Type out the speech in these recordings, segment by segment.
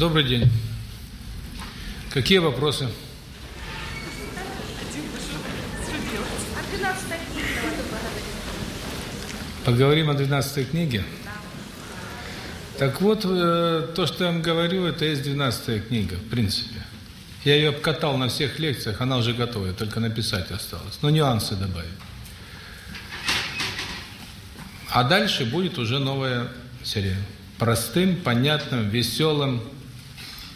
Добрый день. Какие вопросы? Поговорим о 12 книге? Так вот, э, то, что я вам говорю, это есть 12 книга, в принципе. Я ее обкатал на всех лекциях, она уже готова, только написать осталось. Но нюансы добавить. А дальше будет уже новая серия. Простым, понятным, веселым,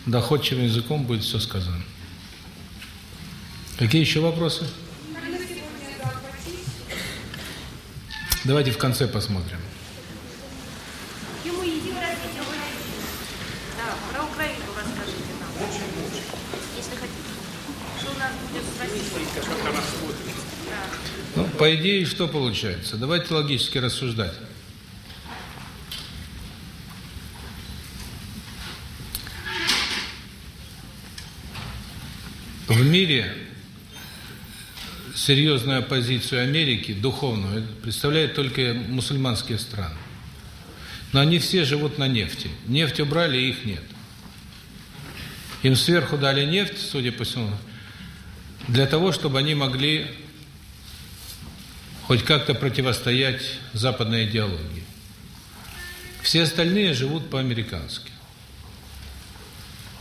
доходчивым языком будет все сказано. Какие еще вопросы? Давайте в конце посмотрим. Ну, по идее, что получается? Давайте логически рассуждать. В мире серьезную оппозицию Америки, духовную, представляют только мусульманские страны. Но они все живут на нефти. Нефть убрали, их нет. Им сверху дали нефть, судя по всему, для того, чтобы они могли хоть как-то противостоять западной идеологии. Все остальные живут по-американски.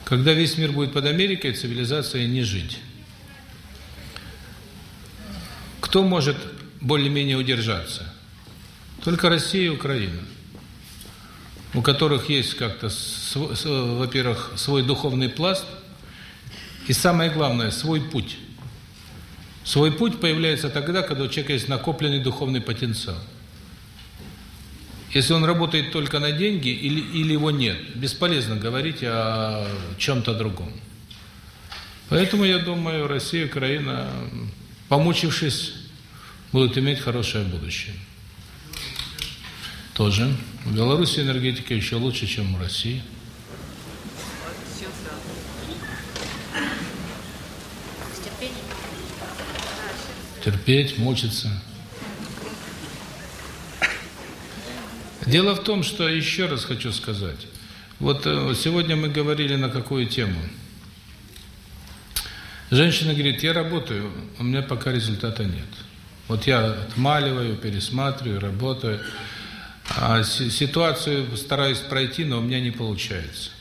Когда весь мир будет под Америкой, цивилизация не жить. Кто может более-менее удержаться? Только Россия и Украина, у которых есть как-то, во-первых, свой духовный пласт, и самое главное, свой путь. Свой путь появляется тогда, когда у человека есть накопленный духовный потенциал. Если он работает только на деньги или, или его нет, бесполезно говорить о чем-то другом. Поэтому, я думаю, Россия Украина, помучившись, будут иметь хорошее будущее. Тоже. В Беларуси энергетика еще лучше, чем в России. терпеть, мучиться. Дело в том, что, еще раз хочу сказать, вот э, сегодня мы говорили на какую тему. Женщина говорит, я работаю, у меня пока результата нет. Вот я отмаливаю, пересматриваю, работаю, а ситуацию стараюсь пройти, но у меня не получается.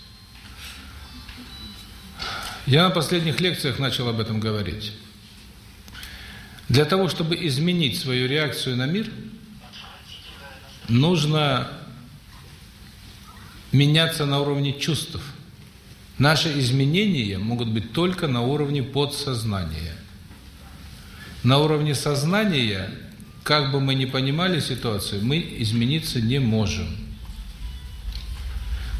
Я на последних лекциях начал об этом говорить. Для того, чтобы изменить свою реакцию на мир, нужно меняться на уровне чувств. Наши изменения могут быть только на уровне подсознания. На уровне сознания, как бы мы ни понимали ситуацию, мы измениться не можем.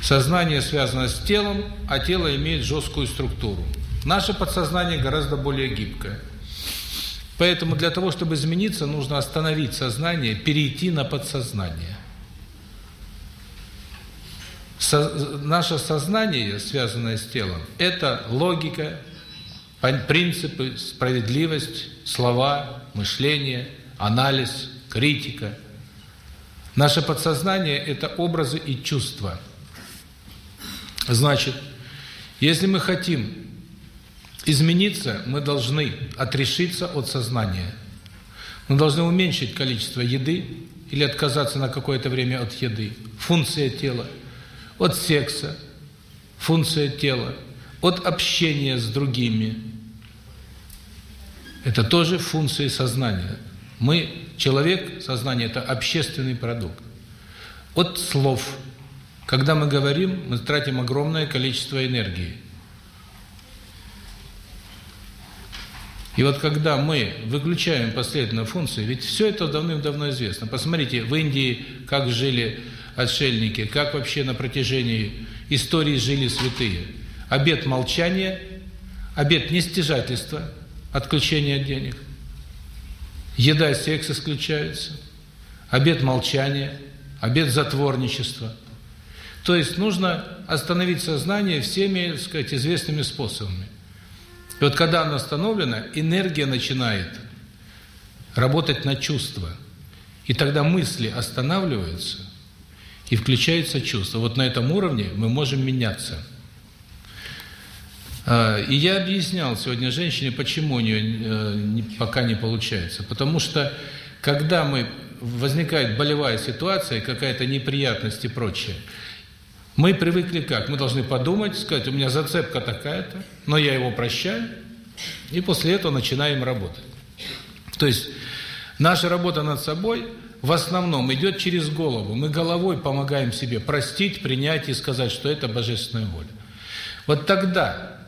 Сознание связано с телом, а тело имеет жесткую структуру. Наше подсознание гораздо более гибкое. Поэтому для того, чтобы измениться, нужно остановить сознание, перейти на подсознание. Со наше сознание, связанное с телом, это логика, принципы, справедливость, слова, мышление, анализ, критика. Наше подсознание – это образы и чувства. Значит, если мы хотим Измениться мы должны отрешиться от сознания. Мы должны уменьшить количество еды или отказаться на какое-то время от еды. Функция тела. От секса. Функция тела. От общения с другими. Это тоже функции сознания. Мы, человек, сознание – это общественный продукт. От слов. Когда мы говорим, мы тратим огромное количество энергии. И вот когда мы выключаем последовательно функции, ведь все это давным-давно известно. Посмотрите, в Индии как жили отшельники, как вообще на протяжении истории жили святые. Обет молчания, обет нестяжательства, отключения от денег. Еда и секс исключаются. Обет молчания, обет затворничества. То есть нужно остановить сознание всеми, так сказать, известными способами. И вот когда оно остановлено, энергия начинает работать на чувства. И тогда мысли останавливаются, и включается чувство. Вот на этом уровне мы можем меняться. А, и я объяснял сегодня женщине, почему у нее э, пока не получается. Потому что, когда мы возникает болевая ситуация, какая-то неприятность и прочее, мы привыкли как? Мы должны подумать, сказать, у меня зацепка такая-то, но я его прощаю, и после этого начинаем работать. То есть наша работа над собой в основном идет через голову. Мы головой помогаем себе простить, принять и сказать, что это божественная воля. Вот тогда,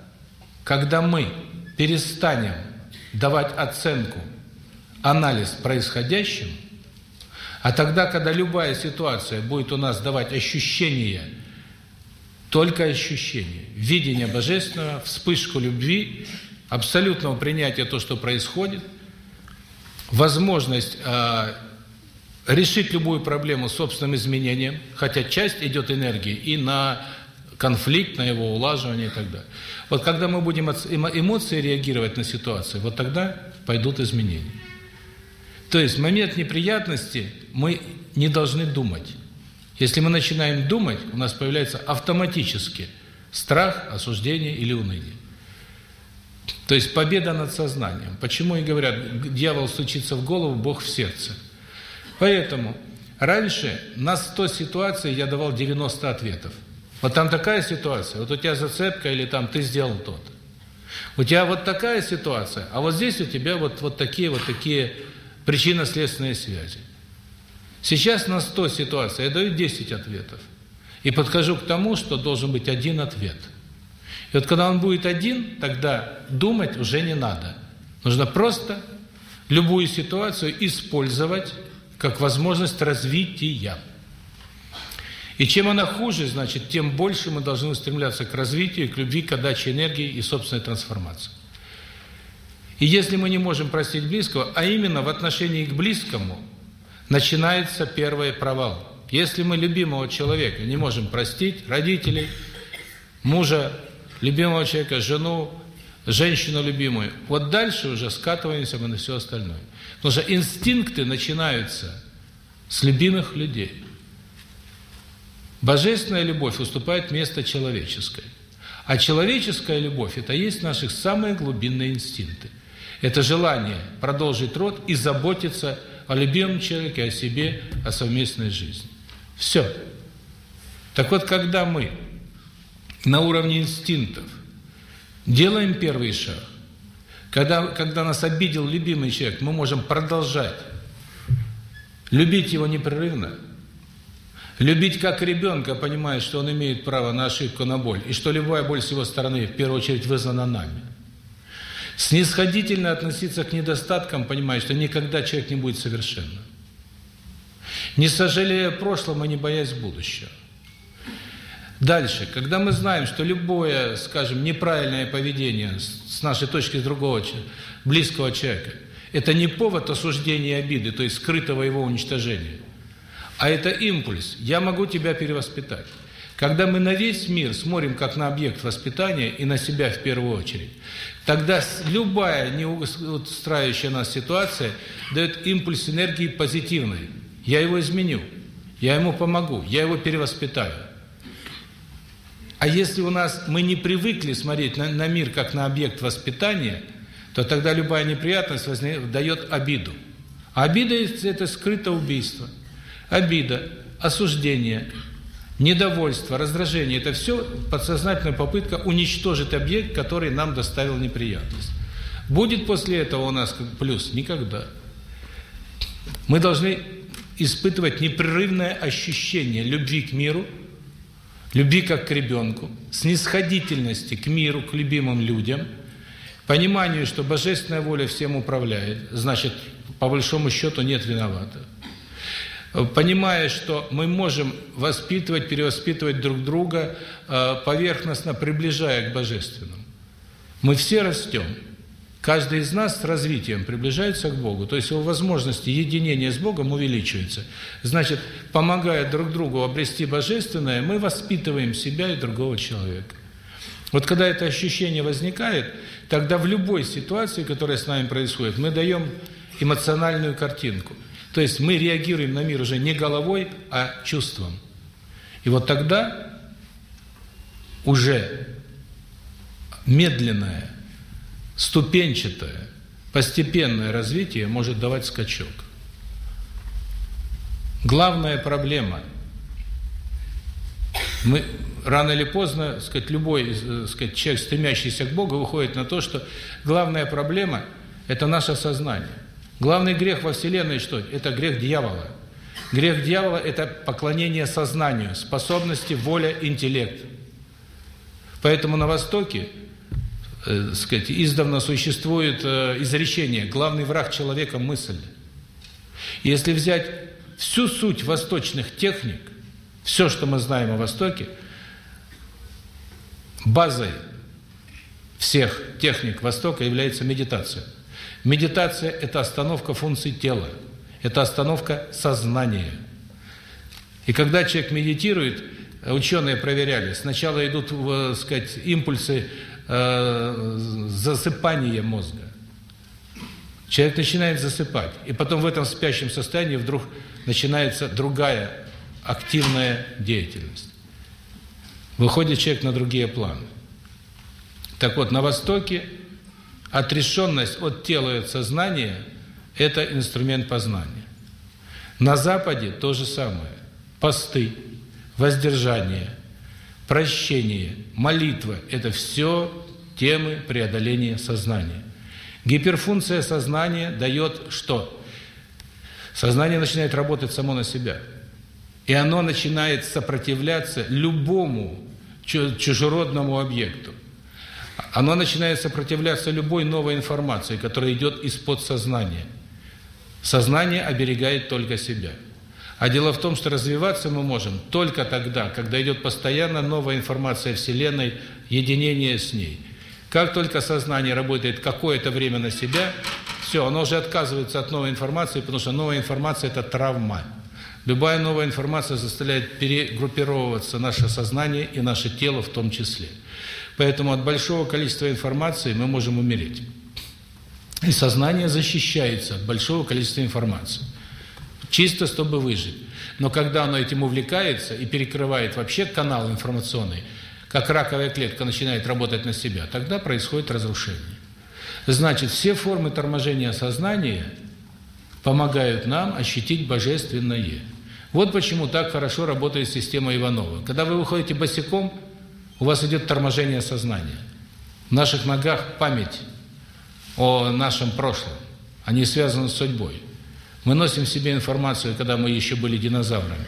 когда мы перестанем давать оценку, анализ происходящему, а тогда, когда любая ситуация будет у нас давать ощущение, только ощущение, видение Божественного, вспышку любви, абсолютного принятия того, что происходит, возможность э, решить любую проблему собственным изменением, хотя часть идет энергии и на конфликт, на его улаживание и так далее. Вот когда мы будем эмоции реагировать на ситуацию, вот тогда пойдут изменения. То есть в момент неприятности мы не должны думать. Если мы начинаем думать, у нас появляется автоматически страх, осуждение или уныние. То есть победа над сознанием. Почему и говорят, дьявол стучится в голову, Бог в сердце. Поэтому раньше на 100 ситуаций я давал 90 ответов. Вот там такая ситуация, вот у тебя зацепка или там ты сделал то-то. У тебя вот такая ситуация, а вот здесь у тебя вот, вот такие вот такие причинно-следственные связи. Сейчас на 100 ситуаций я даю 10 ответов. И подхожу к тому, что должен быть один ответ – и вот когда он будет один, тогда думать уже не надо. Нужно просто любую ситуацию использовать как возможность развития. И чем она хуже, значит, тем больше мы должны устремляться к развитию, к любви, к отдаче энергии и собственной трансформации. И если мы не можем простить близкого, а именно в отношении к близкому, начинается первый провал. Если мы любимого человека не можем простить, родителей, мужа, любимого человека, жену, женщину любимую. Вот дальше уже скатываемся мы на все остальное. Потому что инстинкты начинаются с любимых людей. Божественная любовь уступает место человеческой. А человеческая любовь – это есть наши самые глубинные инстинкты. Это желание продолжить род и заботиться о любимом человеке, о себе, о совместной жизни. Все. Так вот, когда мы на уровне инстинктов. Делаем первый шаг. Когда, когда нас обидел любимый человек, мы можем продолжать любить его непрерывно, любить как ребенка, понимая, что он имеет право на ошибку, на боль, и что любая боль с его стороны в первую очередь вызвана нами. Снисходительно относиться к недостаткам, понимая, что никогда человек не будет совершенным. Не сожалея о прошлом и не боясь будущего. Дальше, когда мы знаем, что любое, скажем, неправильное поведение с нашей точки другого близкого человека, это не повод осуждения и обиды, то есть скрытого его уничтожения, а это импульс. Я могу тебя перевоспитать. Когда мы на весь мир смотрим как на объект воспитания и на себя в первую очередь, тогда любая неустраивающая нас ситуация дает импульс энергии позитивной. Я его изменю, я ему помогу, я его перевоспитаю. А если у нас мы не привыкли смотреть на, на мир как на объект воспитания, то тогда любая неприятность возник, дает обиду. А обида – это скрытое убийство. Обида, осуждение, недовольство, раздражение – это все подсознательная попытка уничтожить объект, который нам доставил неприятность. Будет после этого у нас плюс? Никогда. Мы должны испытывать непрерывное ощущение любви к миру – любви как к ребенку, снисходительности к миру, к любимым людям, пониманию, что божественная воля всем управляет, значит, по большому счету нет виноватых. Понимая, что мы можем воспитывать, перевоспитывать друг друга, э, поверхностно приближая к божественному. Мы все растем. Каждый из нас с развитием приближается к Богу, то есть его возможности единения с Богом увеличиваются. Значит, помогая друг другу обрести божественное, мы воспитываем себя и другого человека. Вот когда это ощущение возникает, тогда в любой ситуации, которая с нами происходит, мы даем эмоциональную картинку. То есть мы реагируем на мир уже не головой, а чувством. И вот тогда уже медленное, ступенчатое, постепенное развитие может давать скачок. Главная проблема мы рано или поздно, сказать, любой, э, сказать, человек, стремящийся к Богу, выходит на то, что главная проблема это наше сознание. Главный грех во вселенной что? Это грех дьявола. Грех дьявола это поклонение сознанию, способности, воля, интеллект. Поэтому на востоке э, сказать, издавна существует э, изречение «главный враг человека – мысль». Если взять всю суть восточных техник, все, что мы знаем о Востоке, базой всех техник Востока является медитация. Медитация – это остановка функций тела, это остановка сознания. И когда человек медитирует, ученые проверяли, сначала идут, так э, сказать, импульсы э, засыпания мозга. Человек начинает засыпать, и потом в этом спящем состоянии вдруг начинается другая активная деятельность. Выходит человек на другие планы. Так вот, на Востоке отрешенность от тела и от сознания – это инструмент познания. На Западе то же самое. Посты, воздержание, прощение, молитва – это все темы преодоления сознания. Гиперфункция сознания дает что? Сознание начинает работать само на себя. И оно начинает сопротивляться любому чужеродному объекту. Оно начинает сопротивляться любой новой информации, которая идет из подсознания. Сознание оберегает только себя. А дело в том, что развиваться мы можем только тогда, когда идет постоянно новая информация Вселенной, единение с ней. Как только сознание работает какое-то время на себя, все, оно уже отказывается от новой информации, потому что новая информация – это травма. Любая новая информация заставляет перегруппировываться наше сознание и наше тело в том числе. Поэтому от большого количества информации мы можем умереть. И сознание защищается от большого количества информации. Чисто, чтобы выжить. Но когда оно этим увлекается и перекрывает вообще канал информационный, как раковая клетка начинает работать на себя, тогда происходит разрушение. Значит, все формы торможения сознания помогают нам ощутить божественное. Вот почему так хорошо работает система Иванова. Когда вы выходите босиком, у вас идет торможение сознания. В наших ногах память о нашем прошлом. Они связаны с судьбой. Мы носим в себе информацию, когда мы еще были динозаврами.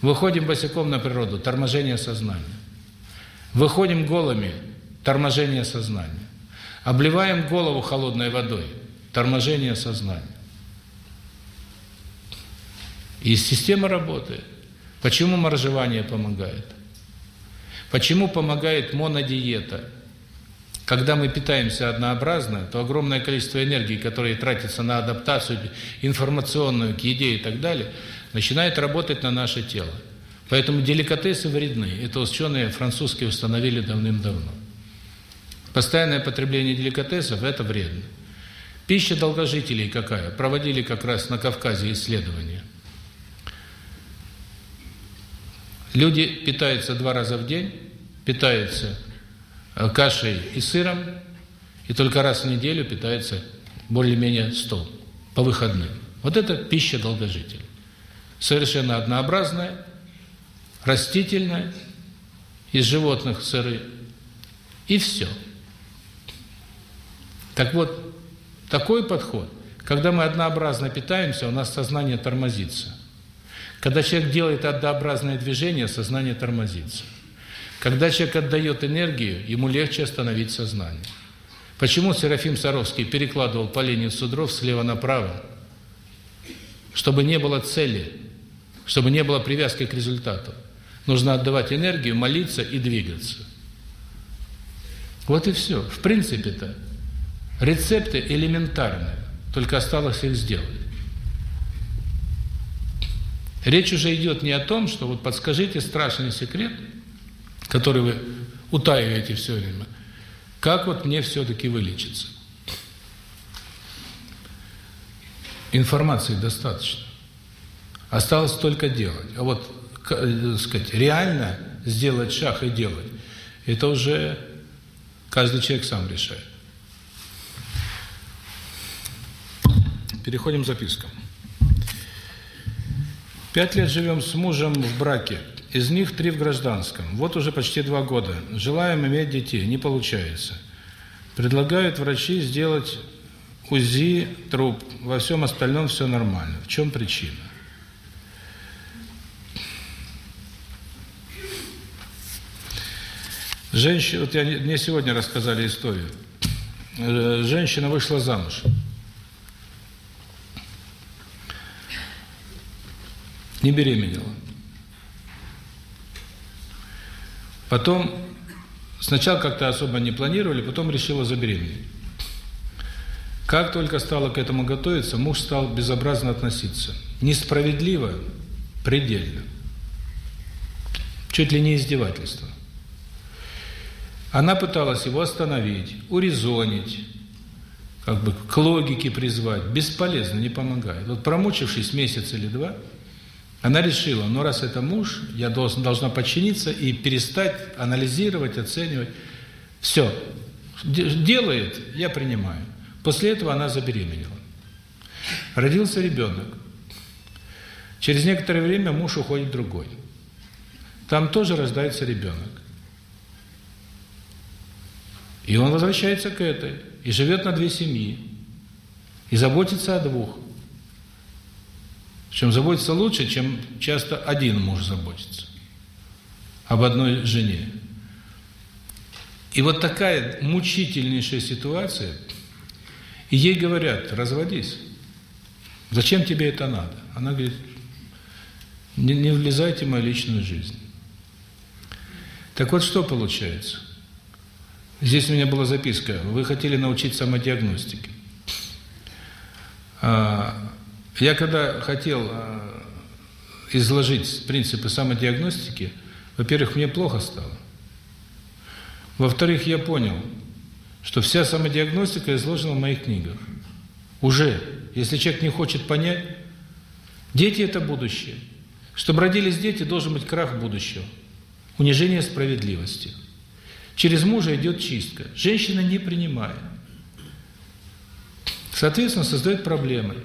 Выходим босиком на природу, торможение сознания. Выходим голыми, торможение сознания. Обливаем голову холодной водой, торможение сознания. И система работает. Почему моржевание помогает? Почему помогает монодиета? Когда мы питаемся однообразно, то огромное количество энергии, которое тратится на адаптацию информационную к еде и так далее, начинает работать на наше тело. Поэтому деликатесы вредны. Это ученые французские установили давным-давно. Постоянное потребление деликатесов – это вредно. Пища долгожителей какая? Проводили как раз на Кавказе исследования. Люди питаются два раза в день, питаются э, кашей и сыром, и только раз в неделю питаются более-менее стол по выходным. Вот это пища долгожителей. Совершенно однообразная, растительная, из животных сыры, и все. Так вот, такой подход, когда мы однообразно питаемся, у нас сознание тормозится. Когда человек делает однообразное движение, сознание тормозится. Когда человек отдает энергию, ему легче остановить сознание. Почему Серафим Саровский перекладывал по линии судров слева направо? Чтобы не было цели, чтобы не было привязки к результату. Нужно отдавать энергию, молиться и двигаться. Вот и все. В принципе-то рецепты элементарные, только осталось их сделать. Речь уже идет не о том, что вот подскажите страшный секрет, который вы утаиваете все время, как вот мне все-таки вылечиться. Информации достаточно. Осталось только делать. А вот, э, сказать, реально сделать шаг и делать, это уже Каждый человек сам решает. Переходим к запискам. Пять лет живем с мужем в браке. Из них три в гражданском. Вот уже почти два года. Желаем иметь детей. Не получается. Предлагают врачи сделать УЗИ труб. Во всем остальном все нормально. В чем причина? Женщина, вот я, мне сегодня рассказали историю. Э, женщина вышла замуж. Не беременела. Потом, сначала как-то особо не планировали, потом решила забеременеть. Как только стала к этому готовиться, муж стал безобразно относиться. Несправедливо, предельно. Чуть ли не издевательство. Она пыталась его остановить, урезонить, как бы к логике призвать. Бесполезно, не помогает. Вот промучившись месяц или два, она решила, ну раз это муж, я должен, должна подчиниться и перестать анализировать, оценивать. Все. Делает, я принимаю. После этого она забеременела. Родился ребенок. Через некоторое время муж уходит другой. Там тоже рождается ребенок. И он возвращается к этой, и живет на две семьи, и заботится о двух. Причем заботится лучше, чем часто один муж заботится об одной жене. И вот такая мучительнейшая ситуация, и ей говорят, разводись. Зачем тебе это надо? Она говорит, не, не влезайте в мою личную жизнь. Так вот, что получается? Здесь у меня была записка. Вы хотели научить самодиагностике. А, я когда хотел а, изложить принципы самодиагностики, во-первых, мне плохо стало. Во-вторых, я понял, что вся самодиагностика изложена в моих книгах. Уже. Если человек не хочет понять, дети – это будущее. Чтобы родились дети, должен быть крах будущего. Унижение справедливости. Через мужа идет чистка. Женщина не принимает. Соответственно, создает проблемы.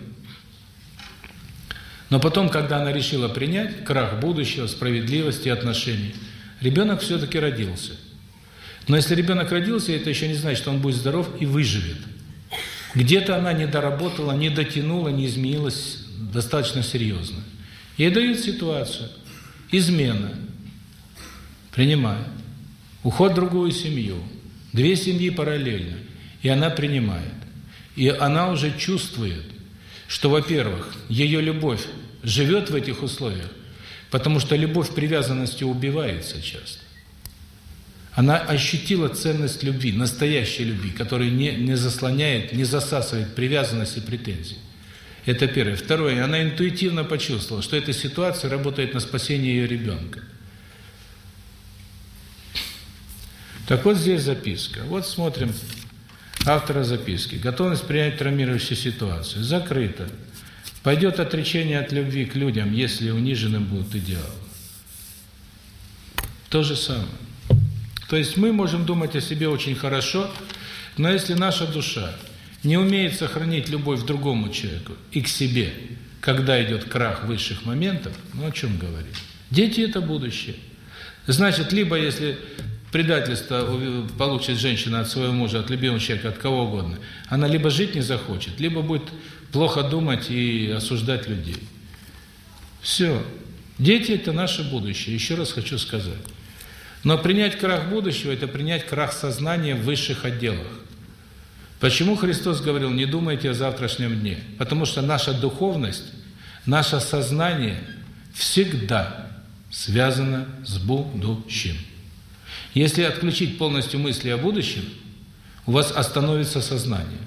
Но потом, когда она решила принять крах будущего, справедливости, отношений, ребенок все-таки родился. Но если ребенок родился, это еще не значит, что он будет здоров и выживет. Где-то она не доработала, не дотянула, не изменилась достаточно серьезно. Ей дают ситуацию. Измена. Принимает. Уход в другую семью. Две семьи параллельно. И она принимает. И она уже чувствует, что, во-первых, ее любовь живет в этих условиях, потому что любовь привязанностью убивается часто. Она ощутила ценность любви, настоящей любви, которая не, не заслоняет, не засасывает привязанность и претензии. Это первое. Второе. Она интуитивно почувствовала, что эта ситуация работает на спасение ее ребенка. Так вот здесь записка. Вот смотрим автора записки. Готовность принять травмирующую ситуацию. Закрыто. Пойдет отречение от любви к людям, если униженным будут идеалы. То же самое. То есть мы можем думать о себе очень хорошо, но если наша душа не умеет сохранить любовь к другому человеку и к себе, когда идет крах высших моментов, ну о чем говорить? Дети – это будущее. Значит, либо если предательство получит женщина от своего мужа, от любимого человека, от кого угодно, она либо жить не захочет, либо будет плохо думать и осуждать людей. Все. Дети – это наше будущее, еще раз хочу сказать. Но принять крах будущего – это принять крах сознания в высших отделах. Почему Христос говорил, не думайте о завтрашнем дне? Потому что наша духовность, наше сознание всегда связано с будущим. Если отключить полностью мысли о будущем, у вас остановится сознание.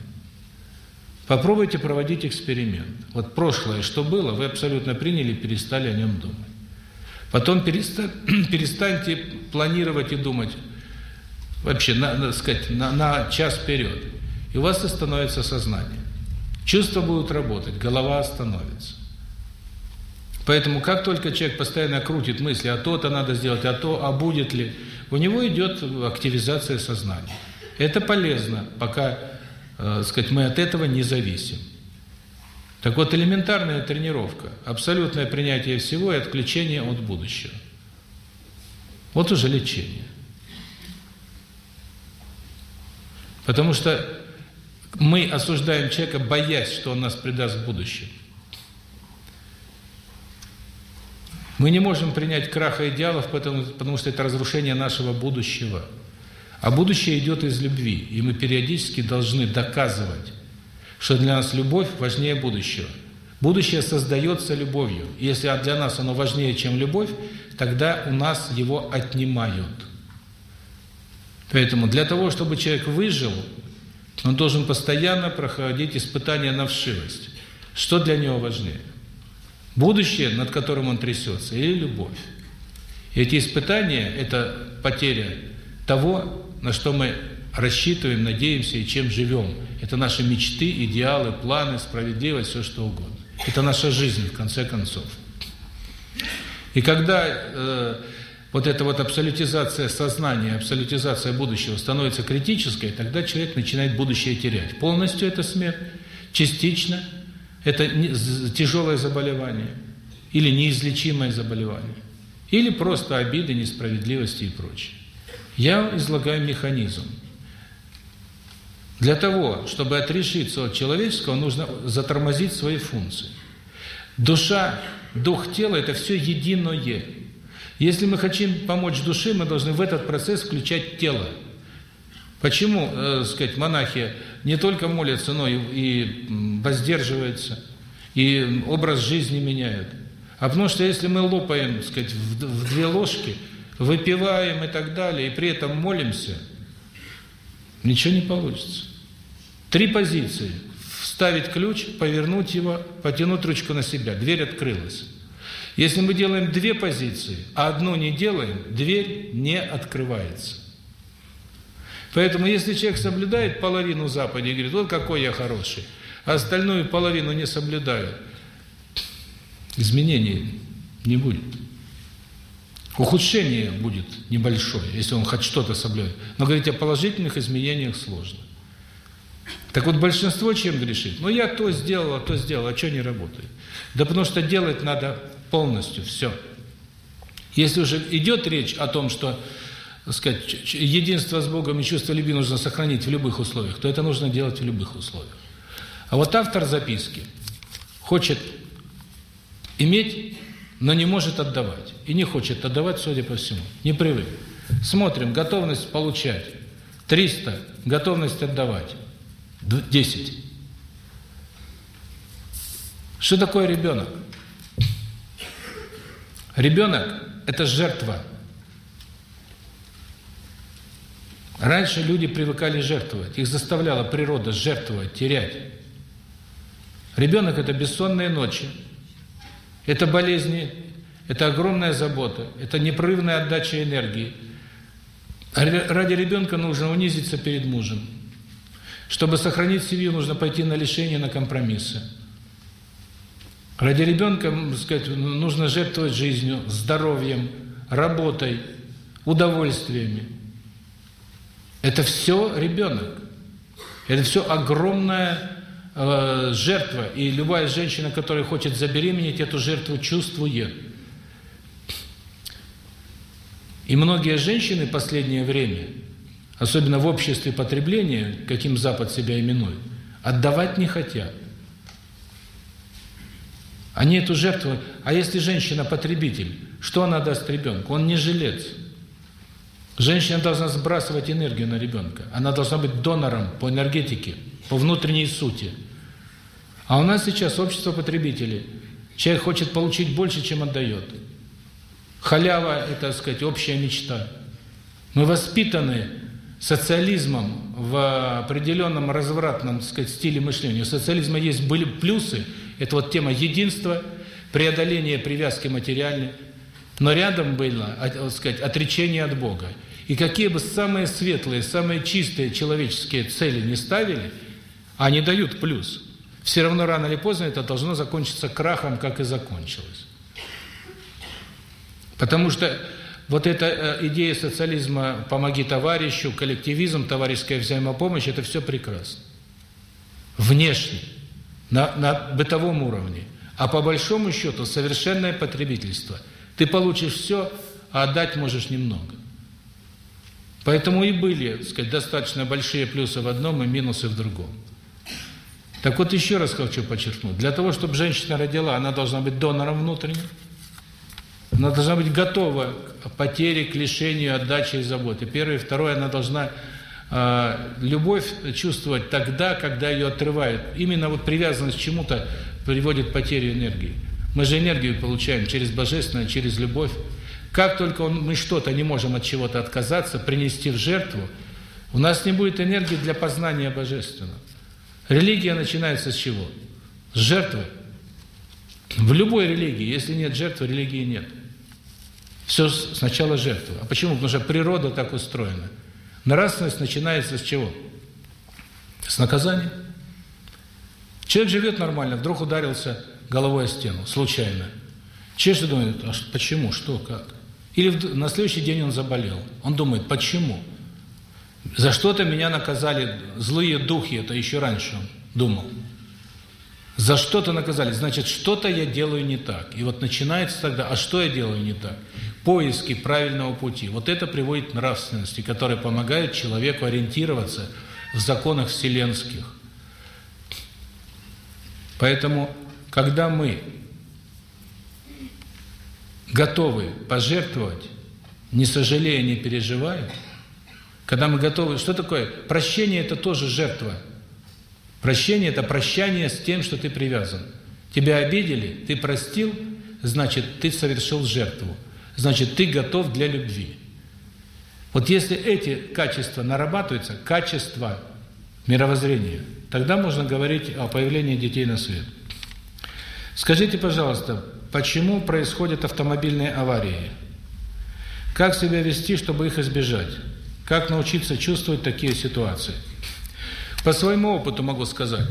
Попробуйте проводить эксперимент. Вот прошлое, что было, вы абсолютно приняли, перестали о нем думать. Потом перестаньте планировать и думать вообще, на, на, сказать, на, на час вперед. И у вас остановится сознание. Чувства будут работать, голова остановится. Поэтому как только человек постоянно крутит мысли, а то-то надо сделать, а то, а будет ли, у него идет активизация сознания. Это полезно, пока, э, сказать, мы от этого не зависим. Так вот, элементарная тренировка, абсолютное принятие всего и отключение от будущего. Вот уже лечение. Потому что мы осуждаем человека, боясь, что он нас предаст в будущем. Мы не можем принять краха идеалов, потому, потому что это разрушение нашего будущего. А будущее идет из любви, и мы периодически должны доказывать, что для нас любовь важнее будущего. Будущее создается любовью. Если для нас оно важнее, чем любовь, тогда у нас его отнимают. Поэтому для того, чтобы человек выжил, он должен постоянно проходить испытания на вшивость. Что для него важнее? Будущее, над которым он трясется, или любовь? Эти испытания – это потеря того, на что мы рассчитываем, надеемся и чем живем. Это наши мечты, идеалы, планы, справедливость, все что угодно. Это наша жизнь, в конце концов. И когда э, вот эта вот абсолютизация сознания, абсолютизация будущего становится критической, тогда человек начинает будущее терять. Полностью это смерть, частично это тяжелое заболевание или неизлечимое заболевание, или просто обиды, несправедливости и прочее. Я излагаю механизм. Для того, чтобы отрешиться от человеческого, нужно затормозить свои функции. Душа, дух тела – это все единое. Если мы хотим помочь душе, мы должны в этот процесс включать тело. Почему, э, сказать, монахи не только молятся, но и, и воздерживаются, и образ жизни меняют? А потому что если мы лопаем, сказать, в, в две ложки, выпиваем и так далее, и при этом молимся, ничего не получится. Три позиции. Вставить ключ, повернуть его, потянуть ручку на себя. Дверь открылась. Если мы делаем две позиции, а одну не делаем, дверь не открывается. Поэтому если человек соблюдает половину заповедей и говорит, вот какой я хороший, а остальную половину не соблюдаю, изменений не будет. Ухудшение будет небольшое, если он хоть что-то соблюдает. Но говорить о положительных изменениях сложно. Так вот, большинство чем грешит? Ну, я то сделал, а то сделал, а что не работает? Да потому что делать надо полностью все. Если уже идет речь о том, что сказать, единство с Богом и чувство любви нужно сохранить в любых условиях, то это нужно делать в любых условиях. А вот автор записки хочет иметь, но не может отдавать. И не хочет отдавать, судя по всему. Не привык. Смотрим, готовность получать. 300, готовность отдавать. 10. Что такое ребенок? Ребенок – это жертва. Раньше люди привыкали жертвовать, их заставляла природа жертвовать, терять. Ребенок – это бессонные ночи, это болезни, это огромная забота, это непрерывная отдача энергии. Ради ребенка нужно унизиться перед мужем. Чтобы сохранить семью, нужно пойти на лишение, на компромиссы. Ради ребенка, сказать, нужно жертвовать жизнью, здоровьем, работой, удовольствиями. Это все ребенок. Это все огромная э, жертва. И любая женщина, которая хочет забеременеть, эту жертву чувствует. И многие женщины в последнее время, особенно в обществе потребления, каким Запад себя именует, отдавать не хотят. Они эту жертву... А если женщина потребитель, что она даст ребенку? Он не жилец. Женщина должна сбрасывать энергию на ребенка. Она должна быть донором по энергетике, по внутренней сути. А у нас сейчас общество потребителей. Человек хочет получить больше, чем отдает. Халява – это, так сказать, общая мечта. Мы воспитаны социализмом в определенном развратном, так сказать, стиле мышления. У социализма есть были плюсы – это вот тема единства, преодоление привязки материальной. Но рядом было, а, так сказать, отречение от Бога. И какие бы самые светлые, самые чистые человеческие цели не ставили, они дают плюс. Все равно рано или поздно это должно закончиться крахом, как и закончилось. Потому что вот эта э, идея социализма «помоги товарищу», коллективизм, товарищеская взаимопомощь – это все прекрасно. Внешне, на, на бытовом уровне. А по большому счету совершенное потребительство. Ты получишь все, а отдать можешь немного. Поэтому и были, так сказать, достаточно большие плюсы в одном и минусы в другом. Так вот, еще раз хочу подчеркнуть. Для того, чтобы женщина родила, она должна быть донором внутренним. Она должна быть готова к потере, к лишению, отдаче и заботе. Первое. Второе, она должна э, любовь чувствовать тогда, когда ее отрывают. Именно вот привязанность к чему-то приводит к потере энергии. Мы же энергию получаем через божественное, через любовь. Как только он, мы что-то не можем от чего-то отказаться, принести в жертву, у нас не будет энергии для познания божественного. Религия начинается с чего? С жертвы. В любой религии, если нет жертвы, религии нет. Все сначала жертва. А почему? Потому что природа так устроена. Нравственность начинается с чего? С наказания. Человек живет нормально, вдруг ударился головой о стену, случайно. Человек думает, а почему, что, как? Или на следующий день он заболел. Он думает, почему? За что-то меня наказали злые духи, это еще раньше думал. За что-то наказали, значит, что-то я делаю не так. И вот начинается тогда, а что я делаю не так? Поиски правильного пути. Вот это приводит к нравственности, которая помогает человеку ориентироваться в законах вселенских. Поэтому, когда мы готовы пожертвовать, не сожалея, не переживая, когда мы готовы... Что такое? Прощение – это тоже жертва – Прощение – это прощание с тем, что ты привязан. Тебя обидели, ты простил, значит, ты совершил жертву. Значит, ты готов для любви. Вот если эти качества нарабатываются, качества мировоззрения, тогда можно говорить о появлении детей на свет. Скажите, пожалуйста, почему происходят автомобильные аварии? Как себя вести, чтобы их избежать? Как научиться чувствовать такие ситуации? По своему опыту могу сказать.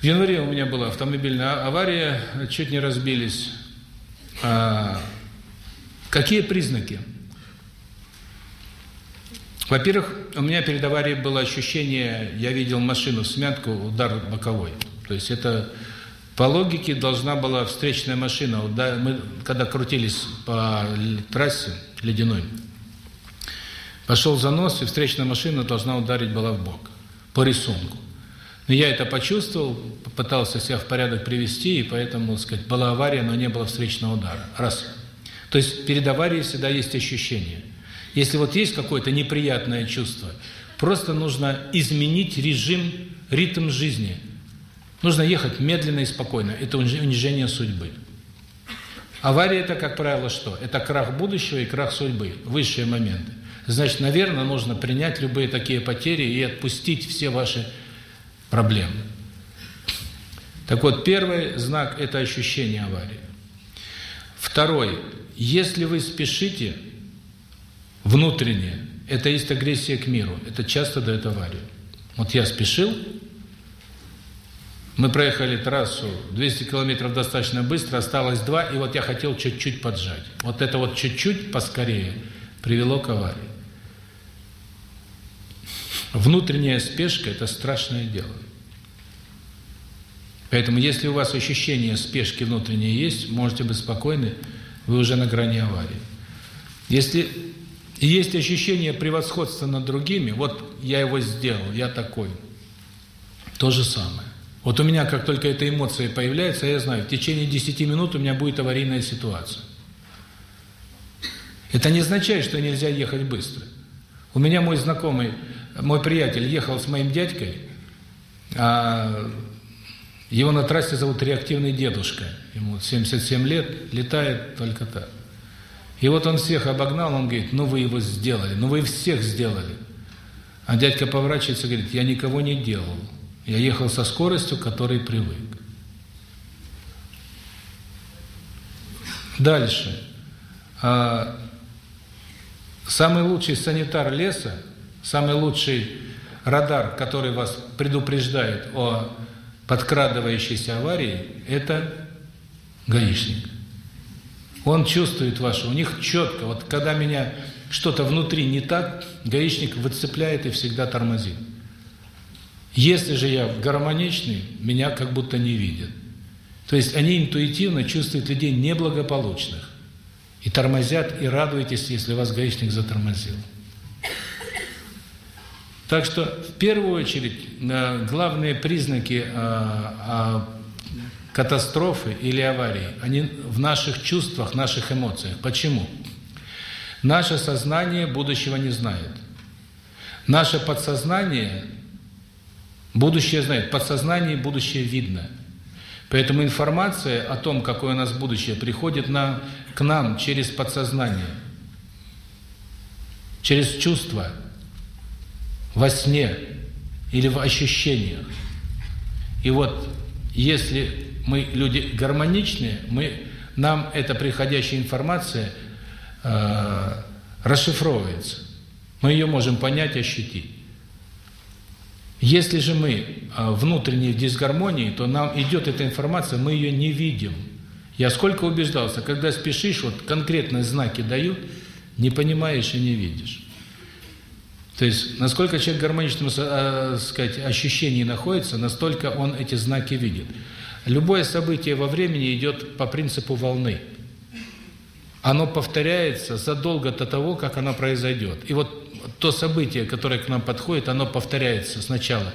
В январе у меня была автомобильная авария, чуть не разбились. А, какие признаки? Во-первых, у меня перед аварией было ощущение, я видел машину в смятку, удар боковой. То есть это по логике должна была встречная машина. Мы когда крутились по трассе ледяной, пошел занос, и встречная машина должна ударить была в бок по рисунку. Но я это почувствовал, попытался себя в порядок привести, и поэтому, так сказать, была авария, но не было встречного удара. Раз. То есть перед аварией всегда есть ощущение. Если вот есть какое-то неприятное чувство, просто нужно изменить режим, ритм жизни. Нужно ехать медленно и спокойно. Это унижение судьбы. Авария – это, как правило, что? Это крах будущего и крах судьбы, высшие моменты. Значит, наверное, нужно принять любые такие потери и отпустить все ваши проблемы. Так вот, первый знак – это ощущение аварии. Второй – если вы спешите внутренне, это есть агрессия к миру, это часто дает аварию. Вот я спешил, мы проехали трассу 200 километров достаточно быстро, осталось 2, и вот я хотел чуть-чуть поджать. Вот это вот чуть-чуть поскорее привело к аварии. Внутренняя спешка – это страшное дело. Поэтому, если у вас ощущение спешки внутренней есть, можете быть спокойны, вы уже на грани аварии. Если есть ощущение превосходства над другими, вот я его сделал, я такой, то же самое. Вот у меня, как только эта эмоция появляется, я знаю, в течение 10 минут у меня будет аварийная ситуация. Это не означает, что нельзя ехать быстро. У меня мой знакомый мой приятель ехал с моим дядькой, а его на трассе зовут реактивный дедушка. Ему 77 лет, летает только так. И вот он всех обогнал, он говорит, ну вы его сделали, ну вы всех сделали. А дядька поворачивается и говорит, я никого не делал. Я ехал со скоростью, к которой привык. Дальше. А, самый лучший санитар леса Самый лучший радар, который вас предупреждает о подкрадывающейся аварии, это гаишник. Он чувствует ваше, у них четко. Вот когда меня что-то внутри не так, гаишник выцепляет и всегда тормозит. Если же я гармоничный, меня как будто не видят. То есть они интуитивно чувствуют людей неблагополучных. И тормозят, и радуетесь, если вас гаишник затормозил. Так что, в первую очередь, главные признаки а, а, катастрофы или аварии, они в наших чувствах, наших эмоциях. Почему? Наше сознание будущего не знает. Наше подсознание будущее знает. Подсознание будущее видно. Поэтому информация о том, какое у нас будущее, приходит на, к нам через подсознание, через чувства, во сне или в ощущениях. И вот если мы люди гармоничные, мы, нам эта приходящая информация э, расшифровывается. Мы ее можем понять, ощутить. Если же мы э, внутренне в дисгармонии, то нам идет эта информация, мы ее не видим. Я сколько убеждался, когда спешишь, вот конкретные знаки дают, не понимаешь и не видишь. То есть, насколько человек в гармоничном э, сказать, ощущении находится, настолько он эти знаки видит. Любое событие во времени идет по принципу волны. Оно повторяется задолго до того, как оно произойдет. И вот то событие, которое к нам подходит, оно повторяется сначала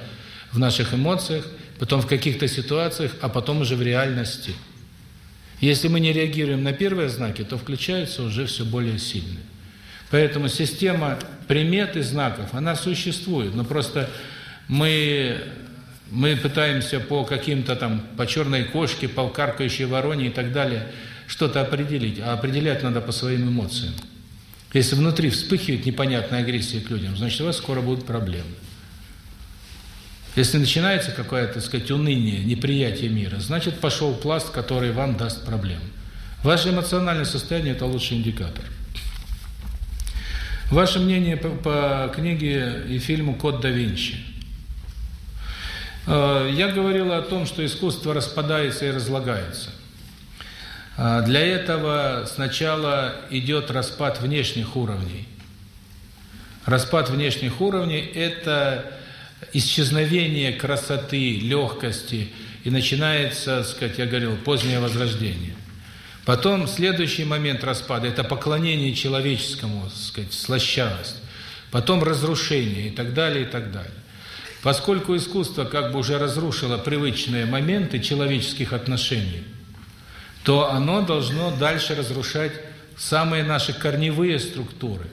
в наших эмоциях, потом в каких-то ситуациях, а потом уже в реальности. Если мы не реагируем на первые знаки, то включаются уже все более сильные. Поэтому система примет и знаков, она существует, но просто мы мы пытаемся по каким-то там, по черной кошке, по каркающей вороне и так далее, что-то определить. А определять надо по своим эмоциям. Если внутри вспыхивает непонятная агрессия к людям, значит, у вас скоро будут проблемы. Если начинается какое-то, так сказать, уныние, неприятие мира, значит, пошел пласт, который вам даст проблемы. Ваше эмоциональное состояние – это лучший индикатор. Ваше мнение по, по книге и фильму «Код да Винчи». Э, я говорил о том, что искусство распадается и разлагается. Э, для этого сначала идет распад внешних уровней. Распад внешних уровней – это исчезновение красоты, легкости, и начинается, сказать, я говорил, позднее возрождение. Потом следующий момент распада – это поклонение человеческому, сказать, слащавость. Потом разрушение и так далее, и так далее. Поскольку искусство как бы уже разрушило привычные моменты человеческих отношений, то оно должно дальше разрушать самые наши корневые структуры.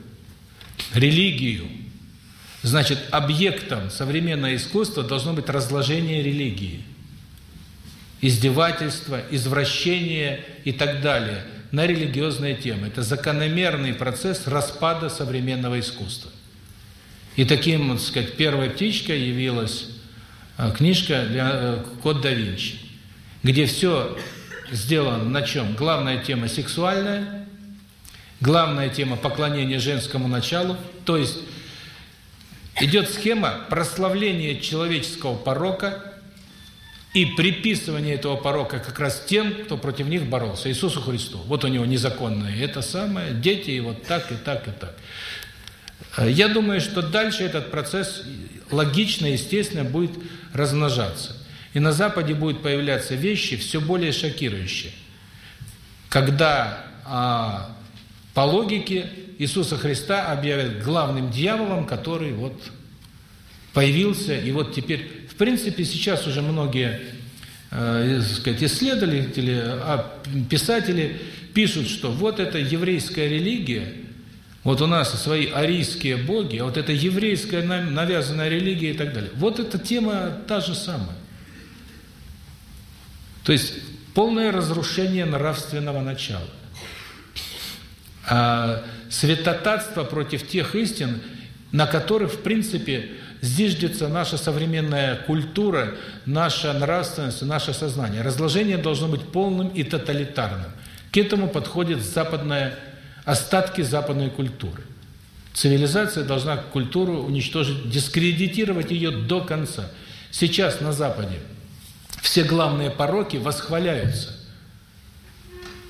Религию. Значит, объектом современного искусства должно быть разложение религии. Издевательство, извращение и так далее на религиозные темы. Это закономерный процесс распада современного искусства. И таким, так сказать, первой птичкой явилась а, книжка э, «Код да Винчи», где все сделано на чем? Главная тема сексуальная, главная тема поклонения женскому началу, то есть идет схема прославления человеческого порока и приписывания этого порока как раз тем, кто против них боролся, Иисусу Христу. Вот у него незаконное это самое, дети и вот так, и так, и так. Э, я думаю, что дальше этот процесс логично, естественно, будет размножаться. И на Западе будут появляться вещи все более шокирующие. Когда а, по логике Иисуса Христа объявят главным дьяволом, который вот появился, и вот теперь, в принципе, сейчас уже многие э, сказать, исследователи, а, писатели пишут, что вот эта еврейская религия – вот у нас свои арийские боги, а вот эта еврейская навязанная религия и так далее. Вот эта тема та же самая. То есть полное разрушение нравственного начала. А святотатство против тех истин, на которых, в принципе, зиждется наша современная культура, наша нравственность, наше сознание. Разложение должно быть полным и тоталитарным. К этому подходит западная остатки западной культуры. Цивилизация должна культуру уничтожить, дискредитировать ее до конца. Сейчас на Западе все главные пороки восхваляются.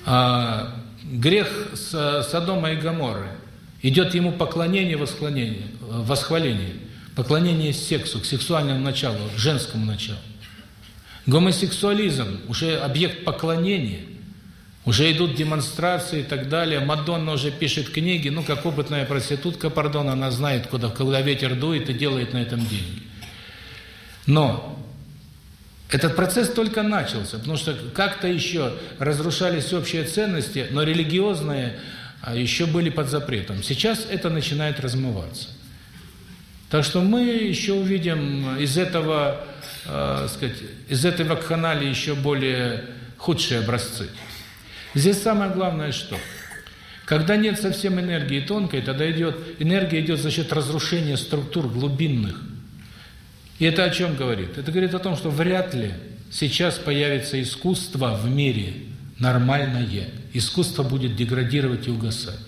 А грех Содома и Гоморры. Идет ему поклонение, восхваление, восхваление, поклонение сексу, к сексуальному началу, к женскому началу. Гомосексуализм уже объект поклонения, уже идут демонстрации и так далее. Мадонна уже пишет книги, ну, как опытная проститутка, пардон, она знает, куда, когда ветер дует и делает на этом деньги. Но этот процесс только начался, потому что как-то еще разрушались общие ценности, но религиозные а, еще были под запретом. Сейчас это начинает размываться. Так что мы еще увидим из этого, э, сказать, из этой вакханалии еще более худшие образцы. Здесь самое главное что? Когда нет совсем энергии тонкой, тогда идет энергия идет за счет разрушения структур глубинных. И это о чем говорит? Это говорит о том, что вряд ли сейчас появится искусство в мире нормальное. Искусство будет деградировать и угасать.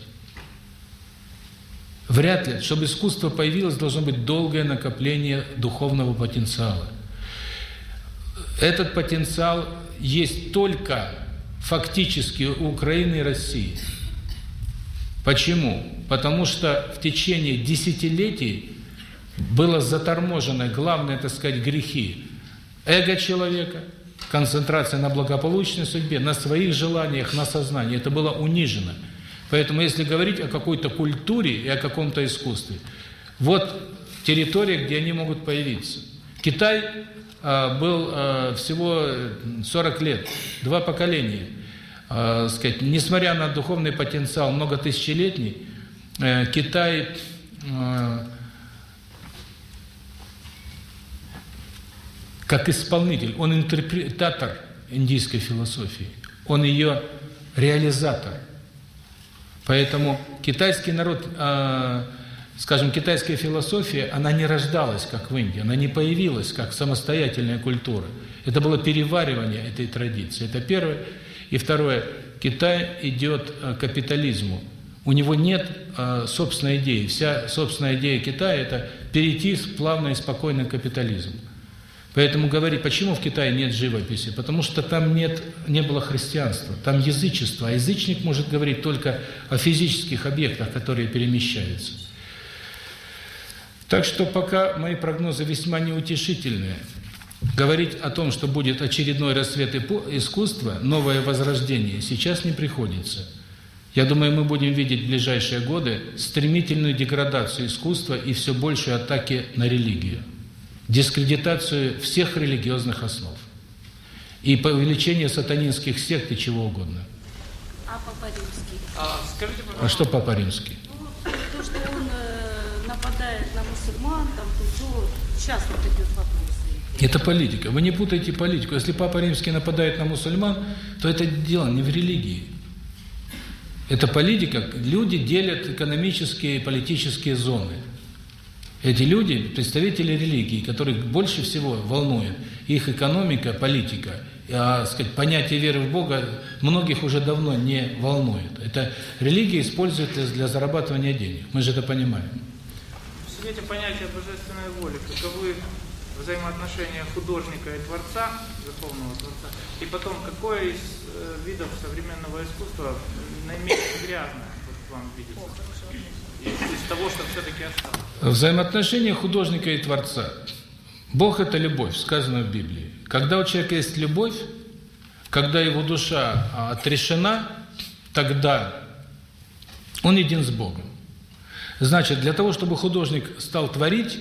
Вряд ли. Чтобы искусство появилось, должно быть долгое накопление духовного потенциала. Этот потенциал есть только фактически у Украины и России. Почему? Потому что в течение десятилетий было заторможено главные, так сказать, грехи эго человека, концентрация на благополучной судьбе, на своих желаниях, на сознании. Это было унижено. Поэтому если говорить о какой-то культуре и о каком-то искусстве, вот территория, где они могут появиться. Китай э, был э, всего 40 лет, два поколения. Э, сказать, несмотря на духовный потенциал многотысячелетний, э, Китай э, как исполнитель, он интерпретатор индийской философии, он ее реализатор. Поэтому китайский народ, э, скажем, китайская философия, она не рождалась, как в Индии, она не появилась, как самостоятельная культура. Это было переваривание этой традиции. Это первое. И второе. Китай идет к капитализму. У него нет э, собственной идеи. Вся собственная идея Китая – это перейти плавно и спокойно к капитализму. Поэтому говорить, почему в Китае нет живописи? Потому что там нет, не было христианства, там язычество. А язычник может говорить только о физических объектах, которые перемещаются. Так что пока мои прогнозы весьма неутешительные. Говорить о том, что будет очередной расцвет искусства, новое возрождение, сейчас не приходится. Я думаю, мы будем видеть в ближайшие годы стремительную деградацию искусства и все большие атаки на религию дискредитацию всех религиозных основ и повеличение сатанинских сект и чего угодно. А Папа Римский? А, скажите, пожалуйста. А что Папа Римский? Ну, то, что он э, нападает на мусульман, там, тут сейчас вот идет вопрос. Это политика. Вы не путайте политику. Если Папа Римский нападает на мусульман, то это дело не в религии. Это политика. Люди делят экономические и политические зоны. Эти люди – представители религии, которых больше всего волнует их экономика, политика. А сказать, понятие веры в Бога многих уже давно не волнует. Это религия используется для зарабатывания денег. Мы же это понимаем. В свете понятия божественной воли, каковы взаимоотношения художника и творца, духовного творца, и потом, какое из э, видов современного искусства наименее грязное, вот вам видится? Из того, что все-таки осталось? Взаимоотношения художника и творца. Бог – это любовь, сказано в Библии. Когда у человека есть любовь, когда его душа а, отрешена, тогда он един с Богом. Значит, для того, чтобы художник стал творить,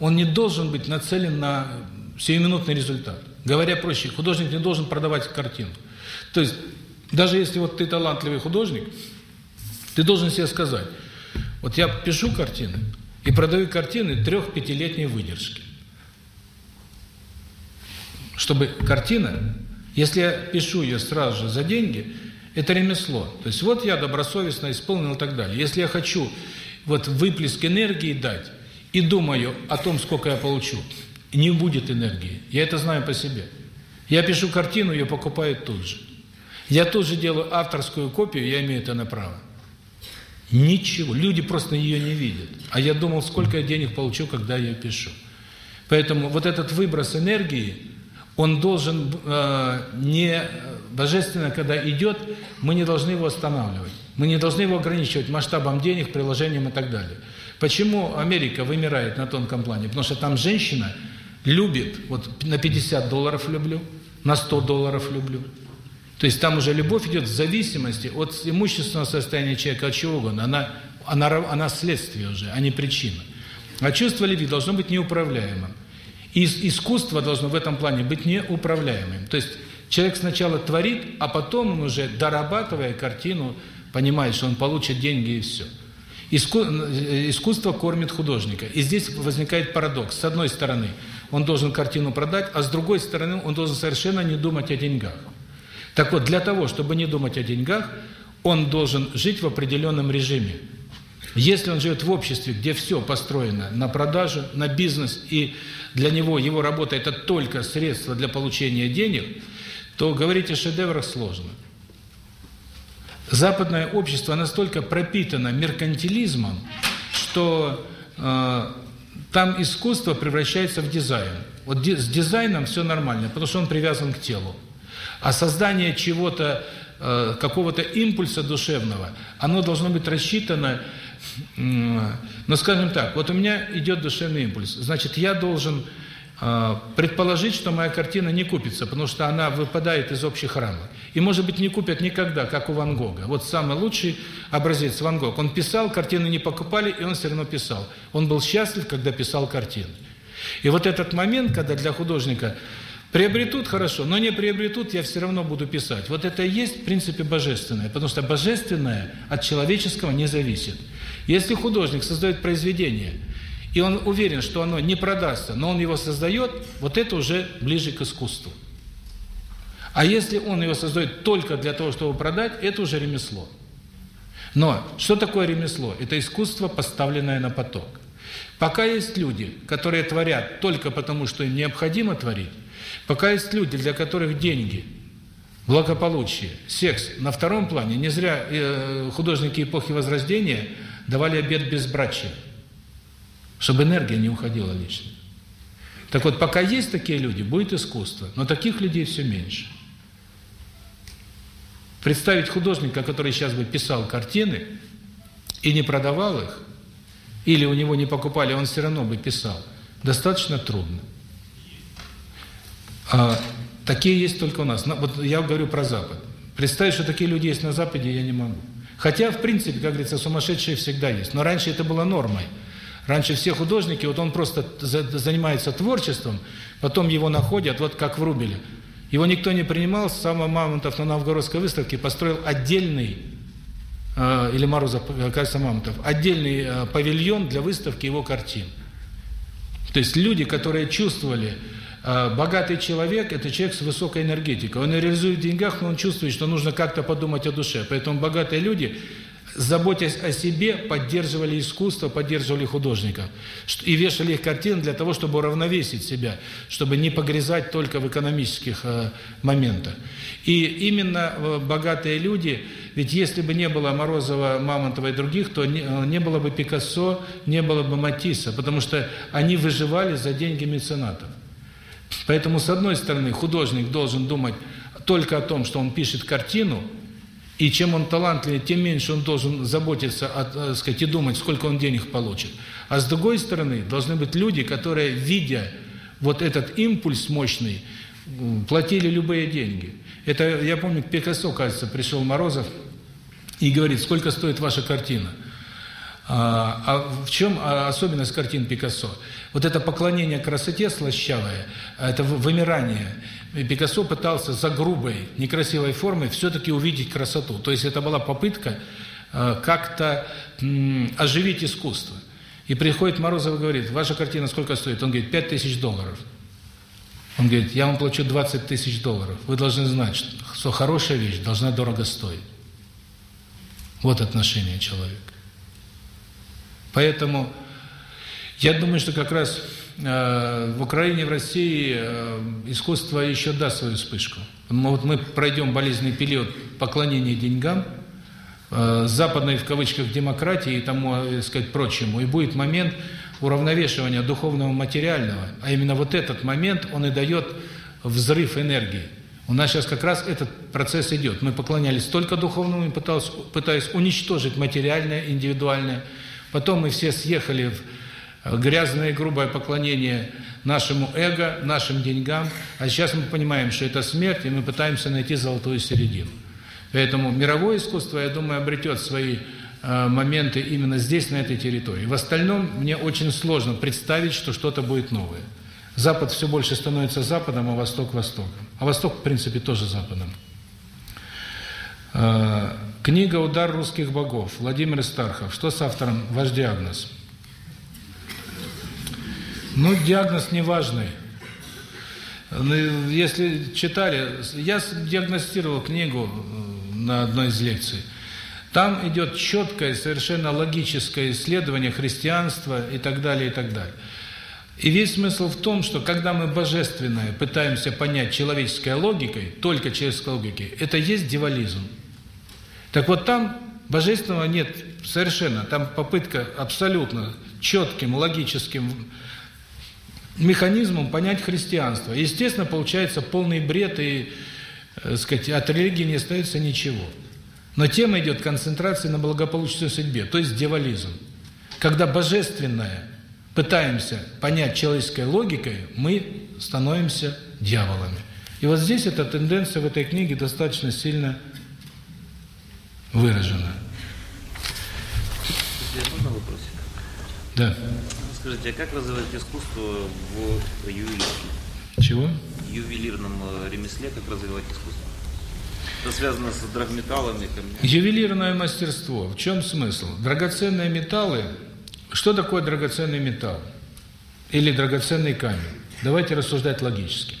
он не должен быть нацелен на сиюминутный результат. Говоря проще, художник не должен продавать картину. То есть, даже если вот ты талантливый художник, ты должен себе сказать – вот я пишу картины и продаю картины трех-пятилетней выдержки. Чтобы картина, если я пишу ее сразу же за деньги, это ремесло. То есть вот я добросовестно исполнил и так далее. Если я хочу вот выплеск энергии дать и думаю о том, сколько я получу, не будет энергии. Я это знаю по себе. Я пишу картину, ее покупают тут же. Я тут же делаю авторскую копию, я имею это на право. Ничего. Люди просто ее не видят. А я думал, сколько я денег получу, когда я пишу. Поэтому вот этот выброс энергии, Он должен э, не божественно, когда идет, мы не должны его останавливать. Мы не должны его ограничивать масштабом денег, приложением и так далее. Почему Америка вымирает на тонком плане? Потому что там женщина любит, вот на 50 долларов люблю, на 100 долларов люблю. То есть там уже любовь идет в зависимости от имущественного состояния человека, от чего угодно. Она, она, она следствие уже, а не причина. А чувство любви должно быть неуправляемым. И искусство должно в этом плане быть неуправляемым. То есть человек сначала творит, а потом он уже, дорабатывая картину, понимает, что он получит деньги и все. Иску... Искусство кормит художника. И здесь возникает парадокс. С одной стороны, он должен картину продать, а с другой стороны, он должен совершенно не думать о деньгах. Так вот, для того, чтобы не думать о деньгах, он должен жить в определенном режиме. Если он живет в обществе, где все построено на продажу, на бизнес, и для него его работа – это только средство для получения денег, то говорить о шедеврах сложно. Западное общество настолько пропитано меркантилизмом, что э, там искусство превращается в дизайн. Вот с дизайном все нормально, потому что он привязан к телу. А создание чего-то, э, какого-то импульса душевного, оно должно быть рассчитано но скажем так, вот у меня идет душевный импульс, значит, я должен э, предположить, что моя картина не купится, потому что она выпадает из общих рамок. И, может быть, не купят никогда, как у Ван Гога. Вот самый лучший образец Ван Гог. Он писал, картины не покупали, и он все равно писал. Он был счастлив, когда писал картины. И вот этот момент, когда для художника Приобретут – хорошо, но не приобретут – я все равно буду писать. Вот это и есть, в принципе, божественное, потому что божественное от человеческого не зависит. Если художник создает произведение, и он уверен, что оно не продастся, но он его создает, вот это уже ближе к искусству. А если он его создает только для того, чтобы продать, это уже ремесло. Но что такое ремесло? Это искусство, поставленное на поток. Пока есть люди, которые творят только потому, что им необходимо творить, пока есть люди, для которых деньги, благополучие, секс на втором плане, не зря э, художники эпохи Возрождения – давали обед безбрачия, чтобы энергия не уходила лично. Так вот, пока есть такие люди, будет искусство, но таких людей все меньше. Представить художника, который сейчас бы писал картины и не продавал их, или у него не покупали, он все равно бы писал, достаточно трудно. А, такие есть только у нас. Вот я говорю про Запад. Представить, что такие люди есть на Западе, я не могу. Хотя, в принципе, как говорится, сумасшедшие всегда есть. Но раньше это было нормой. Раньше все художники, вот он просто занимается творчеством, потом его находят, вот как в Рубеле. Его никто не принимал, сам Мамонтов на Новгородской выставке построил отдельный, э, или Морозов, кажется, Мамонтов, отдельный э, павильон для выставки его картин. То есть люди, которые чувствовали, а, богатый человек – это человек с высокой энергетикой. Он реализует в деньгах, но он чувствует, что нужно как-то подумать о душе. Поэтому богатые люди, заботясь о себе, поддерживали искусство, поддерживали художников. И вешали их картины для того, чтобы уравновесить себя, чтобы не погрязать только в экономических э, моментах. И именно э, богатые люди, ведь если бы не было Морозова, Мамонтова и других, то не, э, не было бы Пикассо, не было бы Матисса, потому что они выживали за деньги меценатов. Поэтому, с одной стороны, художник должен думать только о том, что он пишет картину, и чем он талантливее, тем меньше он должен заботиться, о, э, сказать, и думать, сколько он денег получит. А с другой стороны, должны быть люди, которые, видя вот этот импульс мощный, платили любые деньги. Это, я помню, к Пикассо, кажется, пришел Морозов и говорит, сколько стоит ваша картина? А, а в чем особенность картин Пикассо? Вот это поклонение красоте слащавое, это вымирание. Пикассо пытался за грубой, некрасивой формой все-таки увидеть красоту. То есть это была попытка э, как-то оживить искусство. И приходит Морозов и говорит, ваша картина сколько стоит? Он говорит, 5 тысяч долларов. Он говорит, я вам плачу 20 тысяч долларов. Вы должны знать, что хорошая вещь должна дорого стоить. Вот отношение человека. Поэтому я думаю, что как раз э, в Украине, в России э, искусство еще даст свою вспышку. Мы, вот мы пройдем болезненный период поклонения деньгам, э, западной в кавычках демократии и тому, э, сказать, прочему, и будет момент уравновешивания духовного материального, а именно вот этот момент, он и дает взрыв энергии. У нас сейчас как раз этот процесс идет. Мы поклонялись только духовному, пытались, пытаясь уничтожить материальное, индивидуальное. Потом мы все съехали в грязное и грубое поклонение нашему эго, нашим деньгам. А сейчас мы понимаем, что это смерть, и мы пытаемся найти золотую середину. Поэтому мировое искусство, я думаю, обретет свои э, моменты именно здесь, на этой территории. В остальном мне очень сложно представить, что что-то будет новое. Запад все больше становится Западом, а Восток – Востоком. А Восток, в принципе, тоже Западом. Э, книга «Удар русских богов». Владимир Стархов. Что с автором? Ваш диагноз. Ну, диагноз неважный. Ну, если читали, я диагностировал книгу э, на одной из лекций. Там идет четкое, совершенно логическое исследование христианства и так далее, и так далее. И весь смысл в том, что когда мы божественное пытаемся понять человеческой логикой, только человеческой логикой, это есть дивализм. Так вот там божественного нет совершенно. Там попытка абсолютно четким, логическим механизмом понять христианство. Естественно, получается полный бред, и э, сказать, от религии не остается ничего. Но тема идет концентрации на благополучной судьбе, то есть дьяволизм. Когда божественное пытаемся понять человеческой логикой, мы становимся дьяволами. И вот здесь эта тенденция в этой книге достаточно сильно выражена. Можно вопросик? Да. Скажите, а как развивать искусство в ювелирке? Чего? В ювелирном э, ремесле как развивать искусство? Это связано с драгметаллами, камнями. Ювелирное мастерство. В чем смысл? Драгоценные металлы. Что такое драгоценный металл? Или драгоценный камень? Давайте рассуждать логически.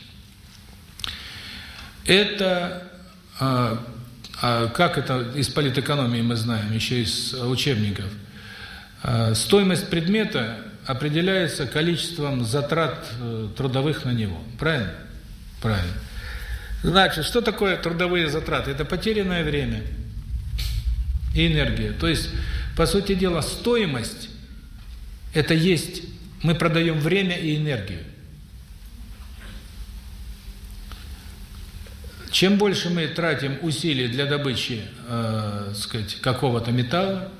Это, а, как это из политэкономии мы знаем, еще из учебников, а, стоимость предмета определяется количеством затрат э, трудовых на него. Правильно? Правильно. Значит, что такое трудовые затраты? Это потерянное время и энергия. То есть, по сути дела, стоимость – это есть, мы продаем время и энергию. Чем больше мы тратим усилий для добычи, э, сказать, какого-то металла,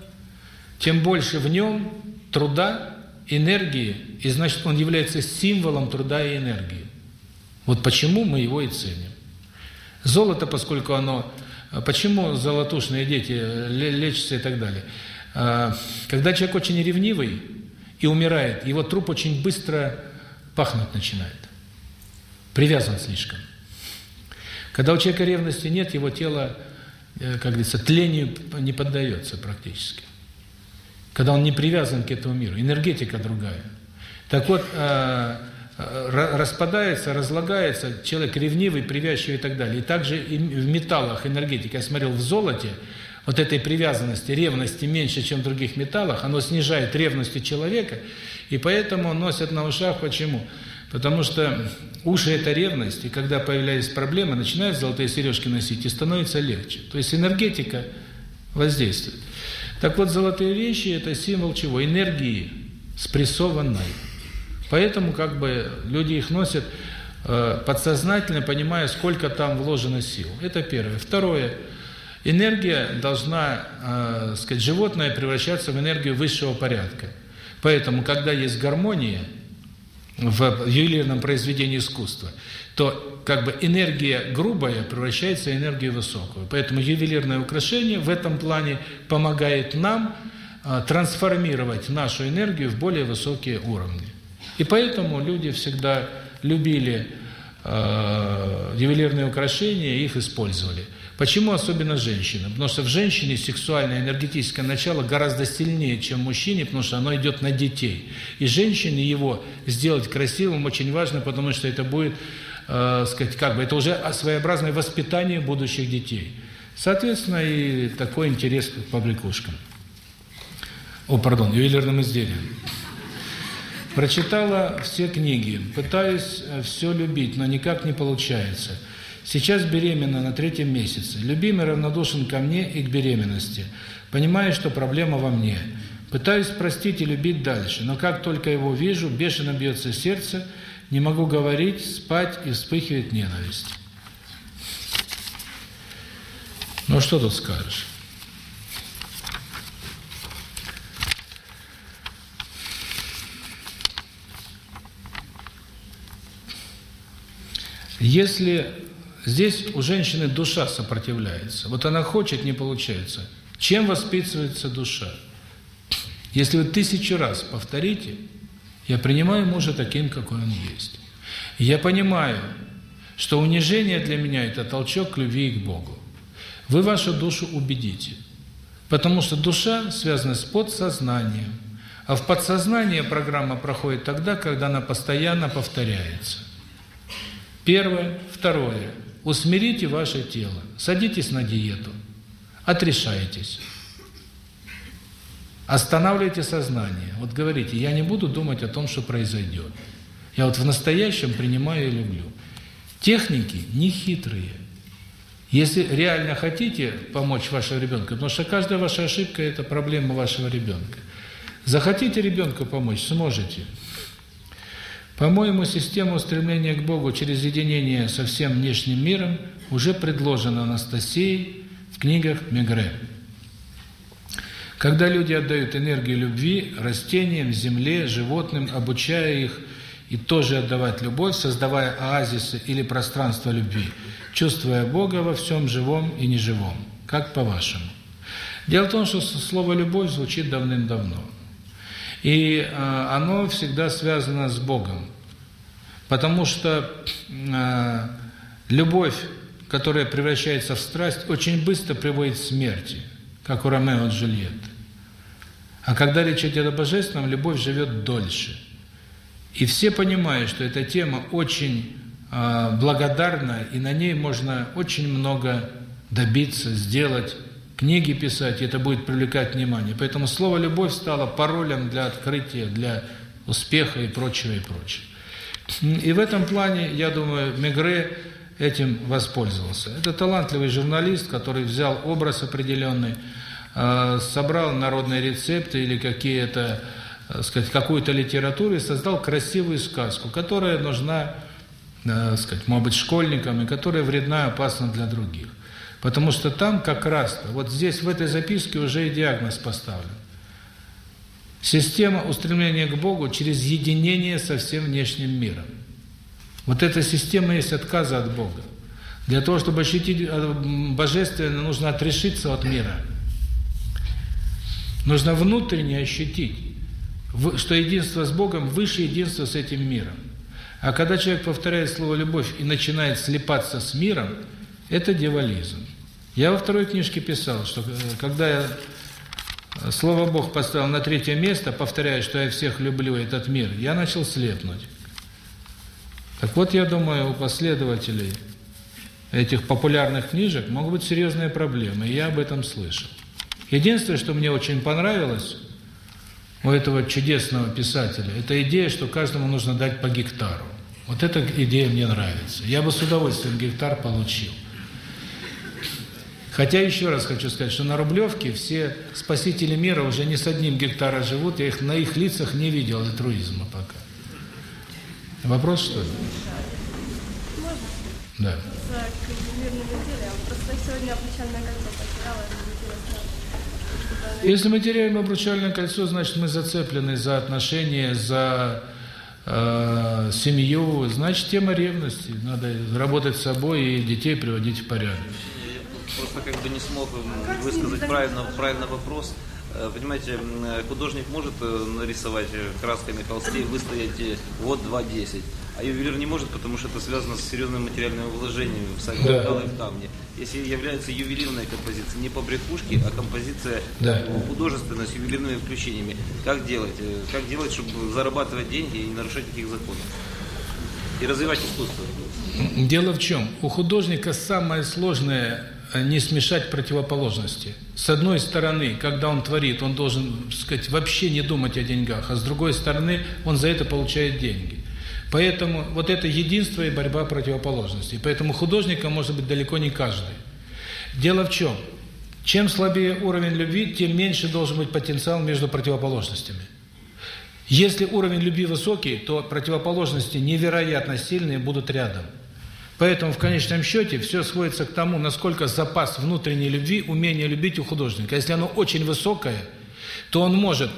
тем больше в нем труда энергии, и значит он является символом труда и энергии. Вот почему мы его и ценим. Золото, поскольку оно... Почему золотушные дети лечатся и так далее? А, когда человек очень ревнивый и умирает, его труп очень быстро пахнуть начинает. Привязан слишком. Когда у человека ревности нет, его тело, э, как говорится, тлению не поддается практически когда он не привязан к этому миру, энергетика другая. Так вот, э, э, распадается, разлагается, человек ревнивый, привязчивый и так далее. И также и в металлах энергетика, я смотрел в золоте, вот этой привязанности, ревности меньше, чем в других металлах, оно снижает ревность человека, и поэтому носят на ушах. Почему? Потому что уши – это ревность, и когда появлялись проблемы, начинают золотые сережки носить, и становится легче. То есть энергетика воздействует. Так вот, золотые вещи – это символ чего? Энергии, спрессованной. Поэтому как бы люди их носят э, подсознательно, понимая, сколько там вложено сил. Это первое. Второе. Энергия должна, э, сказать, животное превращаться в энергию высшего порядка. Поэтому, когда есть гармония в ювелирном произведении искусства, то как бы энергия грубая превращается в энергию высокую. Поэтому ювелирное украшение в этом плане помогает нам а, трансформировать нашу энергию в более высокие уровни. И поэтому люди всегда любили э, ювелирные украшения и их использовали. Почему особенно женщины? Потому что в женщине сексуальное энергетическое начало гораздо сильнее, чем в мужчине, потому что оно идет на детей. И женщине его сделать красивым очень важно, потому что это будет э, сказать, как бы это уже своеобразное воспитание будущих детей. Соответственно, и такой интерес к побрякушкам. О, пардон, ювелирным изделиям. Прочитала все книги, пытаюсь э, все любить, но никак не получается. Сейчас беременна на третьем месяце. Любимый равнодушен ко мне и к беременности. Понимаю, что проблема во мне. Пытаюсь простить и любить дальше, но как только его вижу, бешено бьется сердце, не могу говорить, спать и вспыхивает ненависть. Ну что тут скажешь? Если здесь у женщины душа сопротивляется, вот она хочет, не получается, чем воспитывается душа? Если вы тысячу раз повторите, я принимаю мужа таким, какой он есть. Я понимаю, что унижение для меня – это толчок к любви и к Богу. Вы вашу душу убедите. Потому что душа связана с подсознанием. А в подсознание программа проходит тогда, когда она постоянно повторяется. Первое. Второе. Усмирите ваше тело. Садитесь на диету. Отрешайтесь. Останавливайте сознание. Вот говорите, я не буду думать о том, что произойдет. Я вот в настоящем принимаю и люблю. Техники не хитрые. Если реально хотите помочь вашему ребенку, потому что каждая ваша ошибка – это проблема вашего ребенка. Захотите ребенку помочь – сможете. По-моему, система устремления к Богу через единение со всем внешним миром уже предложена Анастасией в книгах Мегре. Когда люди отдают энергию любви растениям, земле, животным, обучая их и тоже отдавать любовь, создавая оазисы или пространство любви, чувствуя Бога во всем живом и неживом. Как по-вашему? Дело в том, что слово «любовь» звучит давным-давно. И э, оно всегда связано с Богом. Потому что э, любовь, которая превращается в страсть, очень быстро приводит к смерти – как у Ромео и Джульетты. А когда речь идет о Божественном, любовь живет дольше. И все понимают, что эта тема очень э, благодарна, и на ней можно очень много добиться, сделать, книги писать, и это будет привлекать внимание. Поэтому слово «любовь» стало паролем для открытия, для успеха и прочего, и прочего. И в этом плане, я думаю, Мегре этим воспользовался. Это талантливый журналист, который взял образ определенный, э, собрал народные рецепты или какие-то, э, сказать, какую-то литературу и создал красивую сказку, которая нужна, э, сказать, может быть, школьникам и которая вредна и опасна для других. Потому что там как раз, вот здесь в этой записке уже и диагноз поставлен. Система устремления к Богу через единение со всем внешним миром. Вот эта система есть отказа от Бога. Для того, чтобы ощутить Божественное, нужно отрешиться от мира. Нужно внутренне ощутить, что единство с Богом выше единства с этим миром. А когда человек повторяет слово «любовь» и начинает слепаться с миром, это дьяволизм. Я во второй книжке писал, что э, когда я э, слово «Бог» поставил на третье место, повторяя, что я всех люблю, этот мир, я начал слепнуть. Так вот, я думаю, у последователей этих популярных книжек могут быть серьезные проблемы, и я об этом слышал. Единственное, что мне очень понравилось у этого чудесного писателя, это идея, что каждому нужно дать по гектару. Вот эта идея мне нравится. Я бы с удовольствием гектар получил. Хотя еще раз хочу сказать, что на Рублевке все спасители мира уже не с одним гектара живут, я их на их лицах не видел альтруизма пока. Вопрос, что ли? Можно? Да. К ювелирным изделиям. Просто сегодня обручальное кольцо потеряла, интересно. Если мы теряем обручальное кольцо, значит мы зацеплены за отношения, за э, семью, значит тема ревности. Надо работать с собой и детей приводить в порядок. Просто как бы не смог высказать правильно, правильно вопрос. Э, понимаете, э, художник может э, нарисовать красками холстей, выстоять вот 2.10, а ювелир не может, потому что это связано с серьезным материальным вложением в сами да. металлы в камне. Если является ювелирная композиция, не по брякушке, а композиция да. художественная с ювелирными включениями, как делать? Как делать, чтобы зарабатывать деньги и не нарушать таких законов? И развивать искусство? Дело в чем? У художника самое сложное не смешать противоположности. С одной стороны, когда он творит, он должен, так сказать, вообще не думать о деньгах, а с другой стороны, он за это получает деньги. Поэтому вот это единство и борьба противоположностей. Поэтому художником может быть далеко не каждый. Дело в чем? Чем слабее уровень любви, тем меньше должен быть потенциал между противоположностями. Если уровень любви высокий, то противоположности невероятно сильные будут рядом. Поэтому в конечном счете все сводится к тому, насколько запас внутренней любви, умение любить у художника. Если оно очень высокое, то он может,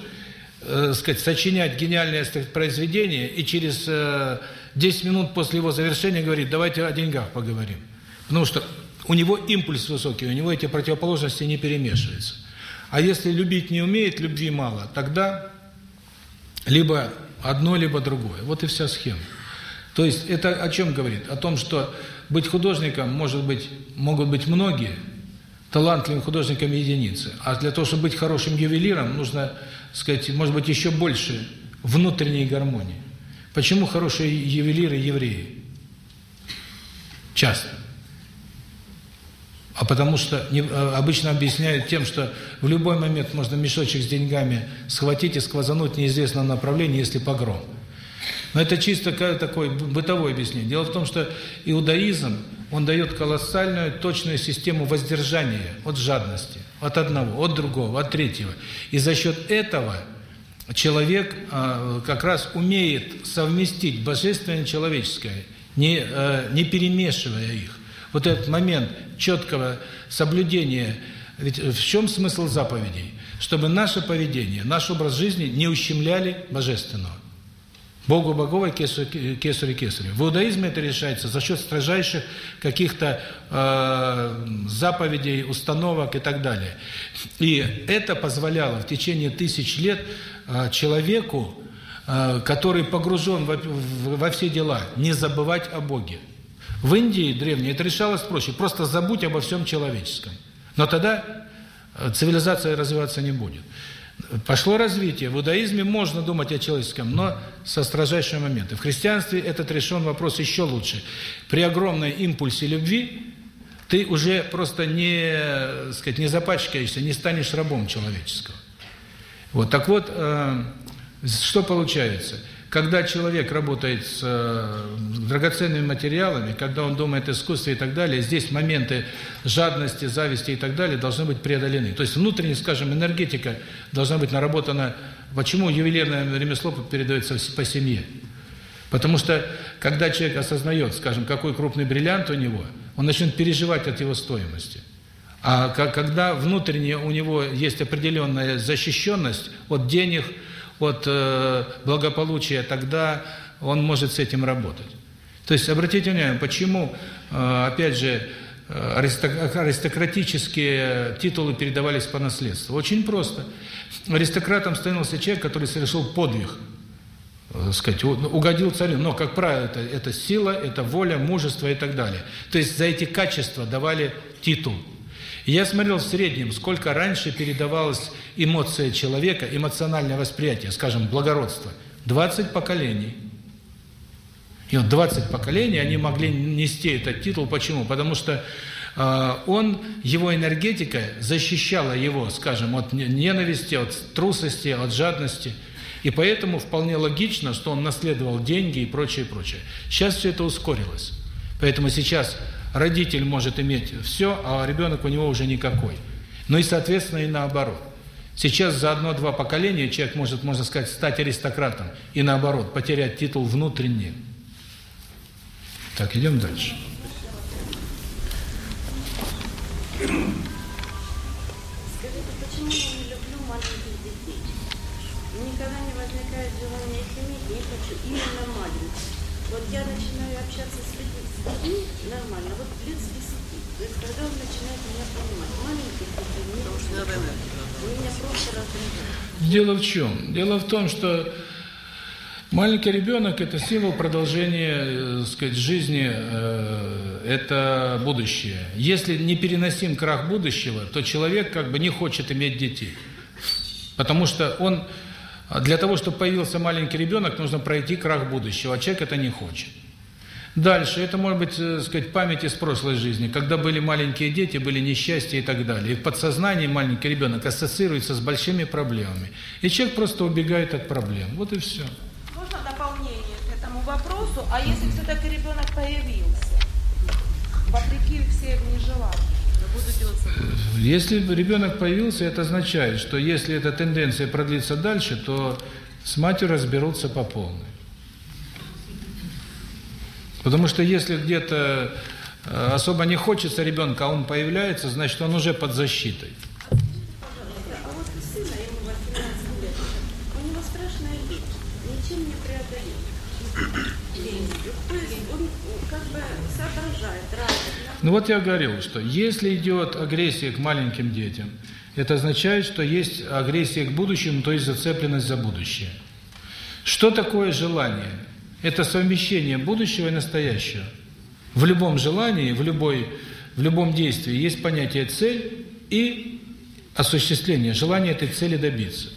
э, сказать, сочинять гениальное произведение и через э, 10 минут после его завершения говорит, давайте о деньгах поговорим. Потому что у него импульс высокий, у него эти противоположности не перемешиваются. А если любить не умеет, любви мало, тогда либо одно, либо другое. Вот и вся схема. То есть это о чем говорит? О том, что быть художником может быть, могут быть многие, талантливым художником единицы. А для того, чтобы быть хорошим ювелиром, нужно, сказать, может быть, еще больше внутренней гармонии. Почему хорошие ювелиры евреи? Часто. А потому что не, обычно объясняют тем, что в любой момент можно мешочек с деньгами схватить и сквозануть в неизвестном направлении, если погром. Но это чисто такое бытовое объяснение. Дело в том, что иудаизм, он дает колоссальную точную систему воздержания от жадности, от одного, от другого, от третьего. И за счет этого человек а, как раз умеет совместить божественное и человеческое, не, а, не перемешивая их. Вот этот момент четкого соблюдения, ведь в чем смысл заповедей? Чтобы наше поведение, наш образ жизни не ущемляли божественного. Богу боговой, кесарю кесарю. В иудаизме это решается за счет строжайших каких-то э, заповедей, установок и так далее. И это позволяло в течение тысяч лет э, человеку, э, который погружен во, во все дела, не забывать о Боге. В Индии древней это решалось проще. Просто забудь обо всем человеческом. Но тогда э, цивилизация развиваться не будет. Пошло развитие. В иудаизме можно думать о человеческом, но со строжайшими моментами. В христианстве этот решен вопрос еще лучше. При огромной импульсе любви ты уже просто не, сказать, не запачкаешься, не станешь рабом человеческого. Вот, так вот, э, что получается? Когда человек работает с э, драгоценными материалами, когда он думает о искусстве и так далее, здесь моменты жадности, зависти и так далее должны быть преодолены. То есть внутренне, скажем, энергетика должна быть наработана. Почему ювелирное ремесло передается по семье? Потому что, когда человек осознает, скажем, какой крупный бриллиант у него, он начнет переживать от его стоимости. А когда внутренне у него есть определенная защищенность от денег, от э, благополучия, тогда он может с этим работать. То есть, обратите внимание, почему, э, опять же, э, аристократические титулы передавались по наследству. Очень просто. Аристократом становился человек, который совершил подвиг, э, сказать, угодил царю. Но, как правило, это, это сила, это воля, мужество и так далее. То есть за эти качества давали титул. Я смотрел в среднем, сколько раньше передавалась эмоция человека, эмоциональное восприятие, скажем, благородство. 20 поколений. И вот 20 поколений они могли нести этот титул. Почему? Потому что э, он, его энергетика защищала его, скажем, от ненависти, от трусости, от жадности. И поэтому вполне логично, что он наследовал деньги и прочее, прочее. Сейчас все это ускорилось. Поэтому сейчас родитель может иметь все, а ребенок у него уже никакой. Ну и, соответственно, и наоборот. Сейчас за одно-два поколения человек может, можно сказать, стать аристократом. И наоборот, потерять титул внутренний. Так, идем дальше. Никогда не возникает желания их иметь, не хочу именно маленьких. Вот я начинаю детьми нормально, вот лет с 10. То есть, когда он начинает меня понимать, маленьких детей не У меня просто раздражает. Дело в чем? Дело в том, что маленький ребенок – это символ продолжения, э, сказать, жизни, э, это будущее. Если не переносим крах будущего, то человек как бы не хочет иметь детей. Потому что он для того, чтобы появился маленький ребенок, нужно пройти крах будущего, а человек это не хочет. Дальше, это может быть, так сказать, память из прошлой жизни, когда были маленькие дети, были несчастья и так далее. И в подсознании маленький ребенок ассоциируется с большими проблемами. И человек просто убегает от проблем. Вот и все. Можно дополнение к этому вопросу? А если все-таки ребенок появился, вопреки всем нежеланиям? Если ребенок появился, это означает, что если эта тенденция продлится дальше, то с матерью разберутся по полной. Потому что если где-то э, особо не хочется ребенка, а он появляется, значит, он уже под защитой. Пожалуйста, вот сына, ему 18 лет, у него страшная лень, ничем не преодолеть. Лень. То есть он как бы соображает, радует. Ну вот я говорил, что если идет агрессия к маленьким детям, это означает, что есть агрессия к будущему, то есть зацепленность за будущее. Что такое желание? Это совмещение будущего и настоящего. В любом желании, в любой в любом действии есть понятие цель и осуществление, желание этой цели добиться.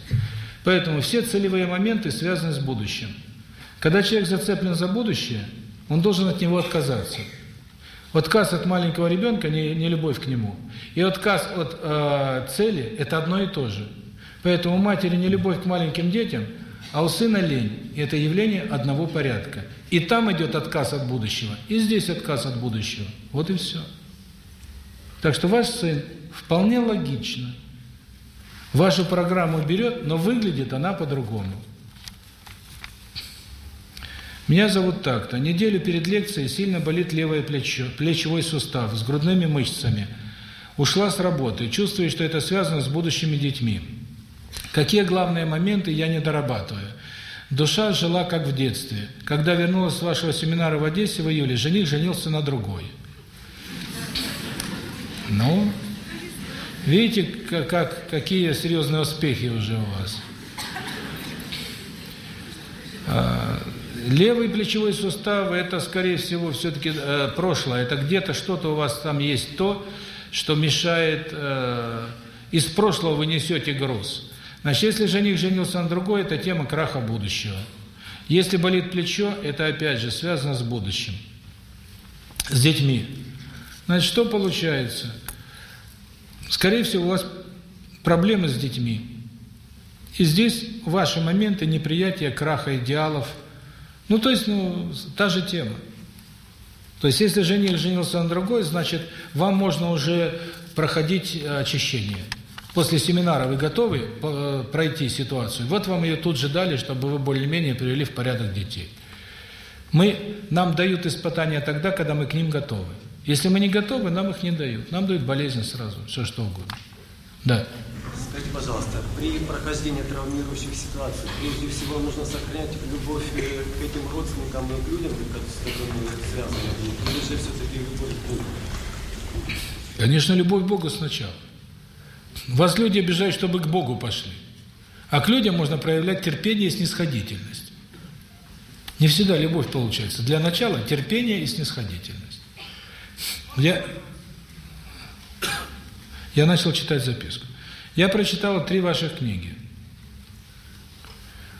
Поэтому все целевые моменты связаны с будущим. Когда человек зацеплен за будущее, он должен от него отказаться. Отказ от маленького ребенка не, не любовь к нему. И отказ от э, цели – это одно и то же. Поэтому матери не любовь к маленьким детям, а у сына лень. Это явление одного порядка. И там идет отказ от будущего, и здесь отказ от будущего. Вот и все. Так что ваш сын вполне логично. Вашу программу берет, но выглядит она по-другому. Меня зовут так-то. Неделю перед лекцией сильно болит левое плечо, плечевой сустав с грудными мышцами. Ушла с работы, чувствую, что это связано с будущими детьми. Какие главные моменты я не дорабатываю? Душа жила как в детстве. Когда вернулась с вашего семинара в Одессе в июле, жених женился на другой. Ну, видите, как, как какие серьезные успехи уже у вас. А, левый плечевой сустав – это, скорее всего, все-таки э, прошлое. Это где-то что-то у вас там есть то, что мешает, э, из прошлого вы несете груз. Значит, если жених женился на другой, это тема краха будущего. Если болит плечо, это опять же связано с будущим, с детьми. Значит, что получается? Скорее всего, у вас проблемы с детьми. И здесь ваши моменты неприятия краха идеалов. Ну, то есть, ну, та же тема. То есть, если жених женился на другой, значит, вам можно уже проходить очищение. После семинара вы готовы э, пройти ситуацию? Вот вам ее тут же дали, чтобы вы более-менее привели в порядок детей. Мы, нам дают испытания тогда, когда мы к ним готовы. Если мы не готовы, нам их не дают. Нам дают болезнь сразу, все что угодно. Да. Скажите, пожалуйста, при прохождении травмирующих ситуаций, прежде всего нужно сохранять любовь э, к этим родственникам и к людям, с которыми связаны, или же все-таки любовь к Богу? Конечно, любовь к Богу сначала. Вас люди обижают, чтобы к Богу пошли. А к людям можно проявлять терпение и снисходительность. Не всегда любовь получается. Для начала терпение и снисходительность. Я, я начал читать записку. Я прочитал три ваших книги.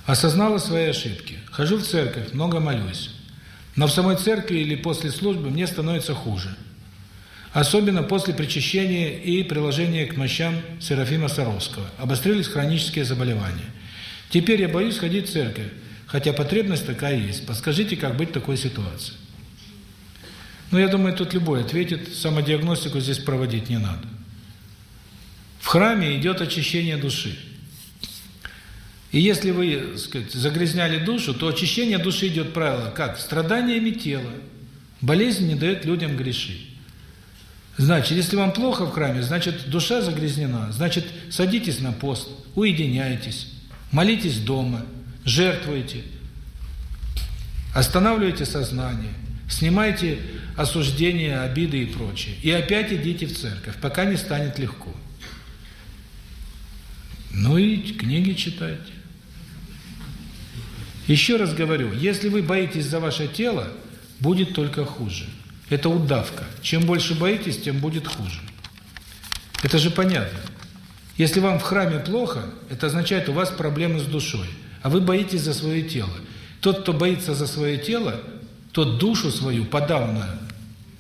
Осознала свои ошибки. Хожу в церковь, много молюсь. Но в самой церкви или после службы мне становится хуже. Особенно после причащения и приложения к мощам Серафима Саровского. Обострились хронические заболевания. Теперь я боюсь ходить в церковь, хотя потребность такая есть. Подскажите, как быть в такой ситуации? Ну, я думаю, тут любой ответит, самодиагностику здесь проводить не надо. В храме идет очищение души. И если вы, сказать, загрязняли душу, то очищение души идет правило, как? Страданиями тела. Болезнь не дает людям грешить. Значит, если вам плохо в храме, значит, душа загрязнена, значит, садитесь на пост, уединяйтесь, молитесь дома, жертвуйте, останавливайте сознание, снимайте осуждения, обиды и прочее. И опять идите в церковь, пока не станет легко. Ну и книги читайте. Еще раз говорю, если вы боитесь за ваше тело, будет только хуже. Это удавка. Чем больше боитесь, тем будет хуже. Это же понятно. Если вам в храме плохо, это означает, у вас проблемы с душой. А вы боитесь за свое тело. Тот, кто боится за свое тело, тот душу свою подавно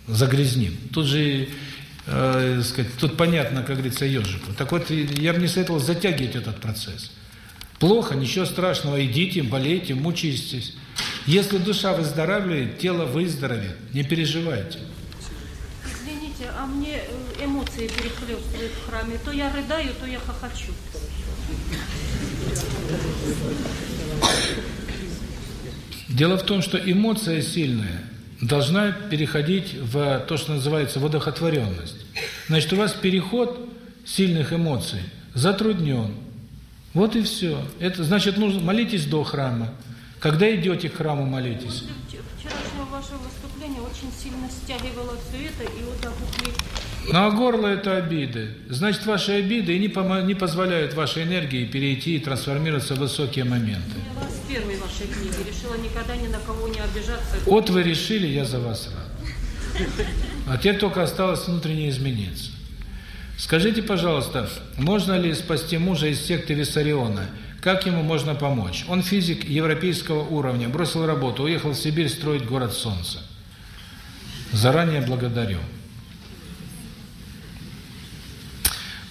загрязнит. Тут же, э, сказать, тут понятно, как говорится, ежику. Так вот, я бы не советовал затягивать этот процесс. Плохо, ничего страшного, идите, болейте, мучайтесь. Если душа выздоравливает, тело выздоровеет. Не переживайте. Извините, а мне э, эмоции перехлестывают в храме. То я рыдаю, то я хохочу. Дело в том, что эмоция сильная должна переходить в то, что называется водохотворенность. Значит, у вас переход сильных эмоций затруднен. Вот и все. Это значит, нужно молитесь до храма. Когда идете к храму, молитесь. После вчерашнего вашего выступления очень сильно стягивало все это, и вот так вот Ну а горло – это обиды. Значит, ваши обиды не, не позволяют вашей энергии перейти и трансформироваться в высокие моменты. Я вас в первой вашей книге решила никогда ни на кого не обижаться. Вот вы решили, я за вас рад. А теперь только осталось внутренне измениться. Скажите, пожалуйста, можно ли спасти мужа из секты Виссариона? Как ему можно помочь? Он физик европейского уровня, бросил работу, уехал в Сибирь строить город солнца. Заранее благодарю.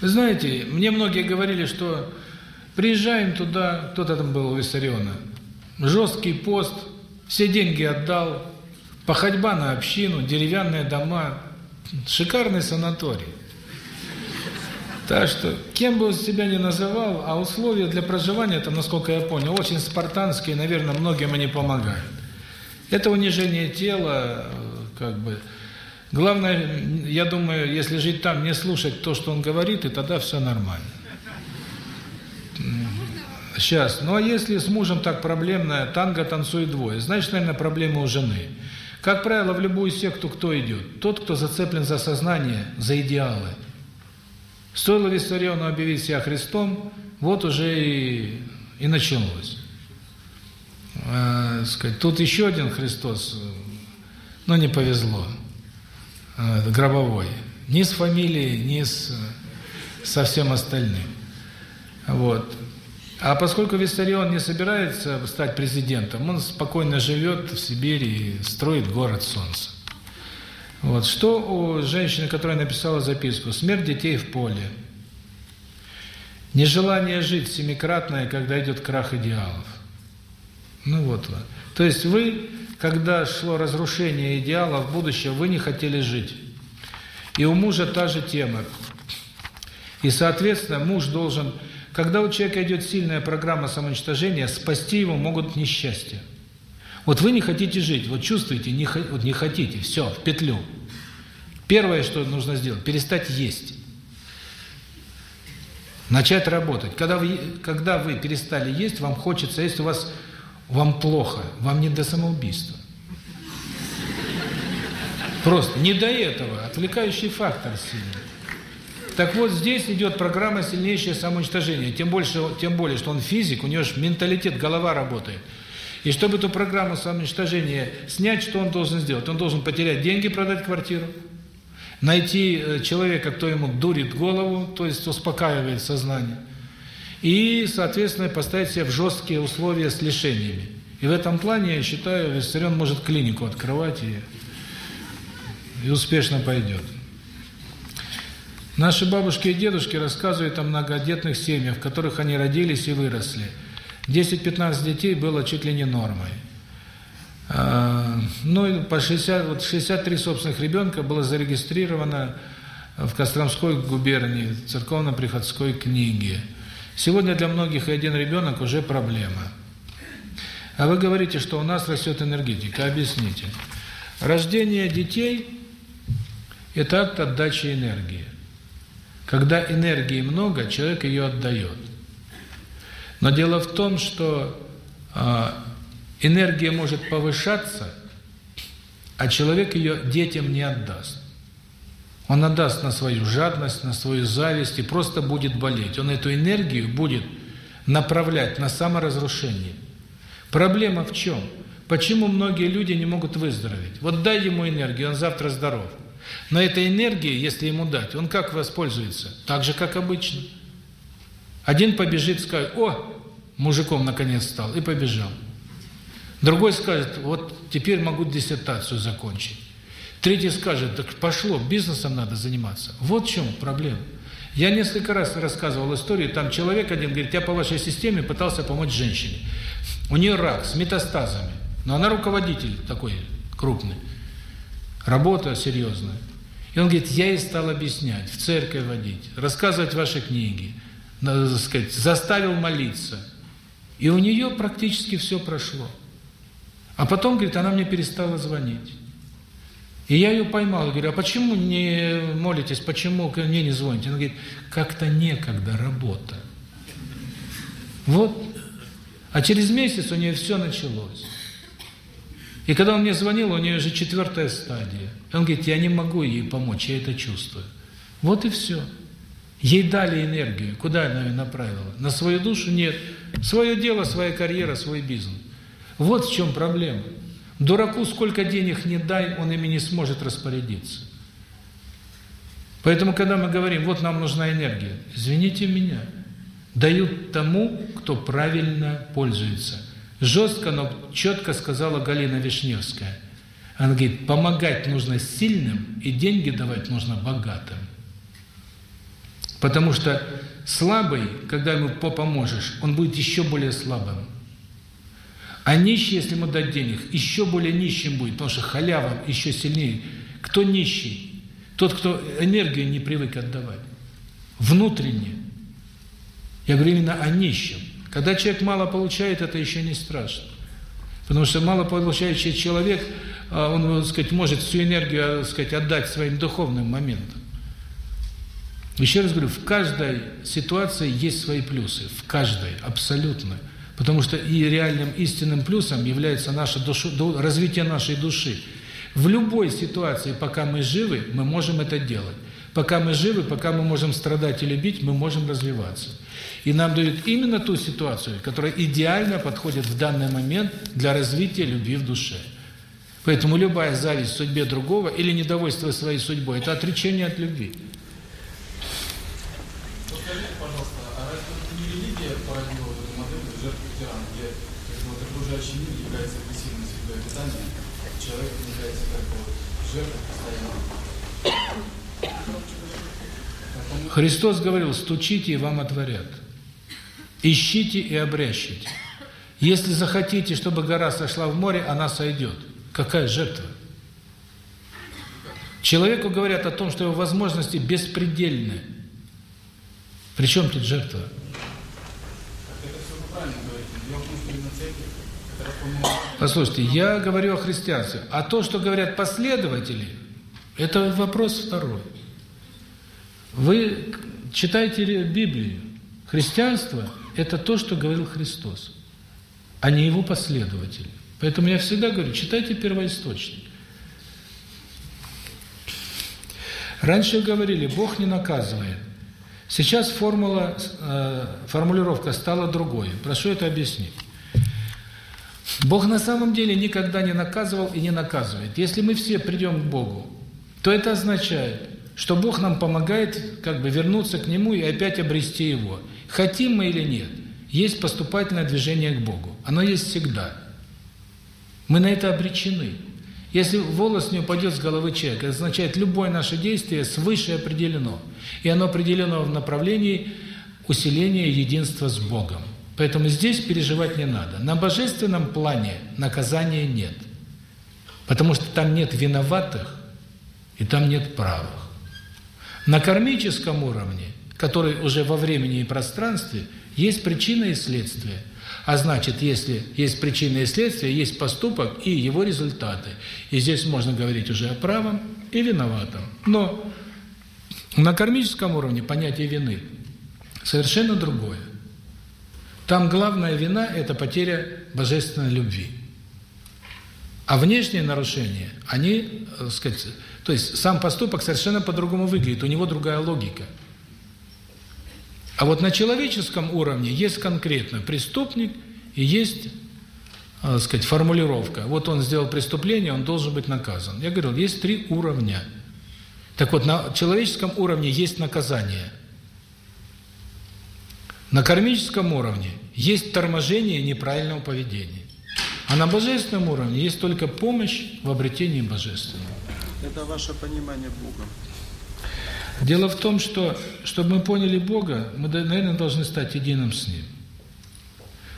Вы знаете, мне многие говорили, что приезжаем туда, кто-то там был у Виссариона, жесткий пост, все деньги отдал, походьба на общину, деревянные дома, шикарный санаторий. Так что, кем бы он себя ни называл, а условия для проживания, там, насколько я понял, очень спартанские, наверное, многим они помогают. Это унижение тела, как бы. Главное, я думаю, если жить там, не слушать то, что он говорит, и тогда все нормально. Сейчас. Ну а если с мужем так проблемно, танго танцует двое, значит, наверное, проблема у жены. Как правило, в любую секту кто идет? Тот, кто зацеплен за сознание, за идеалы. Стоило Виссариону объявить себя Христом, вот уже и, и началось. Э, сказать, тут еще один Христос, но не повезло, э, гробовой. Ни с фамилией, ни с, со всем остальным. Вот. А поскольку Виссарион не собирается стать президентом, он спокойно живет в Сибири и строит город солнца. Вот. Что у женщины, которая написала записку? Смерть детей в поле. Нежелание жить семикратное, когда идет крах идеалов. Ну вот. То есть вы, когда шло разрушение идеалов будущего, вы не хотели жить. И у мужа та же тема. И, соответственно, муж должен... Когда у человека идет сильная программа самоуничтожения, спасти его могут несчастья. Вот вы не хотите жить, вот чувствуете, не, вот не хотите, все, в петлю. Первое, что нужно сделать, перестать есть. Начать работать. Когда вы, когда вы перестали есть, вам хочется, если у вас вам плохо, вам не до самоубийства. Просто не до этого, отвлекающий фактор сильный. Так вот, здесь идет программа сильнейшее самоуничтожение. Тем больше, тем более, что он физик, у него же менталитет, голова работает. И чтобы эту программу самоуничтожения снять, что он должен сделать? Он должен потерять деньги, продать квартиру, найти человека, кто ему дурит голову, то есть успокаивает сознание, и, соответственно, поставить себя в жесткие условия с лишениями. И в этом плане, я считаю, Виссарион может клинику открывать и, и успешно пойдет. Наши бабушки и дедушки рассказывают о многодетных семьях, в которых они родились и выросли. 10-15 детей было чуть ли не нормой. Ну, по 60, вот 63 собственных ребенка было зарегистрировано в Костромской губернии, в церковно-приходской книге. Сегодня для многих и один ребенок уже проблема. А вы говорите, что у нас растет энергетика. Объясните. Рождение детей – это акт отдачи энергии. Когда энергии много, человек ее отдает. Но дело в том, что э, энергия может повышаться, а человек ее детям не отдаст. Он отдаст на свою жадность, на свою зависть и просто будет болеть. Он эту энергию будет направлять на саморазрушение. Проблема в чем? Почему многие люди не могут выздороветь? Вот дай ему энергию, он завтра здоров. Но этой энергией, если ему дать, он как воспользуется? Так же, как обычно. Один побежит, скажет, о, мужиком наконец стал, и побежал. Другой скажет, вот теперь могу диссертацию закончить. Третий скажет, так пошло, бизнесом надо заниматься. Вот в чем проблема. Я несколько раз рассказывал историю, там человек один говорит, я по вашей системе пытался помочь женщине. У нее рак с метастазами, но она руководитель такой крупный. Работа серьезная. И он говорит, я ей стал объяснять, в церковь водить, рассказывать ваши книги, надо сказать, заставил молиться. И у нее практически все прошло. А потом, говорит, она мне перестала звонить. И я ее поймал, говорю, а почему не молитесь, почему ко мне не звоните? Она говорит, как-то некогда, работа. Вот. А через месяц у нее все началось. И когда он мне звонил, у нее уже четвертая стадия. Он говорит, я не могу ей помочь, я это чувствую. Вот и все. Ей дали энергию. Куда она ее направила? На свою душу? Нет. Свое дело, своя карьера, свой бизнес. Вот в чем проблема. Дураку сколько денег не дай, он ими не сможет распорядиться. Поэтому, когда мы говорим, вот нам нужна энергия, извините меня, дают тому, кто правильно пользуется. Жестко, но четко сказала Галина Вишневская. Она говорит, помогать нужно сильным, и деньги давать нужно богатым. Потому что слабый, когда ему поможешь, он будет еще более слабым. А нищий, если ему дать денег, еще более нищим будет, потому что халява еще сильнее. Кто нищий? Тот, кто энергию не привык отдавать. Внутренне. Я говорю именно о нищем. Когда человек мало получает, это еще не страшно. Потому что мало получающий человек, а, он, так сказать, может всю энергию, так сказать, отдать своим духовным моментам. Еще раз говорю, в каждой ситуации есть свои плюсы. В каждой, абсолютно. Потому что и реальным истинным плюсом является наше душу, развитие нашей души. В любой ситуации, пока мы живы, мы можем это делать. Пока мы живы, пока мы можем страдать и любить, мы можем развиваться. И нам дают именно ту ситуацию, которая идеально подходит в данный момент для развития любви в душе. Поэтому любая зависть судьбе другого или недовольство своей судьбой – это отречение от любви. Скажите, пожалуйста, а разве не религия породила вот эту модель жертвы тирана, где вот окружающий мир является агрессивной средой питания, человек является как бы жертвой постоянно? Христос говорил, стучите и вам отворят. Ищите и обрящите. Если захотите, чтобы гора сошла в море, она сойдет. Какая жертва? Человеку говорят о том, что его возможности беспредельны. Причем тут жертва? Послушайте, я говорю о христианстве. А то, что говорят последователи, это вопрос второй. Вы читаете Библию. Христианство – это то, что говорил Христос, а не его последователи. Поэтому я всегда говорю, читайте первоисточник. Раньше говорили, Бог не наказывает. Сейчас формула, э, формулировка стала другой. Прошу это объяснить. Бог на самом деле никогда не наказывал и не наказывает. Если мы все придем к Богу, то это означает, что Бог нам помогает как бы вернуться к Нему и опять обрести Его. Хотим мы или нет, есть поступательное движение к Богу. Оно есть всегда. Мы на это обречены. Если волос не упадет с головы человека, это означает, любое наше действие свыше определено. И оно определено в направлении усиления единства с Богом. Поэтому здесь переживать не надо. На божественном плане наказания нет. Потому что там нет виноватых и там нет правых. На кармическом уровне, который уже во времени и пространстве, есть причина и следствие. А значит, если есть причина и следствие, есть поступок и его результаты. И здесь можно говорить уже о правом и виноватом. Но на кармическом уровне понятие вины совершенно другое. Там главная вина – это потеря божественной любви. А внешние нарушения, они, э, сказать, то есть сам поступок совершенно по-другому выглядит, у него другая логика. А вот на человеческом уровне есть конкретно преступник и есть, так сказать, формулировка. Вот он сделал преступление, он должен быть наказан. Я говорил, есть три уровня. Так вот, на человеческом уровне есть наказание. На кармическом уровне есть торможение неправильного поведения. А на божественном уровне есть только помощь в обретении божественного. Это ваше понимание Бога. Дело в том, что, чтобы мы поняли Бога, мы, наверное, должны стать единым с Ним.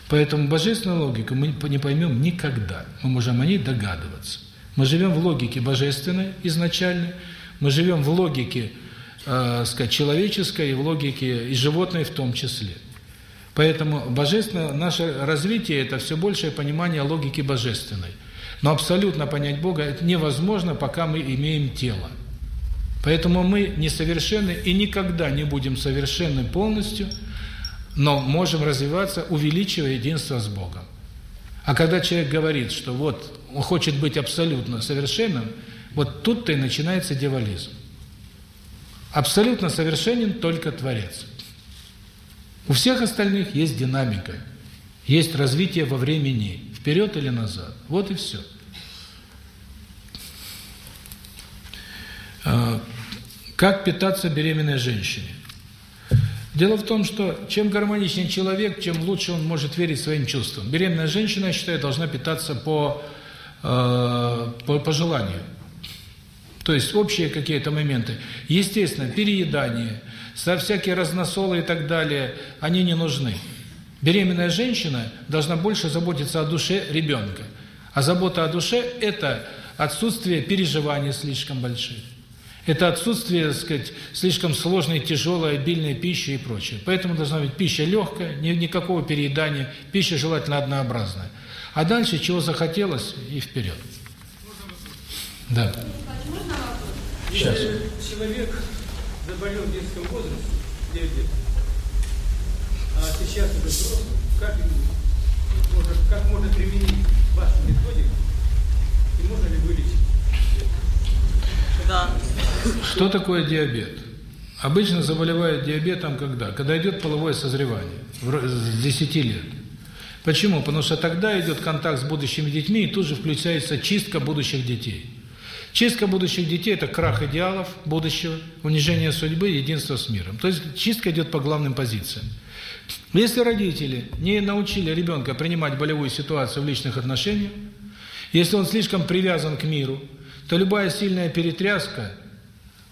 Поэтому божественную логику мы не поймем никогда. Мы можем о ней догадываться. Мы живем в логике божественной изначальной, мы живем в логике, э, сказать, человеческой и в логике и животной в том числе. Поэтому божественное наше развитие – это все большее понимание логики божественной. Но абсолютно понять Бога это невозможно, пока мы имеем тело. Поэтому мы несовершенны и никогда не будем совершенны полностью, но можем развиваться, увеличивая единство с Богом. А когда человек говорит, что вот он хочет быть абсолютно совершенным, вот тут-то и начинается дьяволизм. Абсолютно совершенен только Творец. У всех остальных есть динамика, есть развитие во времени, вперед или назад. Вот и все. А, как питаться беременной женщине? Дело в том, что чем гармоничнее человек, тем лучше он может верить своим чувствам. Беременная женщина, я считаю, должна питаться по, э, по, по желанию. То есть общие какие-то моменты. Естественно, переедание, со всякие разносолы и так далее, они не нужны. Беременная женщина должна больше заботиться о душе ребенка. А забота о душе – это отсутствие переживаний слишком больших. Это отсутствие, так сказать, слишком сложной, тяжелой, обильной пищи и прочее. Поэтому должна быть пища легкая, ни, никакого переедания, пища желательно однообразная. А дальше чего захотелось и вперед. Да. Сейчас. Человек заболел в детском возрасте, диабет, а сейчас уже взрослый, как, может, как можно применить вашу методику и можно ли вылечить? Да. Что такое диабет? Обычно заболевают диабетом когда? Когда идет половое созревание, с 10 лет. Почему? Потому что тогда идет контакт с будущими детьми, и тут же включается чистка будущих детей. Чистка будущих детей – это крах идеалов будущего, унижение судьбы, единство с миром. То есть чистка идет по главным позициям. Если родители не научили ребенка принимать болевую ситуацию в личных отношениях, если он слишком привязан к миру, то любая сильная перетряска,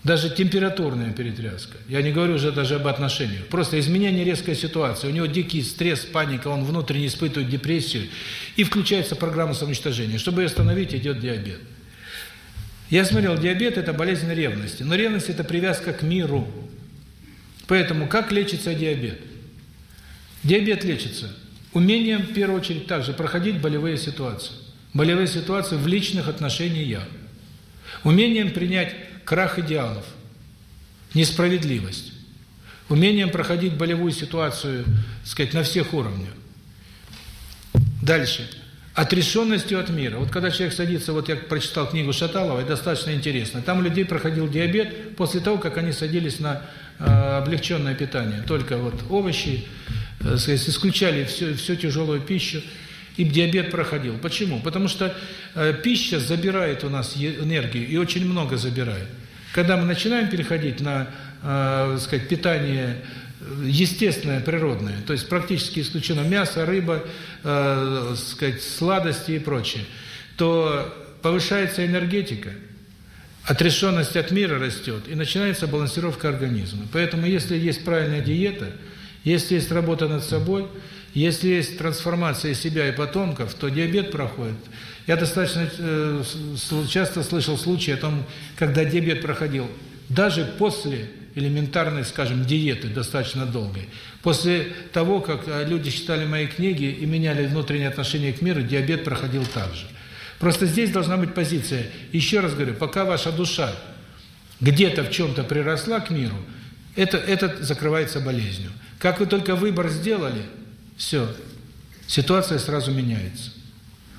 даже температурная перетряска, я не говорю уже даже об отношениях, просто изменение резкой ситуации, у него дикий стресс, паника, он внутренне испытывает депрессию, и включается программа самоуничтожения. Чтобы ее остановить, идет диабет. Я смотрел, диабет – это болезнь ревности. Но ревность – это привязка к миру. Поэтому как лечится диабет? Диабет лечится умением, в первую очередь, также проходить болевые ситуации. Болевые ситуации в личных отношениях. Умением принять крах идеалов, несправедливость. Умением проходить болевую ситуацию, сказать, на всех уровнях. Дальше. Отрешенностью от мира. Вот когда человек садится, вот я прочитал книгу Шаталова, достаточно интересно. Там у людей проходил диабет после того, как они садились на э, облегченное питание. Только вот овощи, э, исключали всю, всю тяжелую пищу, и диабет проходил. Почему? Потому что э, пища забирает у нас энергию, и очень много забирает. Когда мы начинаем переходить на, э, сказать, питание естественное, природное, то есть практически исключено мясо, рыба, э, сказать, сладости и прочее, то повышается энергетика, отрешенность от мира растет, и начинается балансировка организма. Поэтому если есть правильная диета, если есть работа над собой, если есть трансформация себя и потомков, то диабет проходит. Я достаточно э, часто слышал случаи о том, когда диабет проходил даже после элементарной, скажем, диеты достаточно долгой. После того, как э, люди читали мои книги и меняли внутреннее отношение к миру, диабет проходил так же. Просто здесь должна быть позиция. Еще раз говорю, пока ваша душа где-то в чем-то приросла к миру, это, это закрывается болезнью. Как вы только выбор сделали, все, ситуация сразу меняется.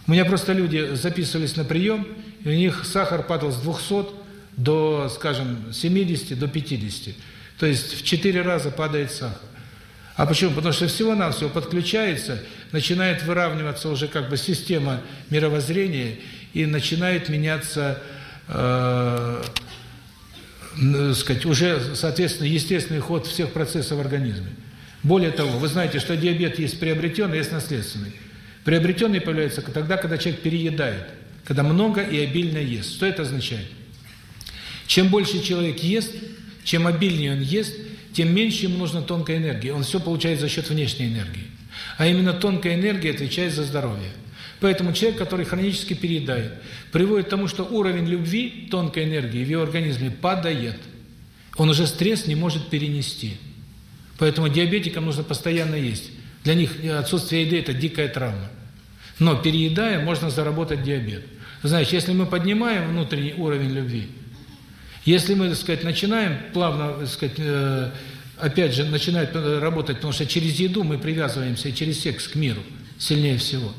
У меня просто люди записывались на прием, и у них сахар падал с 200 до, скажем, 70, до 50. То есть в 4 раза падает сахар. А почему? Потому что всего-навсего подключается, начинает выравниваться уже как бы система мировоззрения и начинает меняться, э, сказать, уже, соответственно, естественный ход всех процессов в организме. Более того, вы знаете, что диабет есть приобретенный, есть наследственный. Приобретенный появляется тогда, когда человек переедает, когда много и обильно ест. Что это означает? Чем больше человек ест, чем обильнее он ест, тем меньше ему нужно тонкой энергии. Он все получает за счет внешней энергии. А именно тонкая энергия отвечает за здоровье. Поэтому человек, который хронически переедает, приводит к тому, что уровень любви, тонкой энергии в его организме падает. Он уже стресс не может перенести. Поэтому диабетикам нужно постоянно есть. Для них отсутствие еды – это дикая травма. Но переедая, можно заработать диабет. Значит, если мы поднимаем внутренний уровень любви, если мы, так сказать, начинаем плавно, так сказать, э, опять же, начинать работать, потому что через еду мы привязываемся и через секс к миру сильнее всего,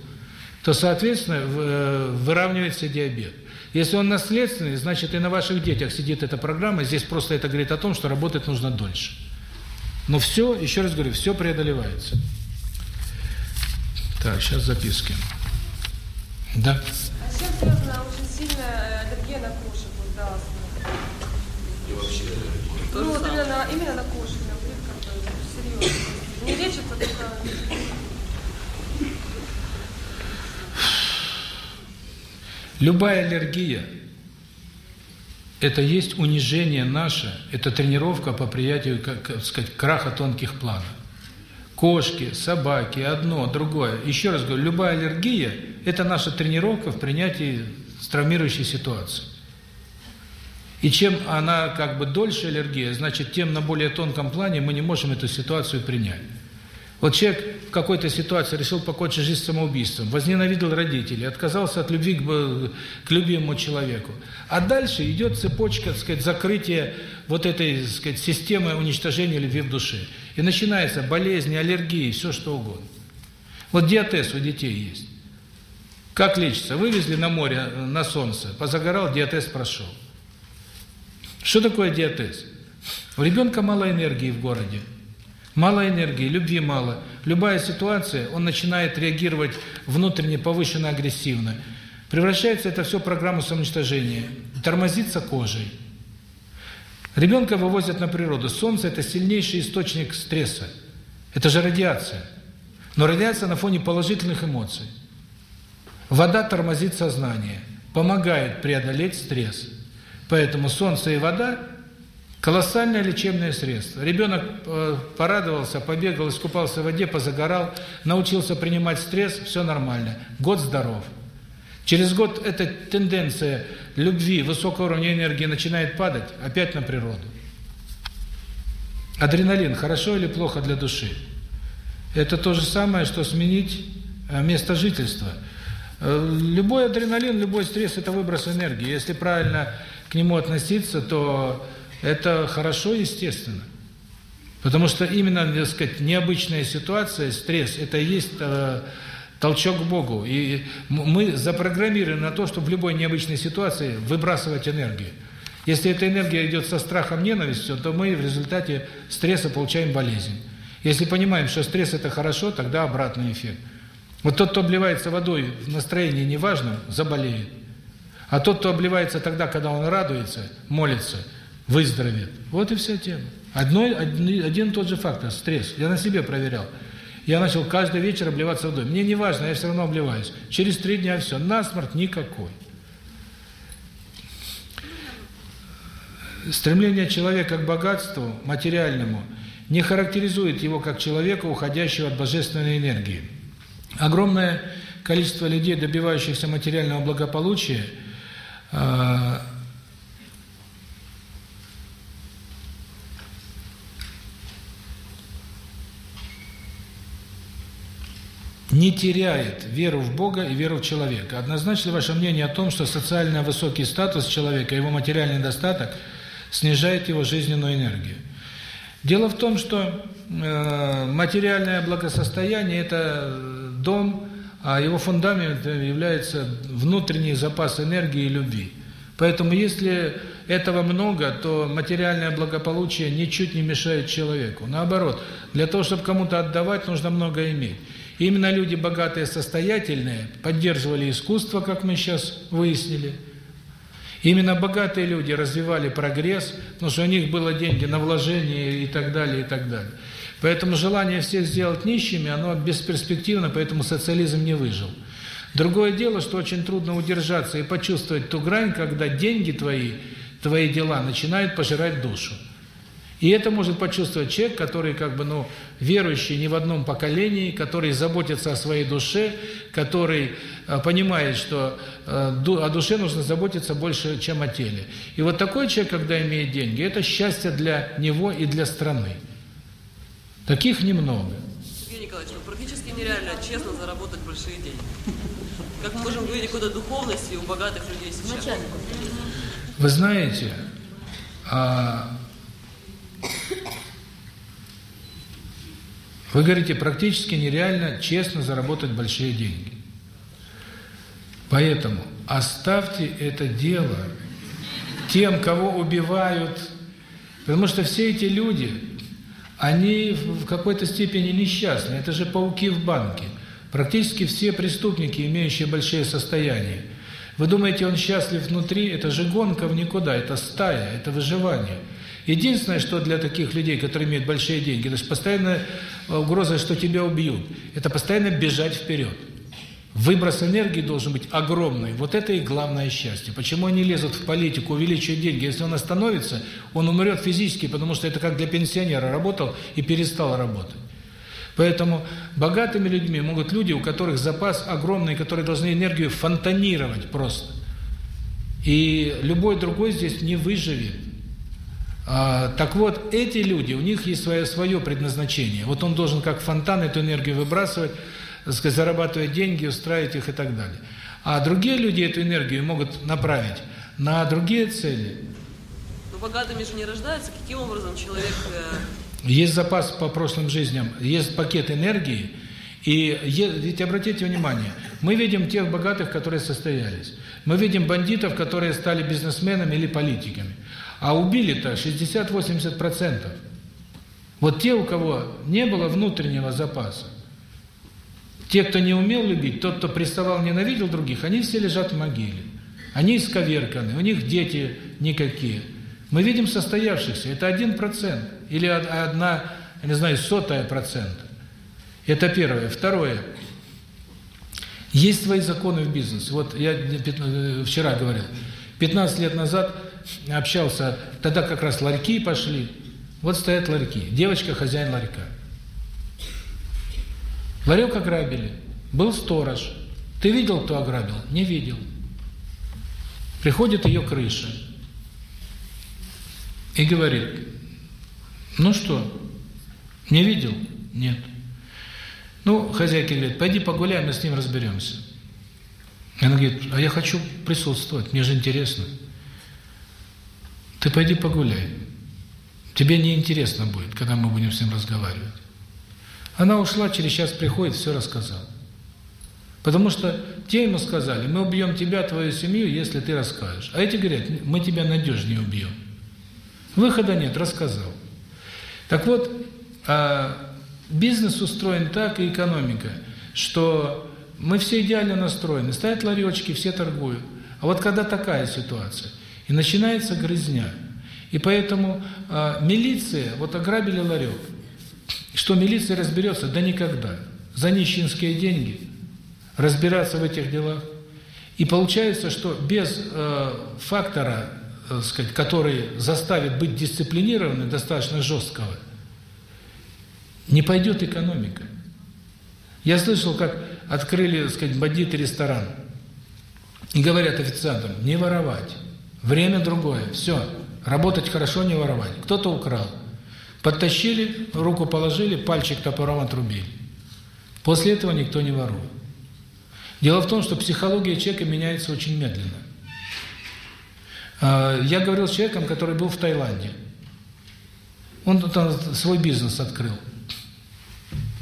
то, соответственно, э, выравнивается диабет. Если он наследственный, значит и на ваших детях сидит эта программа, здесь просто это говорит о том, что работать нужно дольше. Но все, еще раз говорю, все преодолевается. Так, сейчас записки. Да. А с чем связана очень сильная аллергия на кошек? Вот, да, Вообще... ну, вот именно на, именно на на как бы, серьезно. Не лечится только... Любая аллергия – это есть унижение наше, это тренировка по приятию, как, как сказать, краха тонких планов. Кошки, собаки, одно, другое. Еще раз говорю, любая аллергия – это наша тренировка в принятии травмирующей ситуации. И чем она как бы дольше аллергия, значит, тем на более тонком плане мы не можем эту ситуацию принять. Вот человек в какой-то ситуации решил покончить жизнь самоубийством, возненавидел родителей, отказался от любви к, к любимому человеку. А дальше идет цепочка, так сказать, закрытия вот этой, так сказать, системы уничтожения любви в душе. И начинается болезни, аллергии, все что угодно. Вот диатез у детей есть. Как лечится? Вывезли на море, на солнце, позагорал, диатез прошел. Что такое диатез? У ребенка мало энергии в городе. Мало энергии, любви мало. Любая ситуация, он начинает реагировать внутренне повышенно агрессивно. Превращается это все в программу самоуничтожения. Тормозится кожей. Ребенка вывозят на природу. Солнце – это сильнейший источник стресса. Это же радиация. Но радиация на фоне положительных эмоций. Вода тормозит сознание, помогает преодолеть стресс. Поэтому солнце и вода Колоссальное лечебное средство. Ребенок э, порадовался, побегал, искупался в воде, позагорал, научился принимать стресс, все нормально. Год здоров. Через год эта тенденция любви, высокого уровня энергии начинает падать, опять на природу. Адреналин хорошо или плохо для души? Это то же самое, что сменить э, место жительства. Э, любой адреналин, любой стресс – это выброс энергии. Если правильно к нему относиться, то это хорошо, естественно. Потому что именно, так сказать, необычная ситуация, стресс, это и есть э, толчок к Богу. И мы запрограммированы на то, чтобы в любой необычной ситуации выбрасывать энергию. Если эта энергия идет со страхом, ненавистью, то мы в результате стресса получаем болезнь. Если понимаем, что стресс – это хорошо, тогда обратный эффект. Вот тот, кто обливается водой в настроении неважном, заболеет. А тот, кто обливается тогда, когда он радуется, молится – выздоровеет. Вот и вся тема. Одно, один, один тот же фактор – стресс. Я на себе проверял. Я начал каждый вечер обливаться водой. Мне не важно, я все равно обливаюсь. Через три дня все. Насморк никакой. Стремление человека к богатству материальному не характеризует его как человека, уходящего от божественной энергии. Огромное количество людей, добивающихся материального благополучия, не теряет веру в Бога и веру в человека. Однозначно ваше мнение о том, что социально высокий статус человека, его материальный достаток снижает его жизненную энергию. Дело в том, что э, материальное благосостояние – это дом, а его фундаментом является внутренний запас энергии и любви. Поэтому если этого много, то материальное благополучие ничуть не мешает человеку. Наоборот, для того, чтобы кому-то отдавать, нужно много иметь. Именно люди богатые, состоятельные поддерживали искусство, как мы сейчас выяснили. Именно богатые люди развивали прогресс, потому что у них было деньги на вложение и так далее, и так далее. Поэтому желание всех сделать нищими, оно бесперспективно, поэтому социализм не выжил. Другое дело, что очень трудно удержаться и почувствовать ту грань, когда деньги твои, твои дела начинают пожирать душу. И это может почувствовать человек, который как бы, ну, верующий не в одном поколении, который заботится о своей душе, который э, понимает, что э, о душе нужно заботиться больше, чем о теле. И вот такой человек, когда имеет деньги, это счастье для него и для страны. Таких немного. Сергей Николаевич, ну, практически нереально честно заработать большие деньги. Как мы можем говорить о духовности у богатых людей сейчас? Вы знаете, а, вы говорите, практически нереально честно заработать большие деньги. Поэтому оставьте это дело тем, кого убивают, потому что все эти люди, они в какой-то степени несчастны. Это же пауки в банке. Практически все преступники, имеющие большие состояния. Вы думаете, он счастлив внутри? Это же гонка в никуда, это стая, это выживание. Единственное, что для таких людей, которые имеют большие деньги, это же постоянная угроза, что тебя убьют. Это постоянно бежать вперед. Выброс энергии должен быть огромный. Вот это и главное счастье. Почему они лезут в политику, увеличивают деньги? Если он остановится, он умрет физически, потому что это как для пенсионера работал и перестал работать. Поэтому богатыми людьми могут люди, у которых запас огромный, которые должны энергию фонтанировать просто. И любой другой здесь не выживет. А, так вот, эти люди, у них есть свое, свое предназначение. Вот он должен как фонтан эту энергию выбрасывать, так сказать, зарабатывать деньги, устраивать их и так далее. А другие люди эту энергию могут направить на другие цели. Но богатыми же не рождаются. Каким образом человек... Э... Есть запас по прошлым жизням, есть пакет энергии, и ведь обратите внимание, мы видим тех богатых, которые состоялись. Мы видим бандитов, которые стали бизнесменами или политиками. А убили-то 60-80%. Вот те, у кого не было внутреннего запаса, те, кто не умел любить, тот, кто приставал, ненавидел других, они все лежат в могиле. Они исковерканы, у них дети никакие. Мы видим состоявшихся, это один процент или одна, не знаю, сотая процента. Это первое. Второе. Есть свои законы в бизнесе. Вот я вчера говорил, 15 лет назад общался, тогда как раз ларьки пошли. Вот стоят ларьки. Девочка хозяин ларька. Ларек ограбили. Был сторож. Ты видел, кто ограбил? Не видел. Приходит ее крыша. И говорит, ну что, не видел? Нет. Ну, хозяйка говорит, пойди погуляй, мы с ним разберемся. Она говорит, а я хочу присутствовать, мне же интересно. Ты пойди погуляй. Тебе не интересно будет, когда мы будем с ним разговаривать. Она ушла, через час приходит, все рассказала. Потому что те ему сказали, мы убьем тебя, твою семью, если ты расскажешь. А эти говорят, мы тебя надежнее убьем. Выхода нет, рассказал. Так вот, а, бизнес устроен так, и экономика, что мы все идеально настроены. Стоят ларечки, все торгуют. А вот когда такая ситуация, и начинается грызня. И поэтому а, милиция, вот ограбили ларек, что милиция разберется? Да никогда. За нищенские деньги разбираться в этих делах. И получается, что без э, фактора, э, сказать, который заставит быть дисциплинированным, достаточно жесткого, не пойдет экономика. Я слышал, как открыли, сказать, бандиты ресторан. И говорят официантам, не воровать. Время другое. Все. Работать хорошо, не воровать. Кто-то украл. Подтащили, руку положили, пальчик топором отрубили. После этого никто не ворует. Дело в том, что психология человека меняется очень медленно. А, я говорил с человеком, который был в Таиланде. Он там свой бизнес открыл.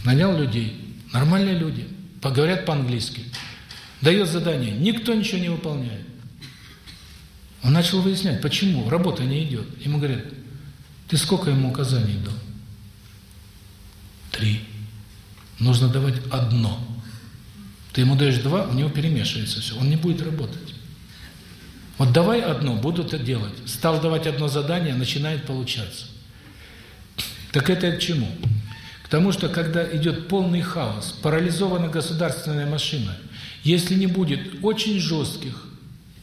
Нанял людей. Нормальные люди. Поговорят по-английски. Дает задание. Никто ничего не выполняет. Он начал выяснять, почему. Работа не идет. Ему говорят, ты сколько ему указаний дал? Три. Нужно давать одно. Ты ему даешь два, у него перемешивается все. Он не будет работать. Вот давай одно, буду это делать. Стал давать одно задание, начинает получаться. Так это к чему? К тому, что когда идет полный хаос, парализована государственная машина, если не будет очень жестких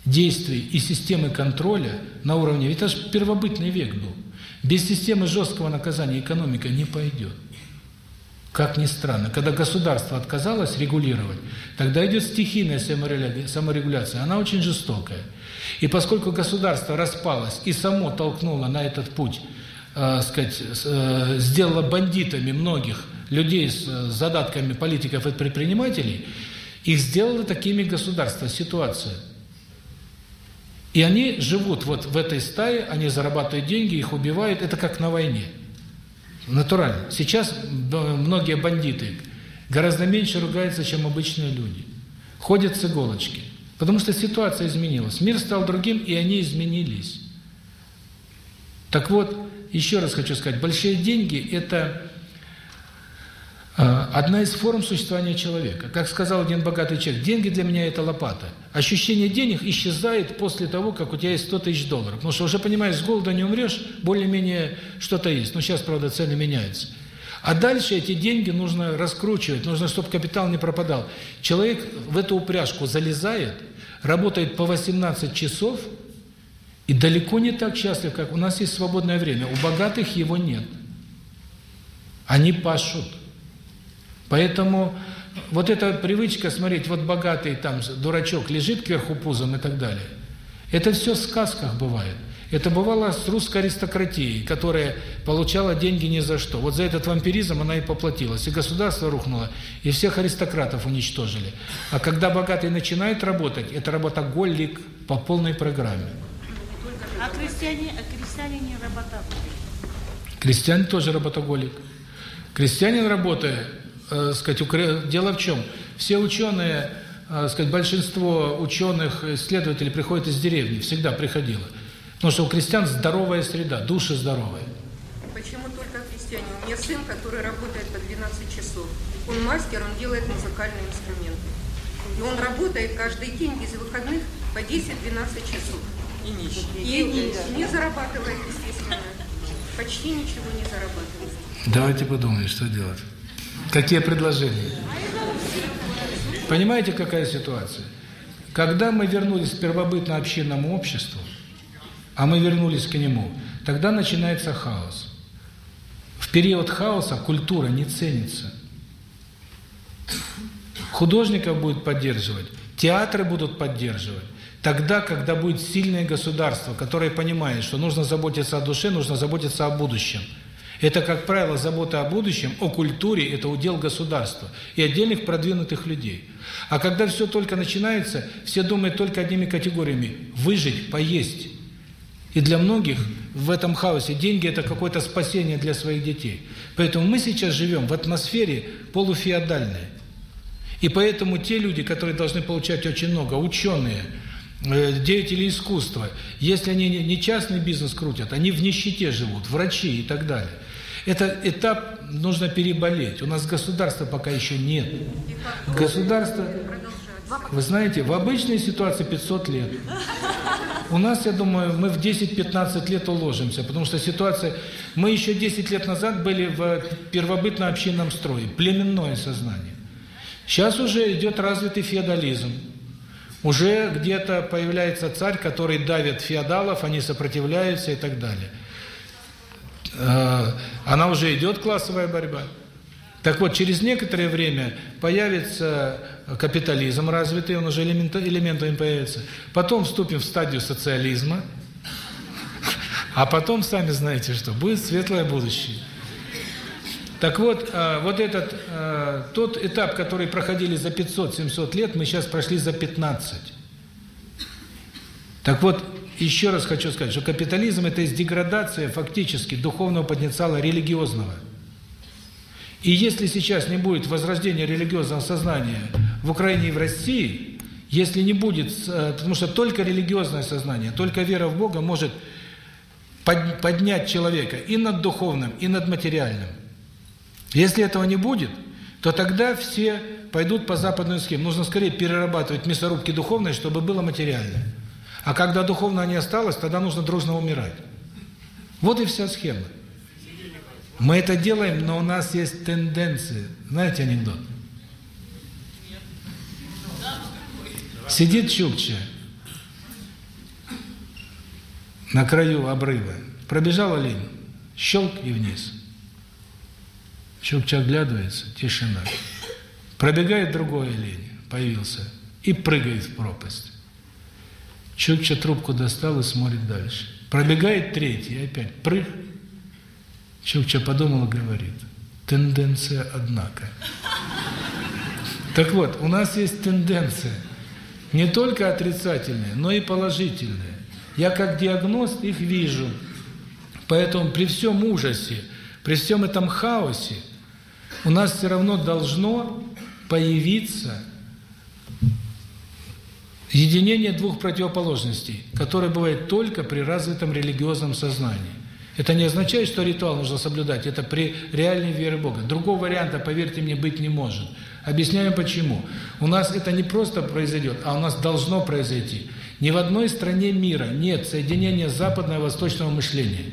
действий и системы контроля на уровне, ведь это же первобытный век был, без системы жесткого наказания экономика не пойдет. Как ни странно, когда государство отказалось регулировать, тогда идет стихийная саморегуляция, она очень жестокая. И поскольку государство распалось и само толкнуло на этот путь, э, сказать, э, сделало бандитами многих людей с э, задатками политиков и предпринимателей, их сделало такими государства, ситуация. И они живут вот в этой стае, они зарабатывают деньги, их убивают, это как на войне. Натурально. Сейчас многие бандиты гораздо меньше ругаются, чем обычные люди. Ходят с иголочки. Потому что ситуация изменилась. Мир стал другим, и они изменились. Так вот, еще раз хочу сказать, большие деньги – это одна из форм существования человека. Как сказал один богатый человек, деньги для меня – это лопата. Ощущение денег исчезает после того, как у тебя есть 100 тысяч долларов. Потому что уже, понимаешь, с голода не умрешь, более-менее что-то есть. Но сейчас, правда, цены меняются. А дальше эти деньги нужно раскручивать, нужно, чтобы капитал не пропадал. Человек в эту упряжку залезает, работает по 18 часов и далеко не так счастлив, как у нас есть свободное время. У богатых его нет. Они пашут. Поэтому вот эта привычка смотреть, вот богатый там дурачок лежит кверху пузом и так далее, это все в сказках бывает. Это бывало с русской аристократией, которая получала деньги ни за что. Вот за этот вампиризм она и поплатилась. И государство рухнуло, и всех аристократов уничтожили. А когда богатый начинает работать, это работоголик по полной программе. А крестьяне, а крестьяне не работоголик? Крестьянин тоже работоголик. Крестьянин работая, э, сказать, дело в чем? Все ученые, э, сказать, большинство ученых, исследователей приходят из деревни, всегда приходило. Потому что у крестьян здоровая среда, души здоровые. Почему только крестьяне? У меня сын, который работает по 12 часов. Он мастер, он делает музыкальные инструменты. И он работает каждый день без выходных по 10-12 часов. И нищий. И, и не зарабатывает, естественно. Почти ничего не зарабатывает. Давайте подумаем, что делать. Какие предложения? Понимаете, какая ситуация? Когда мы вернулись к первобытно-общинному обществу, а мы вернулись к нему, тогда начинается хаос. В период хаоса культура не ценится. Художников будет поддерживать, театры будут поддерживать. Тогда, когда будет сильное государство, которое понимает, что нужно заботиться о душе, нужно заботиться о будущем. Это, как правило, забота о будущем, о культуре – это удел государства и отдельных продвинутых людей. А когда все только начинается, все думают только одними категориями – выжить, поесть. И для многих в этом хаосе деньги – это какое-то спасение для своих детей. Поэтому мы сейчас живем в атмосфере полуфеодальной. И поэтому те люди, которые должны получать очень много, ученые, э, деятели искусства, если они не частный бизнес крутят, они в нищете живут, врачи и так далее. Это этап нужно переболеть. У нас государства пока еще нет. Государство, вы знаете, в обычной ситуации 500 лет. У нас, я думаю, мы в 10-15 лет уложимся, потому что ситуация... Мы еще 10 лет назад были в первобытно-общинном строе, племенное сознание. Сейчас уже идет развитый феодализм. Уже где-то появляется царь, который давит феодалов, они сопротивляются и так далее. Э, она уже идет классовая борьба. Так вот, через некоторое время появится капитализм развитый, он уже элемент, элементами появится. Потом вступим в стадию социализма, а потом, сами знаете что, будет светлое будущее. Так вот, э, вот этот, э, тот этап, который проходили за 500-700 лет, мы сейчас прошли за 15. Так вот, еще раз хочу сказать, что капитализм – это есть деградация фактически духовного потенциала религиозного – и если сейчас не будет возрождения религиозного сознания в Украине и в России, если не будет, э, потому что только религиозное сознание, только вера в Бога может поднять человека и над духовным, и над материальным. Если этого не будет, то тогда все пойдут по западной схеме. Нужно скорее перерабатывать мясорубки духовные, чтобы было материальное. А когда духовное не осталось, тогда нужно дружно умирать. Вот и вся схема. Мы это делаем, но у нас есть тенденции. Знаете анекдот? Сидит Чукча на краю обрыва. Пробежал олень, щелк и вниз. Чукча оглядывается, тишина. Пробегает другой олень, появился, и прыгает в пропасть. Чукча трубку достал и смотрит дальше. Пробегает третий, опять прыг, Чукча подумал и говорит, Тенденция, однако. Так вот, у нас есть тенденция не только отрицательные, но и положительные. Я как диагност их вижу. Поэтому при всем ужасе, при всем этом хаосе у нас все равно должно появиться единение двух противоположностей, которое бывает только при развитом религиозном сознании. Это не означает, что ритуал нужно соблюдать, это при реальной вере Бога. Другого варианта, поверьте мне, быть не может. Объясняем почему. У нас это не просто произойдет, а у нас должно произойти. Ни в одной стране мира нет соединения западного и восточного мышления.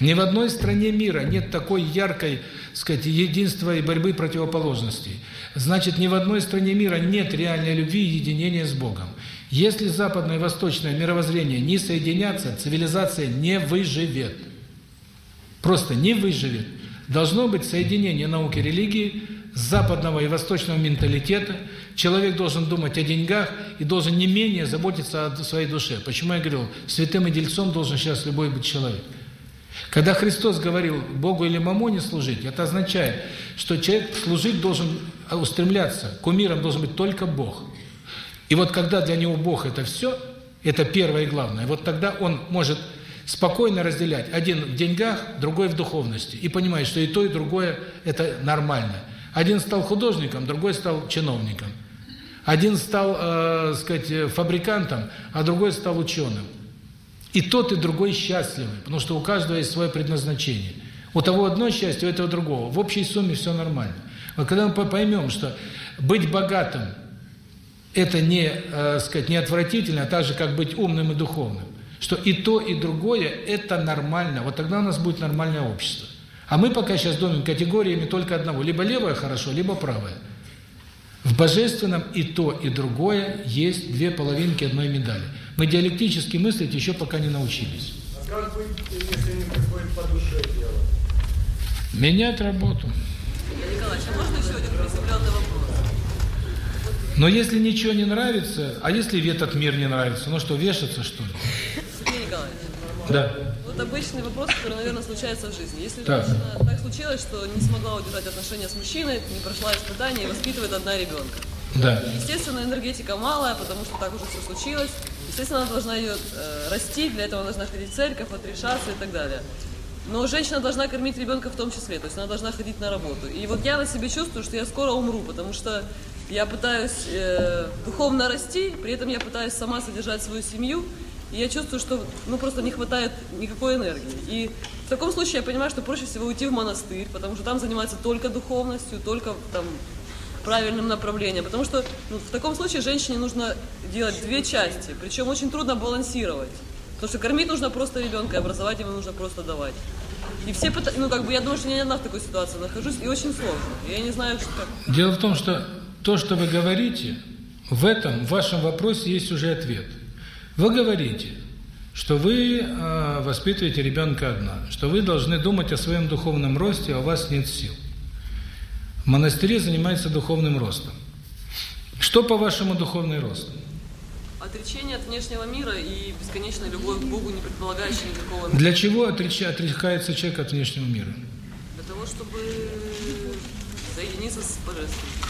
Ни в одной стране мира нет такой яркой, сказать, единства и борьбы противоположностей. Значит, ни в одной стране мира нет реальной любви и единения с Богом. Если западное и восточное мировоззрение не соединятся, цивилизация не выживет. Просто не выживет. Должно быть соединение науки и религии, западного и восточного менталитета. Человек должен думать о деньгах и должен не менее заботиться о своей душе. Почему я говорил, святым и дельцом должен сейчас любой быть человек. Когда Христос говорил Богу или мамоне служить, это означает, что человек служить должен устремляться, кумиром должен быть только Бог. И вот когда для него Бог это все, это первое и главное, вот тогда он может спокойно разделять. Один в деньгах, другой в духовности. И понимает, что и то, и другое – это нормально. Один стал художником, другой стал чиновником. Один стал, э, сказать, фабрикантом, а другой стал ученым. И тот, и другой счастливы, потому что у каждого есть свое предназначение. У того одно счастье, у этого другого. В общей сумме все нормально. Вот когда мы поймем, что быть богатым – это не, э, сказать, не отвратительно, а так же, как быть умным и духовным что и то, и другое – это нормально. Вот тогда у нас будет нормальное общество. А мы пока сейчас думаем категориями только одного. Либо левое хорошо, либо правое. В божественном и то, и другое есть две половинки одной медали. Мы диалектически мыслить еще пока не научились. А как быть, если не приходит по душе дело? Менять работу. Николаевич, а можно еще один приземленный вопрос? Но если ничего не нравится, а если этот мир не нравится, ну что, вешаться что ли? Да. Вот обычный вопрос, который, наверное, случается в жизни. Если так. женщина так случилось, что не смогла удержать отношения с мужчиной, не прошла испытания и воспитывает одна ребенка. Да. Естественно, энергетика малая, потому что так уже все случилось. Естественно, она должна ее э, расти, для этого она должна ходить в церковь, отрешаться и так далее. Но женщина должна кормить ребенка в том числе, то есть она должна ходить на работу. И вот я на себе чувствую, что я скоро умру, потому что я пытаюсь э, духовно расти, при этом я пытаюсь сама содержать свою семью, и я чувствую, что ну просто не хватает никакой энергии. И в таком случае я понимаю, что проще всего уйти в монастырь, потому что там занимаются только духовностью, только там правильным направлением. Потому что ну, в таком случае женщине нужно делать две части, причем очень трудно балансировать. Потому что кормить нужно просто ребенка, и образовать его нужно просто давать. И все, ну как бы я думаю, что я не одна в такой ситуации нахожусь, и очень сложно. Я не знаю, что... Дело в том, что то, что вы говорите, в этом, в вашем вопросе есть уже ответ – вы говорите, что вы э, воспитываете ребенка одна, что вы должны думать о своем духовном росте, а у вас нет сил. В монастыре занимается духовным ростом. Что по вашему духовный рост? Отречение от внешнего мира и бесконечная любовь к Богу, не предполагающая никакого... Для чего отреч... отрекается человек от внешнего мира? Для того, чтобы соединиться с Божественным.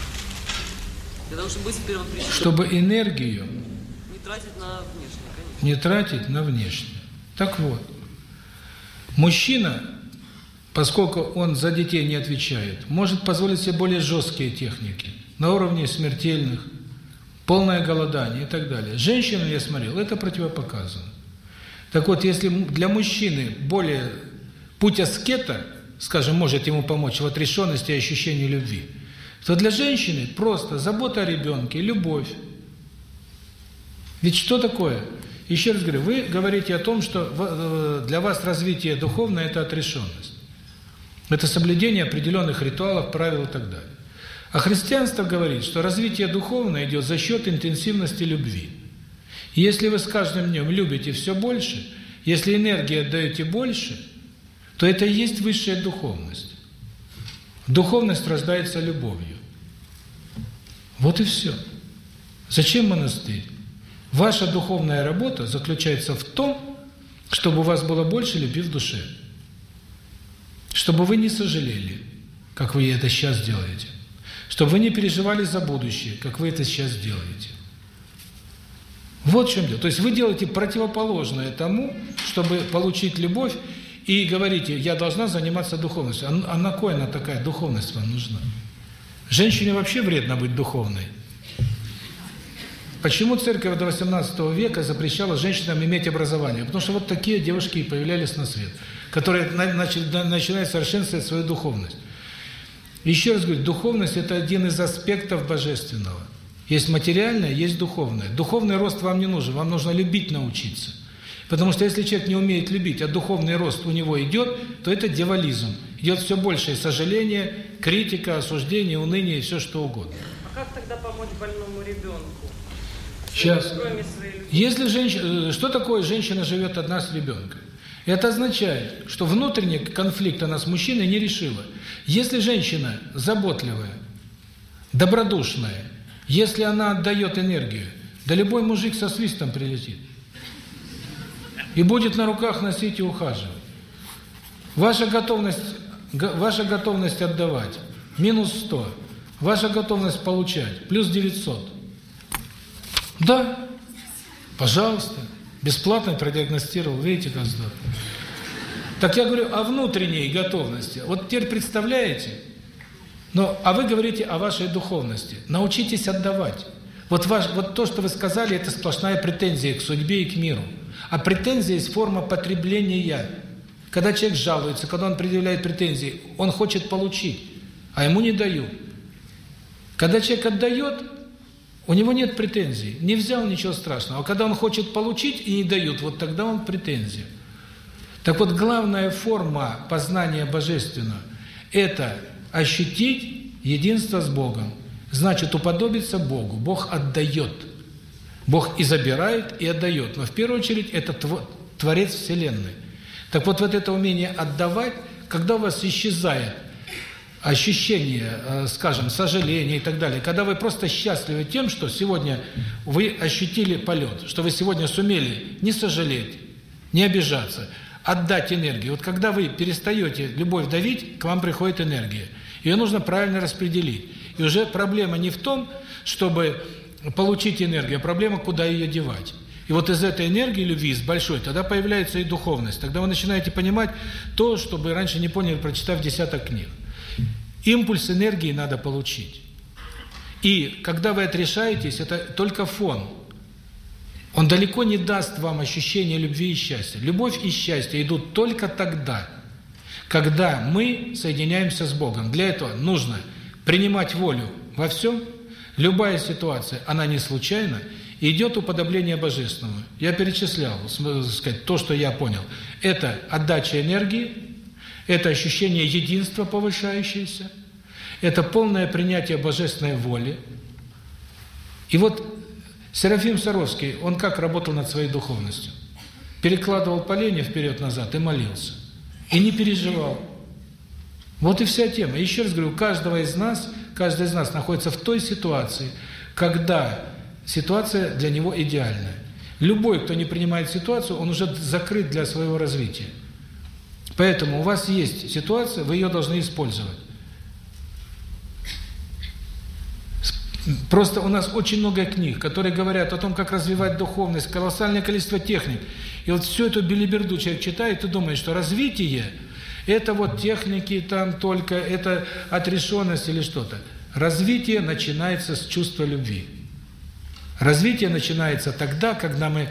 Для того, чтобы быть первопричиной. Чтобы энергию не тратить на внешнее не тратить на внешнее. Так вот, мужчина, поскольку он за детей не отвечает, может позволить себе более жесткие техники, на уровне смертельных, полное голодание и так далее. Женщина, я смотрел, это противопоказано. Так вот, если для мужчины более путь аскета, скажем, может ему помочь в отрешенности и ощущении любви, то для женщины просто забота о ребенке, любовь. Ведь что такое? Еще раз говорю, вы говорите о том, что э, для вас развитие духовное – это отрешенность. Это соблюдение определенных ритуалов, правил и так далее. А христианство говорит, что развитие духовное идет за счет интенсивности любви. И если вы с каждым днем любите все больше, если энергии отдаете больше, то это и есть высшая духовность. Духовность рождается любовью. Вот и все. Зачем монастырь? Ваша духовная работа заключается в том, чтобы у вас было больше любви в душе. Чтобы вы не сожалели. как вы это сейчас делаете. Чтобы вы не переживали за будущее, как вы это сейчас делаете. Вот в чем дело. То есть вы делаете противоположное тому, чтобы получить любовь, и говорите, я должна заниматься духовностью. А, а на кой она такая духовность вам нужна? Женщине вообще вредно быть духовной. Почему церковь до 18 века запрещала женщинам иметь образование? Потому что вот такие девушки и появлялись на свет, которые начинают совершенствовать свою духовность. Еще раз говорю, духовность – это один из аспектов божественного. Есть материальное, есть духовное. Духовный рост вам не нужен, вам нужно любить научиться. Потому что если человек не умеет любить, а духовный рост у него идет, то это дьяволизм. Идет все большее сожаление, критика, осуждение, уныние и все что угодно. А как тогда помочь больному ребенку? Сейчас. Если женщина, э, что такое женщина живет одна с ребенком? Это означает, что внутренний конфликт она с мужчиной не решила. Если женщина заботливая, добродушная, если она отдает энергию, да любой мужик со свистом прилетит. И будет на руках носить и ухаживать. Ваша готовность, ваша готовность отдавать – минус 100. Ваша готовность получать – плюс 900. Да, пожалуйста. Бесплатно продиагностировал, видите, как здорово. Так я говорю о внутренней готовности. Вот теперь представляете, но, а вы говорите о вашей духовности. Научитесь отдавать. Вот, ваш, вот то, что вы сказали, это сплошная претензия к судьбе и к миру. А претензия есть форма потребления. Когда человек жалуется, когда он предъявляет претензии, он хочет получить, а ему не дают. Когда человек отдает, у него нет претензий. Не взял ничего страшного. А когда он хочет получить и не дают, вот тогда он претензия. Так вот, главная форма познания Божественного – это ощутить единство с Богом. Значит, уподобиться Богу. Бог отдает. Бог и забирает, и отдает. Но в первую очередь это Творец Вселенной. Так вот, вот это умение отдавать, когда у вас исчезает ощущение, э, скажем, сожаления и так далее, когда вы просто счастливы тем, что сегодня вы ощутили полет, что вы сегодня сумели не сожалеть, не обижаться, отдать энергию. Вот когда вы перестаете любовь давить, к вам приходит энергия. Ее нужно правильно распределить. И уже проблема не в том, чтобы получить энергию, а проблема, куда ее девать. И вот из этой энергии любви, из большой, тогда появляется и духовность. Тогда вы начинаете понимать то, что вы раньше не поняли, прочитав десяток книг. Импульс энергии надо получить. И когда вы отрешаетесь, это только фон. Он далеко не даст вам ощущение любви и счастья. Любовь и счастье идут только тогда, когда мы соединяемся с Богом. Для этого нужно принимать волю во всем. Любая ситуация, она не случайна, идет уподобление Божественному. Я перечислял, сказать, то, что я понял. Это отдача энергии, это ощущение единства повышающееся, это полное принятие божественной воли. И вот Серафим Саровский, он как работал над своей духовностью? Перекладывал поленья вперед-назад и молился. И не переживал. Вот и вся тема. Еще раз говорю, у каждого из нас, каждый из нас находится в той ситуации, когда ситуация для него идеальная. Любой, кто не принимает ситуацию, он уже закрыт для своего развития. Поэтому у вас есть ситуация, вы ее должны использовать. Просто у нас очень много книг, которые говорят о том, как развивать духовность, колоссальное количество техник. И вот всю эту билиберду человек читает и думает, что развитие – это вот техники там только, это отрешенность или что-то. Развитие начинается с чувства любви. Развитие начинается тогда, когда мы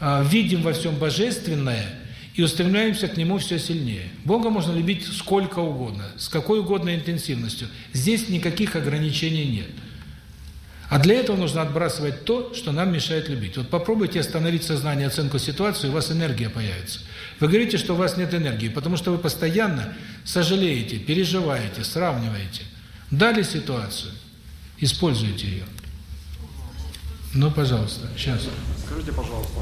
э, видим во всем божественное и устремляемся к Нему все сильнее. Бога можно любить сколько угодно, с какой угодно интенсивностью. Здесь никаких ограничений нет. А для этого нужно отбрасывать то, что нам мешает любить. Вот попробуйте остановить сознание, оценку ситуации, у вас энергия появится. Вы говорите, что у вас нет энергии, потому что вы постоянно сожалеете, переживаете, сравниваете. Дали ситуацию, используйте ее. Ну, пожалуйста, сейчас. Скажите, пожалуйста,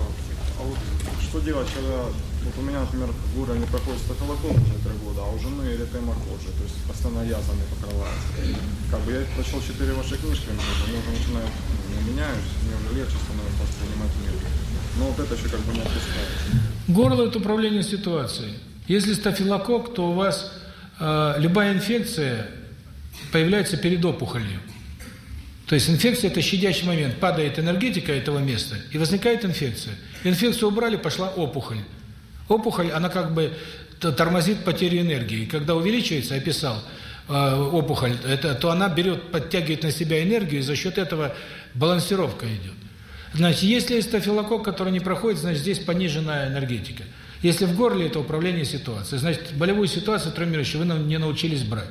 а вот что делать, когда вот у меня, например, в уровне проходит стафилококк уже три года, а у жены эритема кожи, то есть постоянно язвами покрывается. Как бы я прочел четыре ваши книжки, они уже начинают, не меняюсь, мне уже легче становится воспринимать мир. Но вот это еще как бы не отпускает. Горло – это управление ситуацией. Если стафилококк, то у вас э, любая инфекция появляется перед опухолью. То есть инфекция – это щадящий момент. Падает энергетика этого места, и возникает инфекция. Инфекцию убрали, пошла опухоль. Опухоль, она как бы тормозит потерю энергии. Когда увеличивается, я писал, э, опухоль, это, то она берет, подтягивает на себя энергию, и за счет этого балансировка идет. Значит, если есть стафилококк, который не проходит, значит, здесь пониженная энергетика. Если в горле, это управление ситуацией. Значит, болевую ситуацию травмирующую вы не научились брать.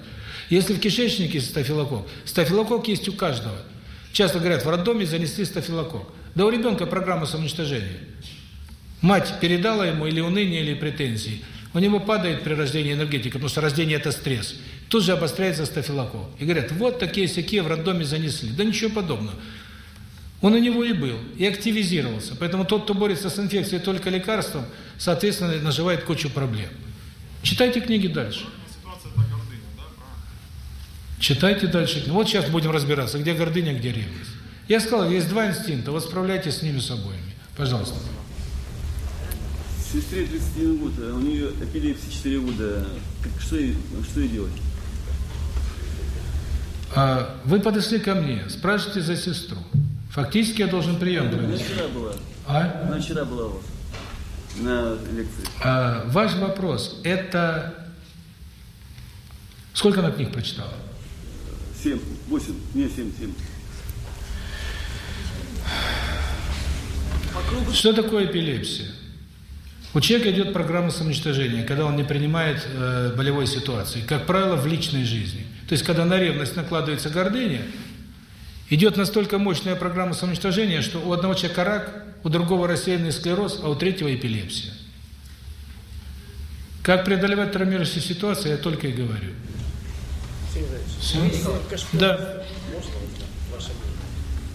Если в кишечнике стафилококк, стафилококк есть у каждого. Часто говорят, в роддоме занесли стафилококк. Да у ребенка программа самоуничтожения. Мать передала ему или уныние, или претензии. У него падает при рождении энергетика, потому что рождение – это стресс. Тут же обостряется стафилококк. И говорят, вот такие всякие в роддоме занесли. Да ничего подобного. Он у него и был, и активизировался. Поэтому тот, кто борется с инфекцией только лекарством, соответственно, наживает кучу проблем. Читайте книги дальше. Читайте дальше. Вот сейчас будем разбираться, где гордыня, где ревность. Я сказал, есть два инстинкта, вот справляйтесь с ними с обоими. Пожалуйста. Сестре 31 год, а у нее эпилепсия 4 года. Что ей, что ей делать? А, вы подошли ко мне, спрашиваете за сестру. Фактически я должен прием провести. Она вчера была. А? Она вчера была у вас на лекции. А, ваш вопрос, это... Сколько она книг прочитала? Семь, восемь, не семь, семь. Что такое эпилепсия? У человека идет программа самоуничтожения, когда он не принимает э, болевой ситуации, как правило, в личной жизни. То есть, когда на ревность накладывается гордыня, идет настолько мощная программа самоуничтожения, что у одного человека рак, у другого рассеянный склероз, а у третьего эпилепсия. Как преодолевать травмирующие ситуации, я только и говорю. Все? Да.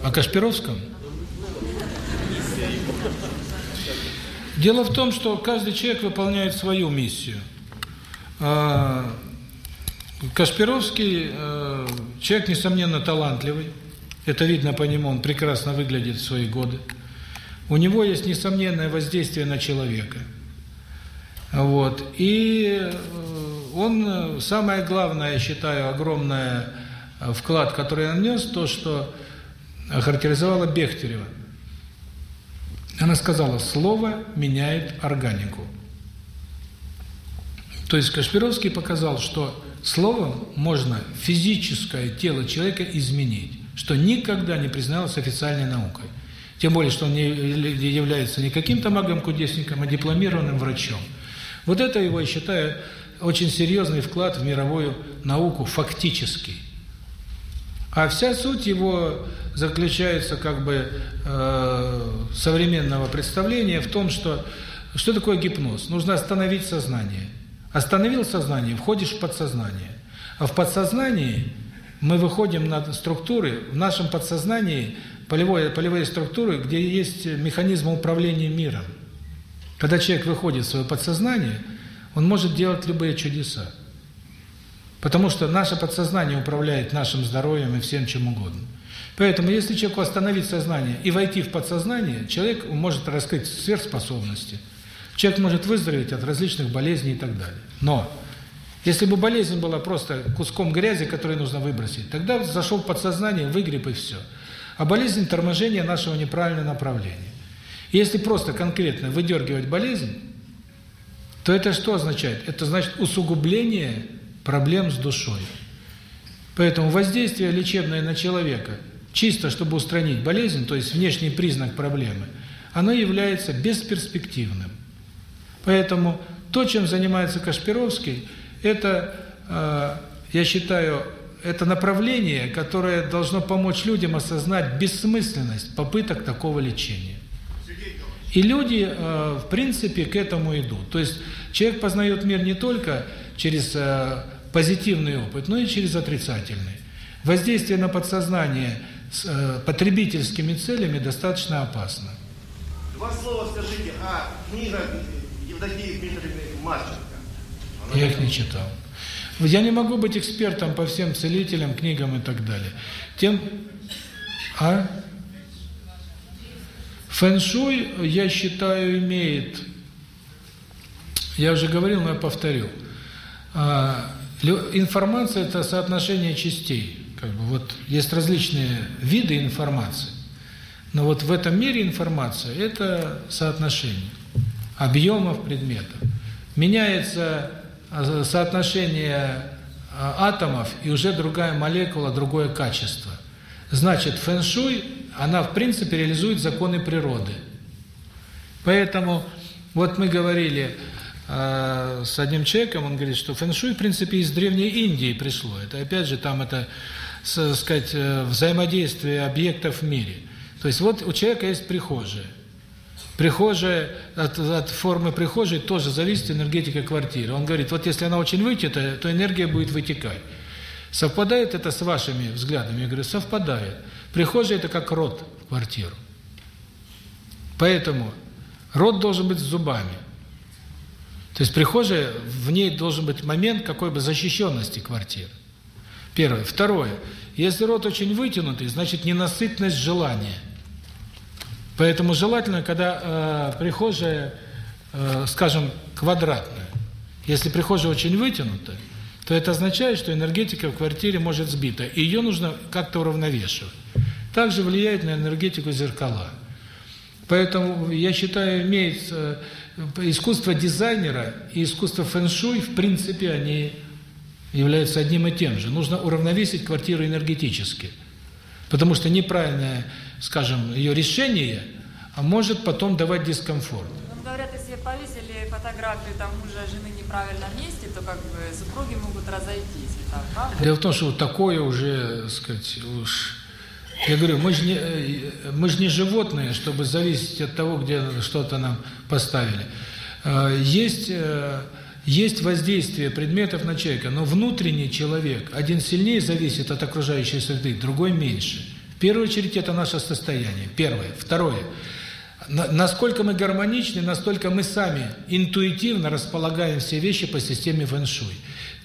О Кашпировском? Дело в том, что каждый человек выполняет свою миссию. А, Кашпировский э, человек, несомненно, талантливый. Это видно по нему, он прекрасно выглядит в свои годы. У него есть несомненное воздействие на человека. Вот. И э, он, самое главное, я считаю, огромный вклад, который он нес, то, что охарактеризовала Бехтерева. Она сказала, слово меняет органику. То есть Кашпировский показал, что словом можно физическое тело человека изменить, что никогда не признавалось официальной наукой. Тем более, что он не является не каким-то магом-кудесником, а дипломированным врачом. Вот это его, я считаю, очень серьезный вклад в мировую науку фактический. А вся суть его заключается как бы э, современного представления в том, что что такое гипноз? Нужно остановить сознание. Остановил сознание, входишь в подсознание. А в подсознании мы выходим на структуры, в нашем подсознании полевые, полевые структуры, где есть механизм управления миром. Когда человек выходит в свое подсознание, он может делать любые чудеса. Потому что наше подсознание управляет нашим здоровьем и всем чем угодно. Поэтому, если человеку остановить сознание и войти в подсознание, человек может раскрыть сверхспособности. Человек может выздороветь от различных болезней и так далее. Но, если бы болезнь была просто куском грязи, который нужно выбросить, тогда зашел в подсознание, выгреб и все. А болезнь – торможение нашего неправильного направления. Если просто конкретно выдергивать болезнь, то это что означает? Это значит усугубление проблем с душой. Поэтому воздействие лечебное на человека, чисто чтобы устранить болезнь, то есть внешний признак проблемы, оно является бесперспективным. Поэтому то, чем занимается Кашпировский, это, э, я считаю, это направление, которое должно помочь людям осознать бессмысленность попыток такого лечения. И люди, э, в принципе, к этому идут. То есть человек познает мир не только через э, позитивный опыт, но и через отрицательный. Воздействие на подсознание с потребительскими целями достаточно опасно. Два слова скажите о книгах Евдокии Дмитриевны Марченко. Я их не читал. Я не могу быть экспертом по всем целителям, книгам и так далее. Тем... А? Фэншуй, я считаю, имеет, я уже говорил, но я повторю, а, Информация – это соотношение частей. Как бы вот есть различные виды информации. Но вот в этом мире информация – это соотношение объемов предметов. Меняется соотношение а, атомов, и уже другая молекула, другое качество. Значит, фэн-шуй, она в принципе реализует законы природы. Поэтому вот мы говорили э, с одним человеком, он говорит, что фэн-шуй в принципе из Древней Индии пришло. Это опять же там это, с- сказать, э, взаимодействие объектов в мире. То есть вот у человека есть прихожая. Прихожая, от, от формы прихожей тоже зависит энергетика квартиры. Он говорит, вот если она очень вытянутая, то энергия будет вытекать. Совпадает это с вашими взглядами? Я говорю, совпадает. Прихожая – это как рот в квартиру. Поэтому рот должен быть с зубами. То есть прихожая, в ней должен быть момент какой бы защищенности квартиры. Первое. Второе. Если рот очень вытянутый, значит ненасытность желания. Поэтому желательно, когда э, прихожая, э, скажем, квадратная. Если прихожая очень вытянутая, то это означает, что энергетика в квартире может сбита. И ее нужно как-то уравновешивать. Также влияет на энергетику зеркала. Поэтому, я считаю, имеет э, искусство дизайнера и искусство фэн-шуй, в принципе, они являются одним и тем же. Нужно уравновесить квартиру энергетически. Потому что неправильное, скажем, ее решение а может потом давать дискомфорт. Ну, говорят, если повесили фотографию там мужа жены в неправильном месте, то как бы супруги могут разойтись. так, правда? Дело в том, что вот такое уже, так сказать, уж... Я говорю, мы же не, э, мы же не животные, чтобы зависеть от того, где что-то нам поставили. Э, Есть, э, есть воздействие предметов на человека, но внутренний человек, один сильнее зависит от окружающей среды, другой меньше. Первую очередь это наше состояние. Первое. Второе. На- Насколько мы гармоничны, настолько мы сами интуитивно располагаем все вещи по системе фэн-шуй.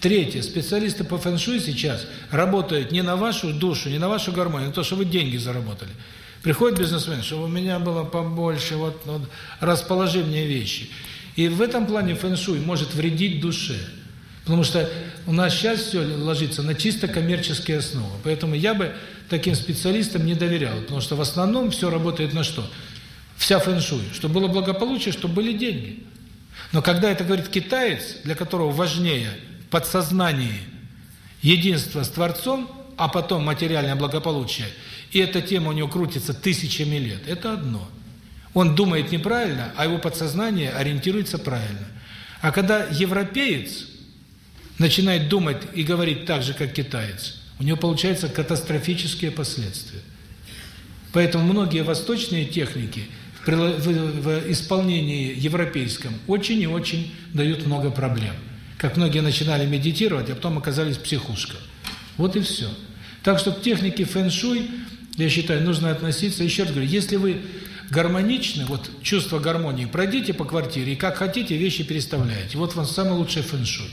Третье. Специалисты по фэн-шуй сейчас работают не на вашу душу, не на вашу гармонию, а на то, что вы деньги заработали. Приходит бизнесмен, чтобы у меня было побольше, вот, вот расположи мне вещи. И в этом плане фэн-шуй может вредить душе. Потому что у нас сейчас все ложится на чисто коммерческие основы. Поэтому я бы таким специалистам не доверял. Потому что в основном все работает на что? Вся фэн-шуй. Чтобы было благополучие, чтобы были деньги. Но когда это говорит китаец, для которого важнее в подсознании единство с Творцом, а потом материальное благополучие, и эта тема у него крутится тысячами лет, это одно. Он думает неправильно, а его подсознание ориентируется правильно. А когда европеец начинает думать и говорить так же, как китаец, у него получаются катастрофические последствия. Поэтому многие восточные техники в, в- исполнении европейском очень и очень дают много проблем. Как многие начинали медитировать, а потом оказались в психушках. Вот и все. Так что к технике фэн-шуй, я считаю, нужно относиться, еще раз говорю, если вы гармоничны, вот чувство гармонии, пройдите по квартире и как хотите вещи переставляете. Вот вам самый лучший фэн-шуй.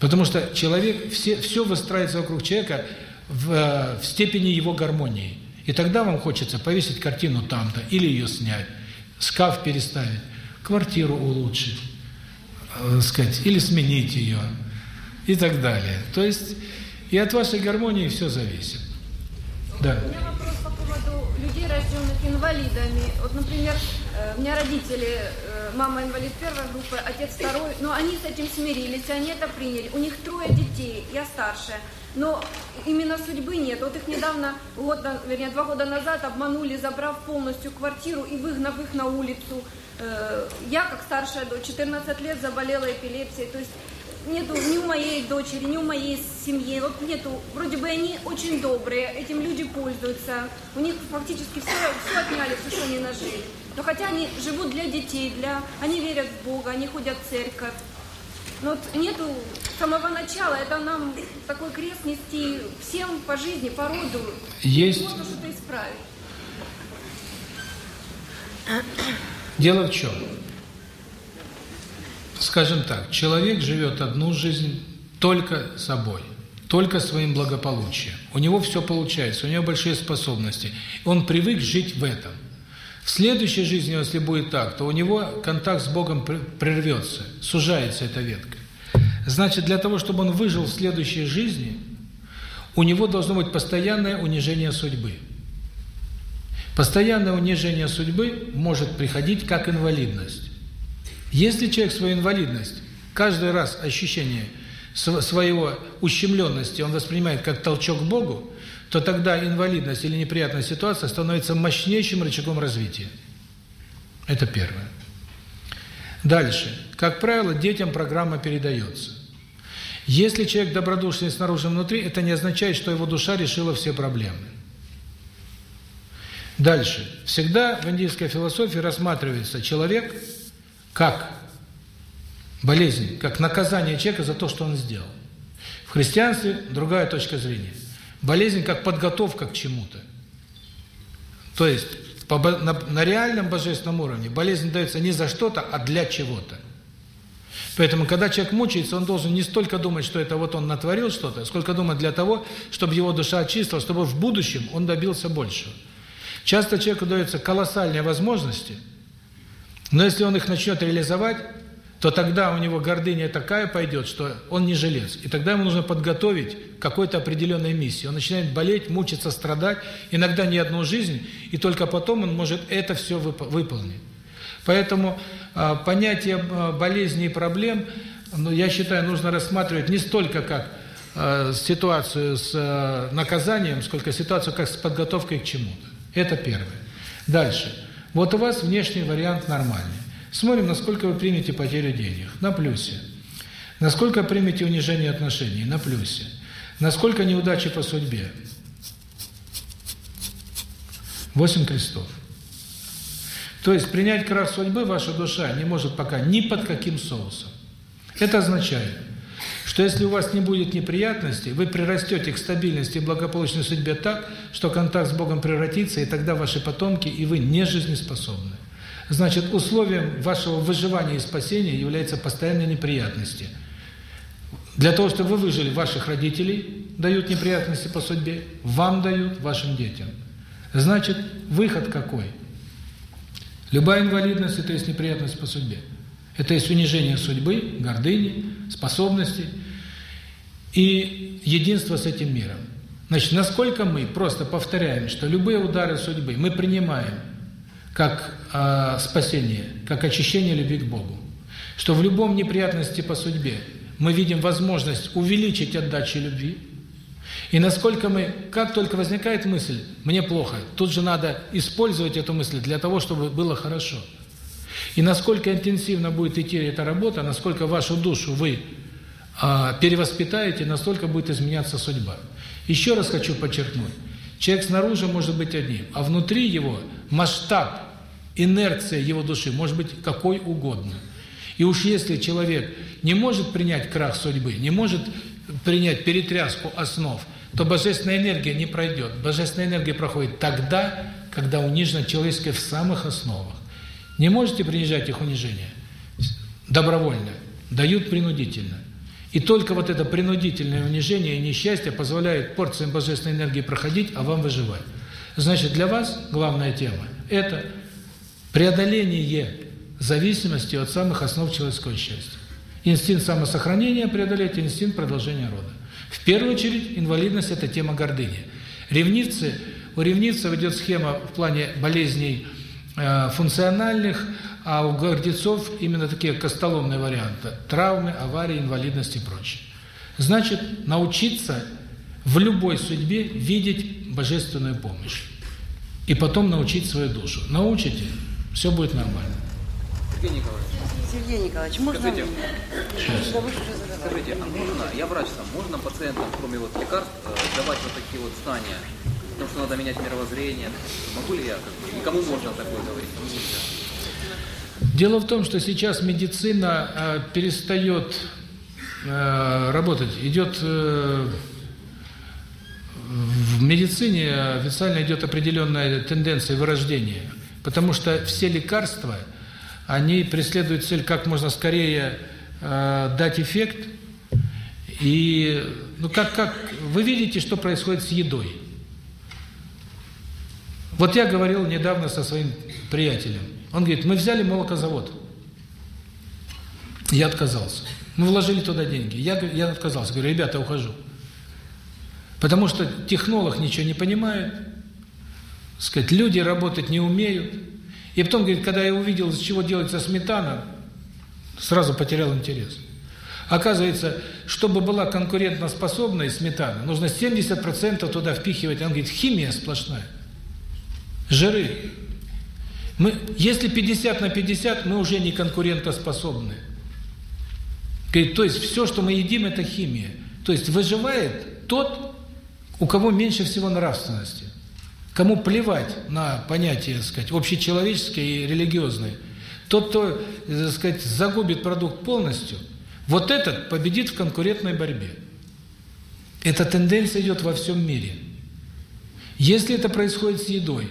Потому что человек, все, все выстраивается вокруг человека в, э, в степени его гармонии. И тогда вам хочется повесить картину там-то, или ее снять, шкаф переставить, квартиру улучшить, э, сказать, или сменить ее, и так далее. То есть и от вашей гармонии все зависит. Да. У меня вопрос по поводу людей, рожденных инвалидами. Вот, например, у меня родители, э, мама инвалид первой группы, отец второй, но они с этим смирились, они это приняли. У них трое детей, я старшая. Но именно судьбы нет. Вот их недавно, год, вернее, два года назад обманули, забрав полностью квартиру и выгнав их на улицу. Э, Я, как старшая дочь, 14 лет заболела эпилепсией. То есть нету ни у моей дочери, ни у моей семьи, вот нету, вроде бы они очень добрые, этим люди пользуются, у них фактически все, все отняли, все, что они нажили. Но хотя они живут для детей, для, они верят в Бога, они ходят в церковь. Но вот нету самого начала, это нам такой крест нести всем по жизни, по роду. Есть- Можно что-то исправить. Дело в чем? Скажем так, человек живет одну жизнь только собой, только своим благополучием. У него все получается, у него большие способности. Он привык жить в этом. В следующей жизни, если будет так, то у него контакт с Богом пр- прервется, сужается эта ветка. Значит, для того, чтобы он выжил в следующей жизни, у него должно быть постоянное унижение судьбы. Постоянное унижение судьбы может приходить как инвалидность. Если человек свою инвалидность, каждый раз ощущение своего ущемленности он воспринимает как толчок Богу, то тогда инвалидность или неприятная ситуация становится мощнейшим рычагом развития. Это первое. Дальше. Как правило, детям программа передается. Если человек добродушный снаружи и внутри, это не означает, что его душа решила все проблемы. Дальше. Всегда в индийской философии рассматривается человек как болезнь, как наказание человека за то, что он сделал. В христианстве другая точка зрения. Болезнь как подготовка к чему-то. То есть по, на, на реальном божественном уровне болезнь дается не за что-то, а для чего-то. Поэтому, когда человек мучается, он должен не столько думать, что это вот он натворил что-то, сколько думать для того, чтобы его душа очистилась, чтобы в будущем он добился большего. Часто человеку даются колоссальные возможности, но если он их начнет реализовать, то тогда у него гордыня такая пойдет, что он не жилец. И тогда ему нужно подготовить какой-то определенной миссии. Он начинает болеть, мучиться, страдать, иногда не одну жизнь, и только потом он может это все вып выполнить. Поэтому э, понятие э, болезни и проблем, ну, я считаю, нужно рассматривать не столько как э, ситуацию с э, наказанием, сколько ситуацию как с подготовкой к чему-то. Это первое. Дальше. Вот у вас внешний вариант нормальный. Смотрим, насколько вы примете потерю денег. На плюсе. Насколько примете унижение отношений. На плюсе. Насколько неудачи по судьбе. Восемь крестов. То есть принять крах судьбы ваша душа не может пока ни под каким соусом. Это означает, что если у вас не будет неприятностей, вы прирастете к стабильности и благополучной судьбе так, что контакт с Богом превратится, и тогда ваши потомки и вы не жизнеспособны. Значит, условием вашего выживания и спасения является постоянные неприятности. Для того, чтобы вы выжили, ваших родителей дают неприятности по судьбе, вам дают, вашим детям. Значит, выход какой? Любая инвалидность – это есть неприятность по судьбе. Это есть унижение судьбы, гордыни, способностей и единство с этим миром. Значит, насколько мы просто повторяем, что любые удары судьбы мы принимаем как э, спасение, как очищение любви к Богу. Что в любом неприятности по судьбе мы видим возможность увеличить отдачу любви. И насколько мы, как только возникает мысль «мне плохо», тут же надо использовать эту мысль для того, чтобы было хорошо. И насколько интенсивно будет идти эта работа, насколько вашу душу вы э, перевоспитаете, настолько будет изменяться судьба. Еще раз хочу подчеркнуть. Человек снаружи может быть одним, а внутри его масштаб, инерция его души может быть какой угодно. И уж если человек не может принять крах судьбы, не может принять перетряску основ, то божественная энергия не пройдет. Божественная энергия проходит тогда, когда унижена человеческое в самых основах. Не можете принижать их унижение? Добровольно. Дают принудительно. И только вот это принудительное унижение и несчастье позволяет порциям божественной энергии проходить, а вам выживать. Значит, для вас главная тема – это преодоление зависимости от самых основ человеческого счастья. Инстинкт самосохранения преодолеть, инстинкт продолжения рода. В первую очередь, инвалидность – это тема гордыни. Ревнивцы, у ревнивцев идет схема в плане болезней функциональных, а у гордецов именно такие костоломные варианты – травмы, аварии, инвалидность и прочее. Значит, научиться в любой судьбе видеть божественную помощь. И потом научить свою душу. Научите, все будет нормально. Сергей Николаевич. Сергей Николаевич, можно Скажите? Да скажите, а можно, я врач там, можно пациентам, кроме вот лекарств, э, давать вот такие вот знания? Потому что надо менять мировоззрение. Могу ли я, как бы, и кому можно такое говорить? Дело в том, что сейчас медицина э, перестает э, работать. Идет э, в медицине официально идет определенная тенденция вырождения, потому что все лекарства, они преследуют цель как можно скорее э, дать эффект. И ну как как вы видите, что происходит с едой. Вот я говорил недавно со своим приятелем. Он говорит: "Мы взяли молокозавод. Я отказался. Мы вложили туда деньги. Я, я отказался. Говорю, ребята, ухожу. Потому что технолог ничего не понимает, сказать, люди работать не умеют. И потом, говорит, когда я увидел, из чего делается сметана, сразу потерял интерес. Оказывается, чтобы была конкурентоспособная сметана, нужно 70% туда впихивать. Он говорит, химия сплошная. Жиры. Мы, если 50 на 50, мы уже не конкурентоспособны. То есть все, что мы едим, это химия. То есть выживает тот, у кого меньше всего нравственности. Кому плевать на понятия, так сказать, общечеловеческие и религиозные. Тот, кто, так сказать, загубит продукт полностью, вот этот победит в конкурентной борьбе. Эта тенденция идет во всем мире. Если это происходит с едой,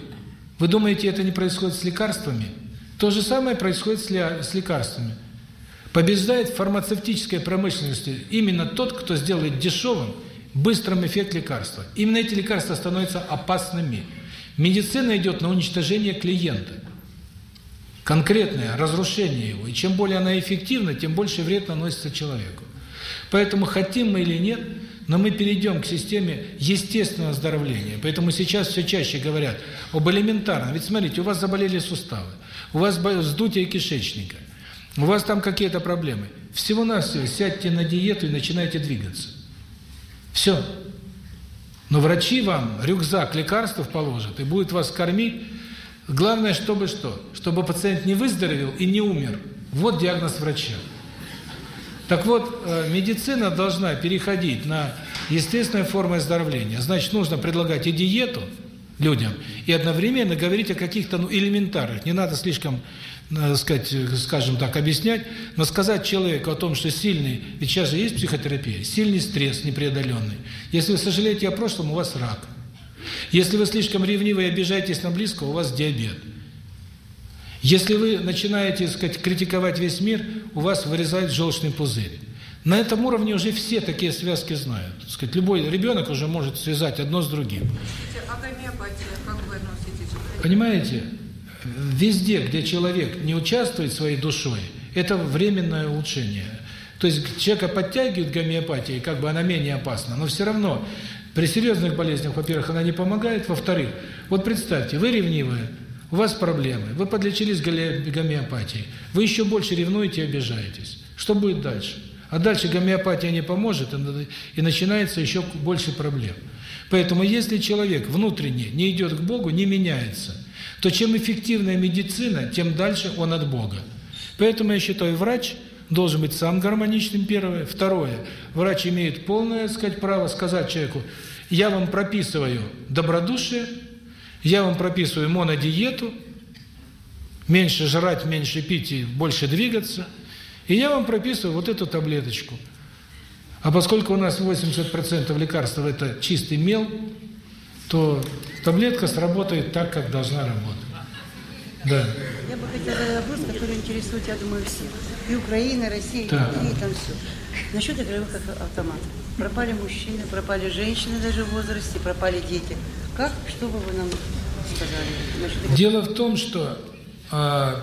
вы думаете, это не происходит с лекарствами? То же самое происходит с, лекарствами. Побеждает в фармацевтической промышленности именно тот, кто сделает дешевым, быстрым эффект лекарства. Именно эти лекарства становятся опасными. Медицина идет на уничтожение клиента. Конкретное разрушение его. И чем более она эффективна, тем больше вред наносится человеку. Поэтому хотим мы или нет, но мы перейдем к системе естественного оздоровления. Поэтому сейчас все чаще говорят об элементарном. Ведь смотрите, у вас заболели суставы, у вас вздутие кишечника, у вас там какие-то проблемы. Всего-навсего сядьте на диету и начинайте двигаться. Все. Но врачи вам рюкзак лекарств положат и будут вас кормить. Главное, чтобы что? Чтобы пациент не выздоровел и не умер. Вот диагноз врача. Так вот, э, медицина должна переходить на естественные формы оздоровления. Значит, нужно предлагать и диету людям, и одновременно говорить о каких-то ну, элементарных. Не надо слишком, надо сказать, скажем так, объяснять, но сказать человеку о том, что сильный, ведь сейчас же есть психотерапия, сильный стресс непреодоленный. Если вы сожалеете о прошлом, у вас рак. Если вы слишком ревнивы и обижаетесь на близкого, у вас диабет. Если вы начинаете, так сказать, критиковать весь мир, у вас вырезает желчный пузырь. На этом уровне уже все такие связки знают. Так сказать, любой ребенок уже может связать одно с другим. А? Понимаете, везде, где человек не участвует своей душой, это временное улучшение. То есть человека подтягивают гомеопатией, как бы она менее опасна, но все равно при серьезных болезнях, во-первых, она не помогает, во-вторых, вот представьте, вы ревнивые, у вас проблемы, вы подлечились гомеопатией, вы еще больше ревнуете и обижаетесь. Что будет дальше? А дальше гомеопатия не поможет, и начинается еще больше проблем. Поэтому если человек внутренне не идет к Богу, не меняется, то чем эффективнее медицина, тем дальше он от Бога. Поэтому я считаю, врач должен быть сам гармоничным, первое. Второе, врач имеет полное, сказать, право сказать человеку, я вам прописываю добродушие, я вам прописываю монодиету, меньше жрать, меньше пить и больше двигаться, и я вам прописываю вот эту таблеточку. А поскольку у нас 80% лекарств – это чистый мел, то таблетка сработает так, как должна работать. Да. Я бы хотела задать вопрос, который интересует, я думаю, всех. И Украина, и Россия, да. и там все. Насчет игровых автоматов. Пропали мужчины, пропали женщины даже в возрасте, пропали дети. Как, что бы вы нам сказали? Дело в том, что э,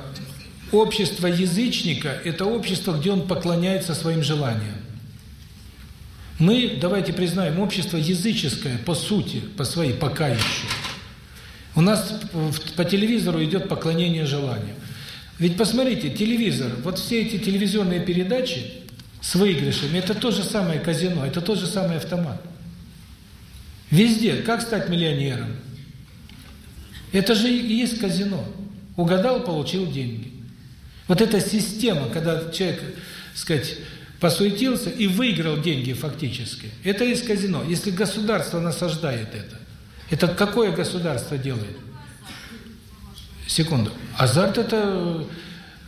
общество язычника – это общество, где он поклоняется своим желаниям. Мы, давайте признаем, общество языческое по сути, по своей, пока еще. У нас по телевизору идет поклонение желаниям. Ведь посмотрите, телевизор, вот все эти телевизионные передачи с выигрышами, это то же самое казино, это тот же самый автомат. Везде, как стать миллионером? Это же и есть казино. Угадал, получил деньги. Вот эта система, когда человек, сказать, посуетился и выиграл деньги фактически, это из казино. Если государство насаждает это, это какое государство делает? Секунду. Азарт это,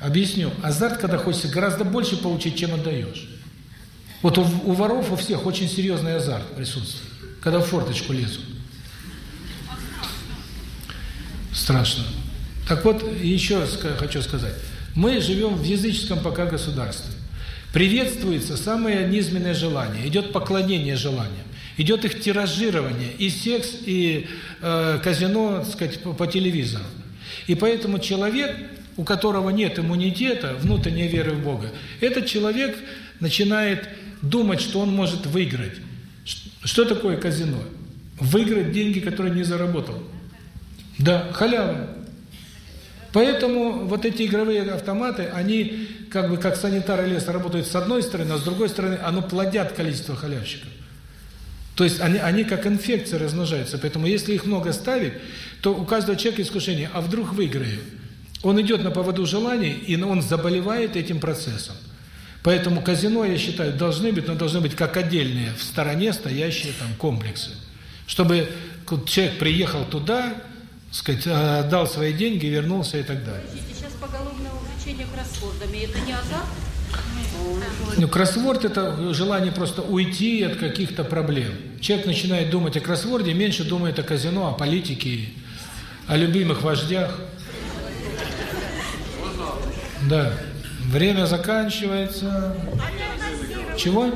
объясню, азарт, когда хочется гораздо больше получить, чем отдаешь. Вот у, у воров у всех очень серьезный азарт присутствует, когда в форточку лезут. Страшно. Так вот, еще хочу сказать. Мы живем в языческом пока государстве. Приветствуется самое низменное желание, идет поклонение желаниям, идет их тиражирование, и секс, и э, казино, так сказать, по, по телевизору. И поэтому человек у которого нет иммунитета, внутренней веры в Бога, этот человек начинает думать, что он может выиграть. Что такое казино? Выиграть деньги, которые не заработал. Да, халява. Поэтому вот эти игровые автоматы, они как бы как санитары леса работают с одной стороны, а с другой стороны, оно плодят количество халявщиков. То есть они, они как инфекция размножаются. Поэтому если их много ставить, то у каждого человека искушение, а вдруг выиграю? Он идет на поводу желаний, и он заболевает этим процессом. Поэтому казино, я считаю, должны быть, но должны быть как отдельные, в стороне стоящие там комплексы. Чтобы человек приехал туда, сказать, отдал свои деньги, вернулся и так далее. Сейчас поголовное увлечение кроссвордами. Это не азарт? Ну, кроссворд – это желание просто уйти от каких-то проблем. Человек начинает думать о кроссворде, меньше думает о казино, о политике, о любимых вождях. Да. Время заканчивается. Чего?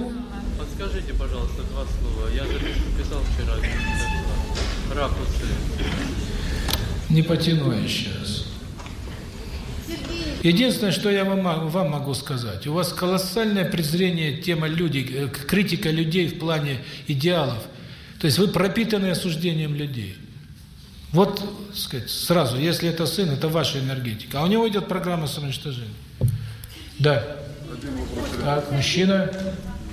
Подскажите, пожалуйста, два слова. Я же писал вчера. Ракурсы. Не потяну я сейчас. Единственное, что я вам, вам могу сказать, у вас колоссальное презрение тема людей, критика людей в плане идеалов. То есть вы пропитаны осуждением людей. Вот, сказать, сразу, если это сын, это ваша энергетика. А у него идет программа самоуничтожения. Да. Так, мужчина.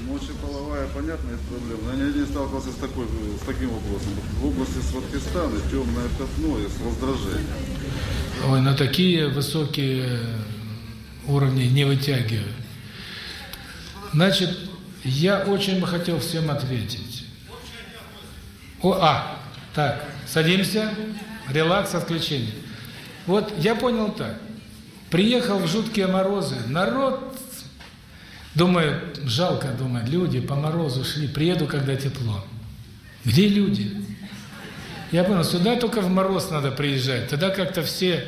Мочеполовая, понятно, это проблема. Я не один сталкивался с, такой, с таким вопросом. В области Сватхистана темное пятно и с раздражением. Ой, на такие высокие уровни не вытягиваю. Значит, я очень бы хотел всем ответить. О, а, так, садимся, релакс, отключение. Вот я понял так. Приехал в жуткие морозы, народ, думаю, жалко, думаю, люди по морозу шли, приеду, когда тепло. Где люди? Я понял, сюда только в мороз надо приезжать, тогда как-то все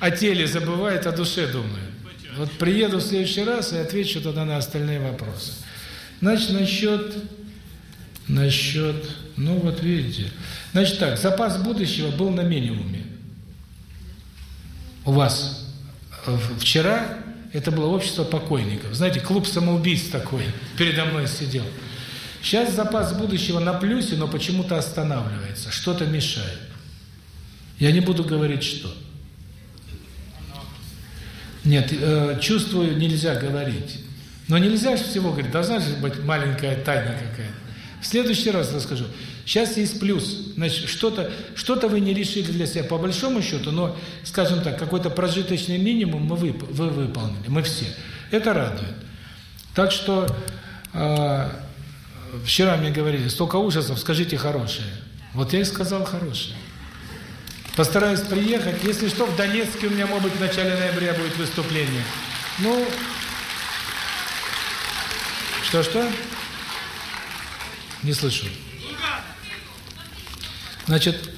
о теле забывают, о душе думают. Вот приеду в следующий раз и отвечу тогда на остальные вопросы. Значит, насчет, насчет, ну вот видите, значит так, запас будущего был на минимуме. У вас вчера это было общество покойников. Знаете, клуб самоубийц такой передо мной сидел. Сейчас запас будущего на плюсе, но почему-то останавливается, что-то мешает. Я не буду говорить, что. Нет, э, чувствую, нельзя говорить. Но нельзя всего говорить, должна же быть маленькая тайна какая-то. В следующий раз расскажу. Сейчас есть плюс. Значит, что-то что, -то, вы не решили для себя по большому счету, но, скажем так, какой-то прожиточный минимум мы вы, вы выполнили, мы все. Это радует. Так что э, вчера мне говорили, столько ужасов, скажите хорошее. Вот я и сказал хорошее. Постараюсь приехать. Если что, в Донецке у меня, может быть, в начале ноября будет выступление. Ну, что-что? Не слышу. Значит,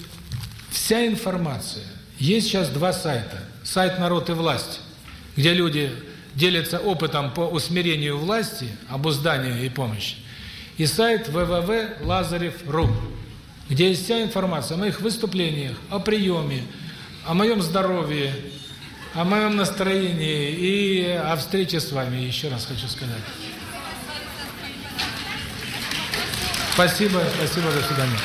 вся информация. Есть сейчас два сайта. Сайт «Народ и власть», где люди делятся опытом по усмирению власти, обузданию и помощи. И сайт www.lazarev.ru, где есть вся информация о моих выступлениях, о приеме, о моем здоровье, о моем настроении и о встрече с вами, еще раз хочу сказать. Спасибо, спасибо, до свидания.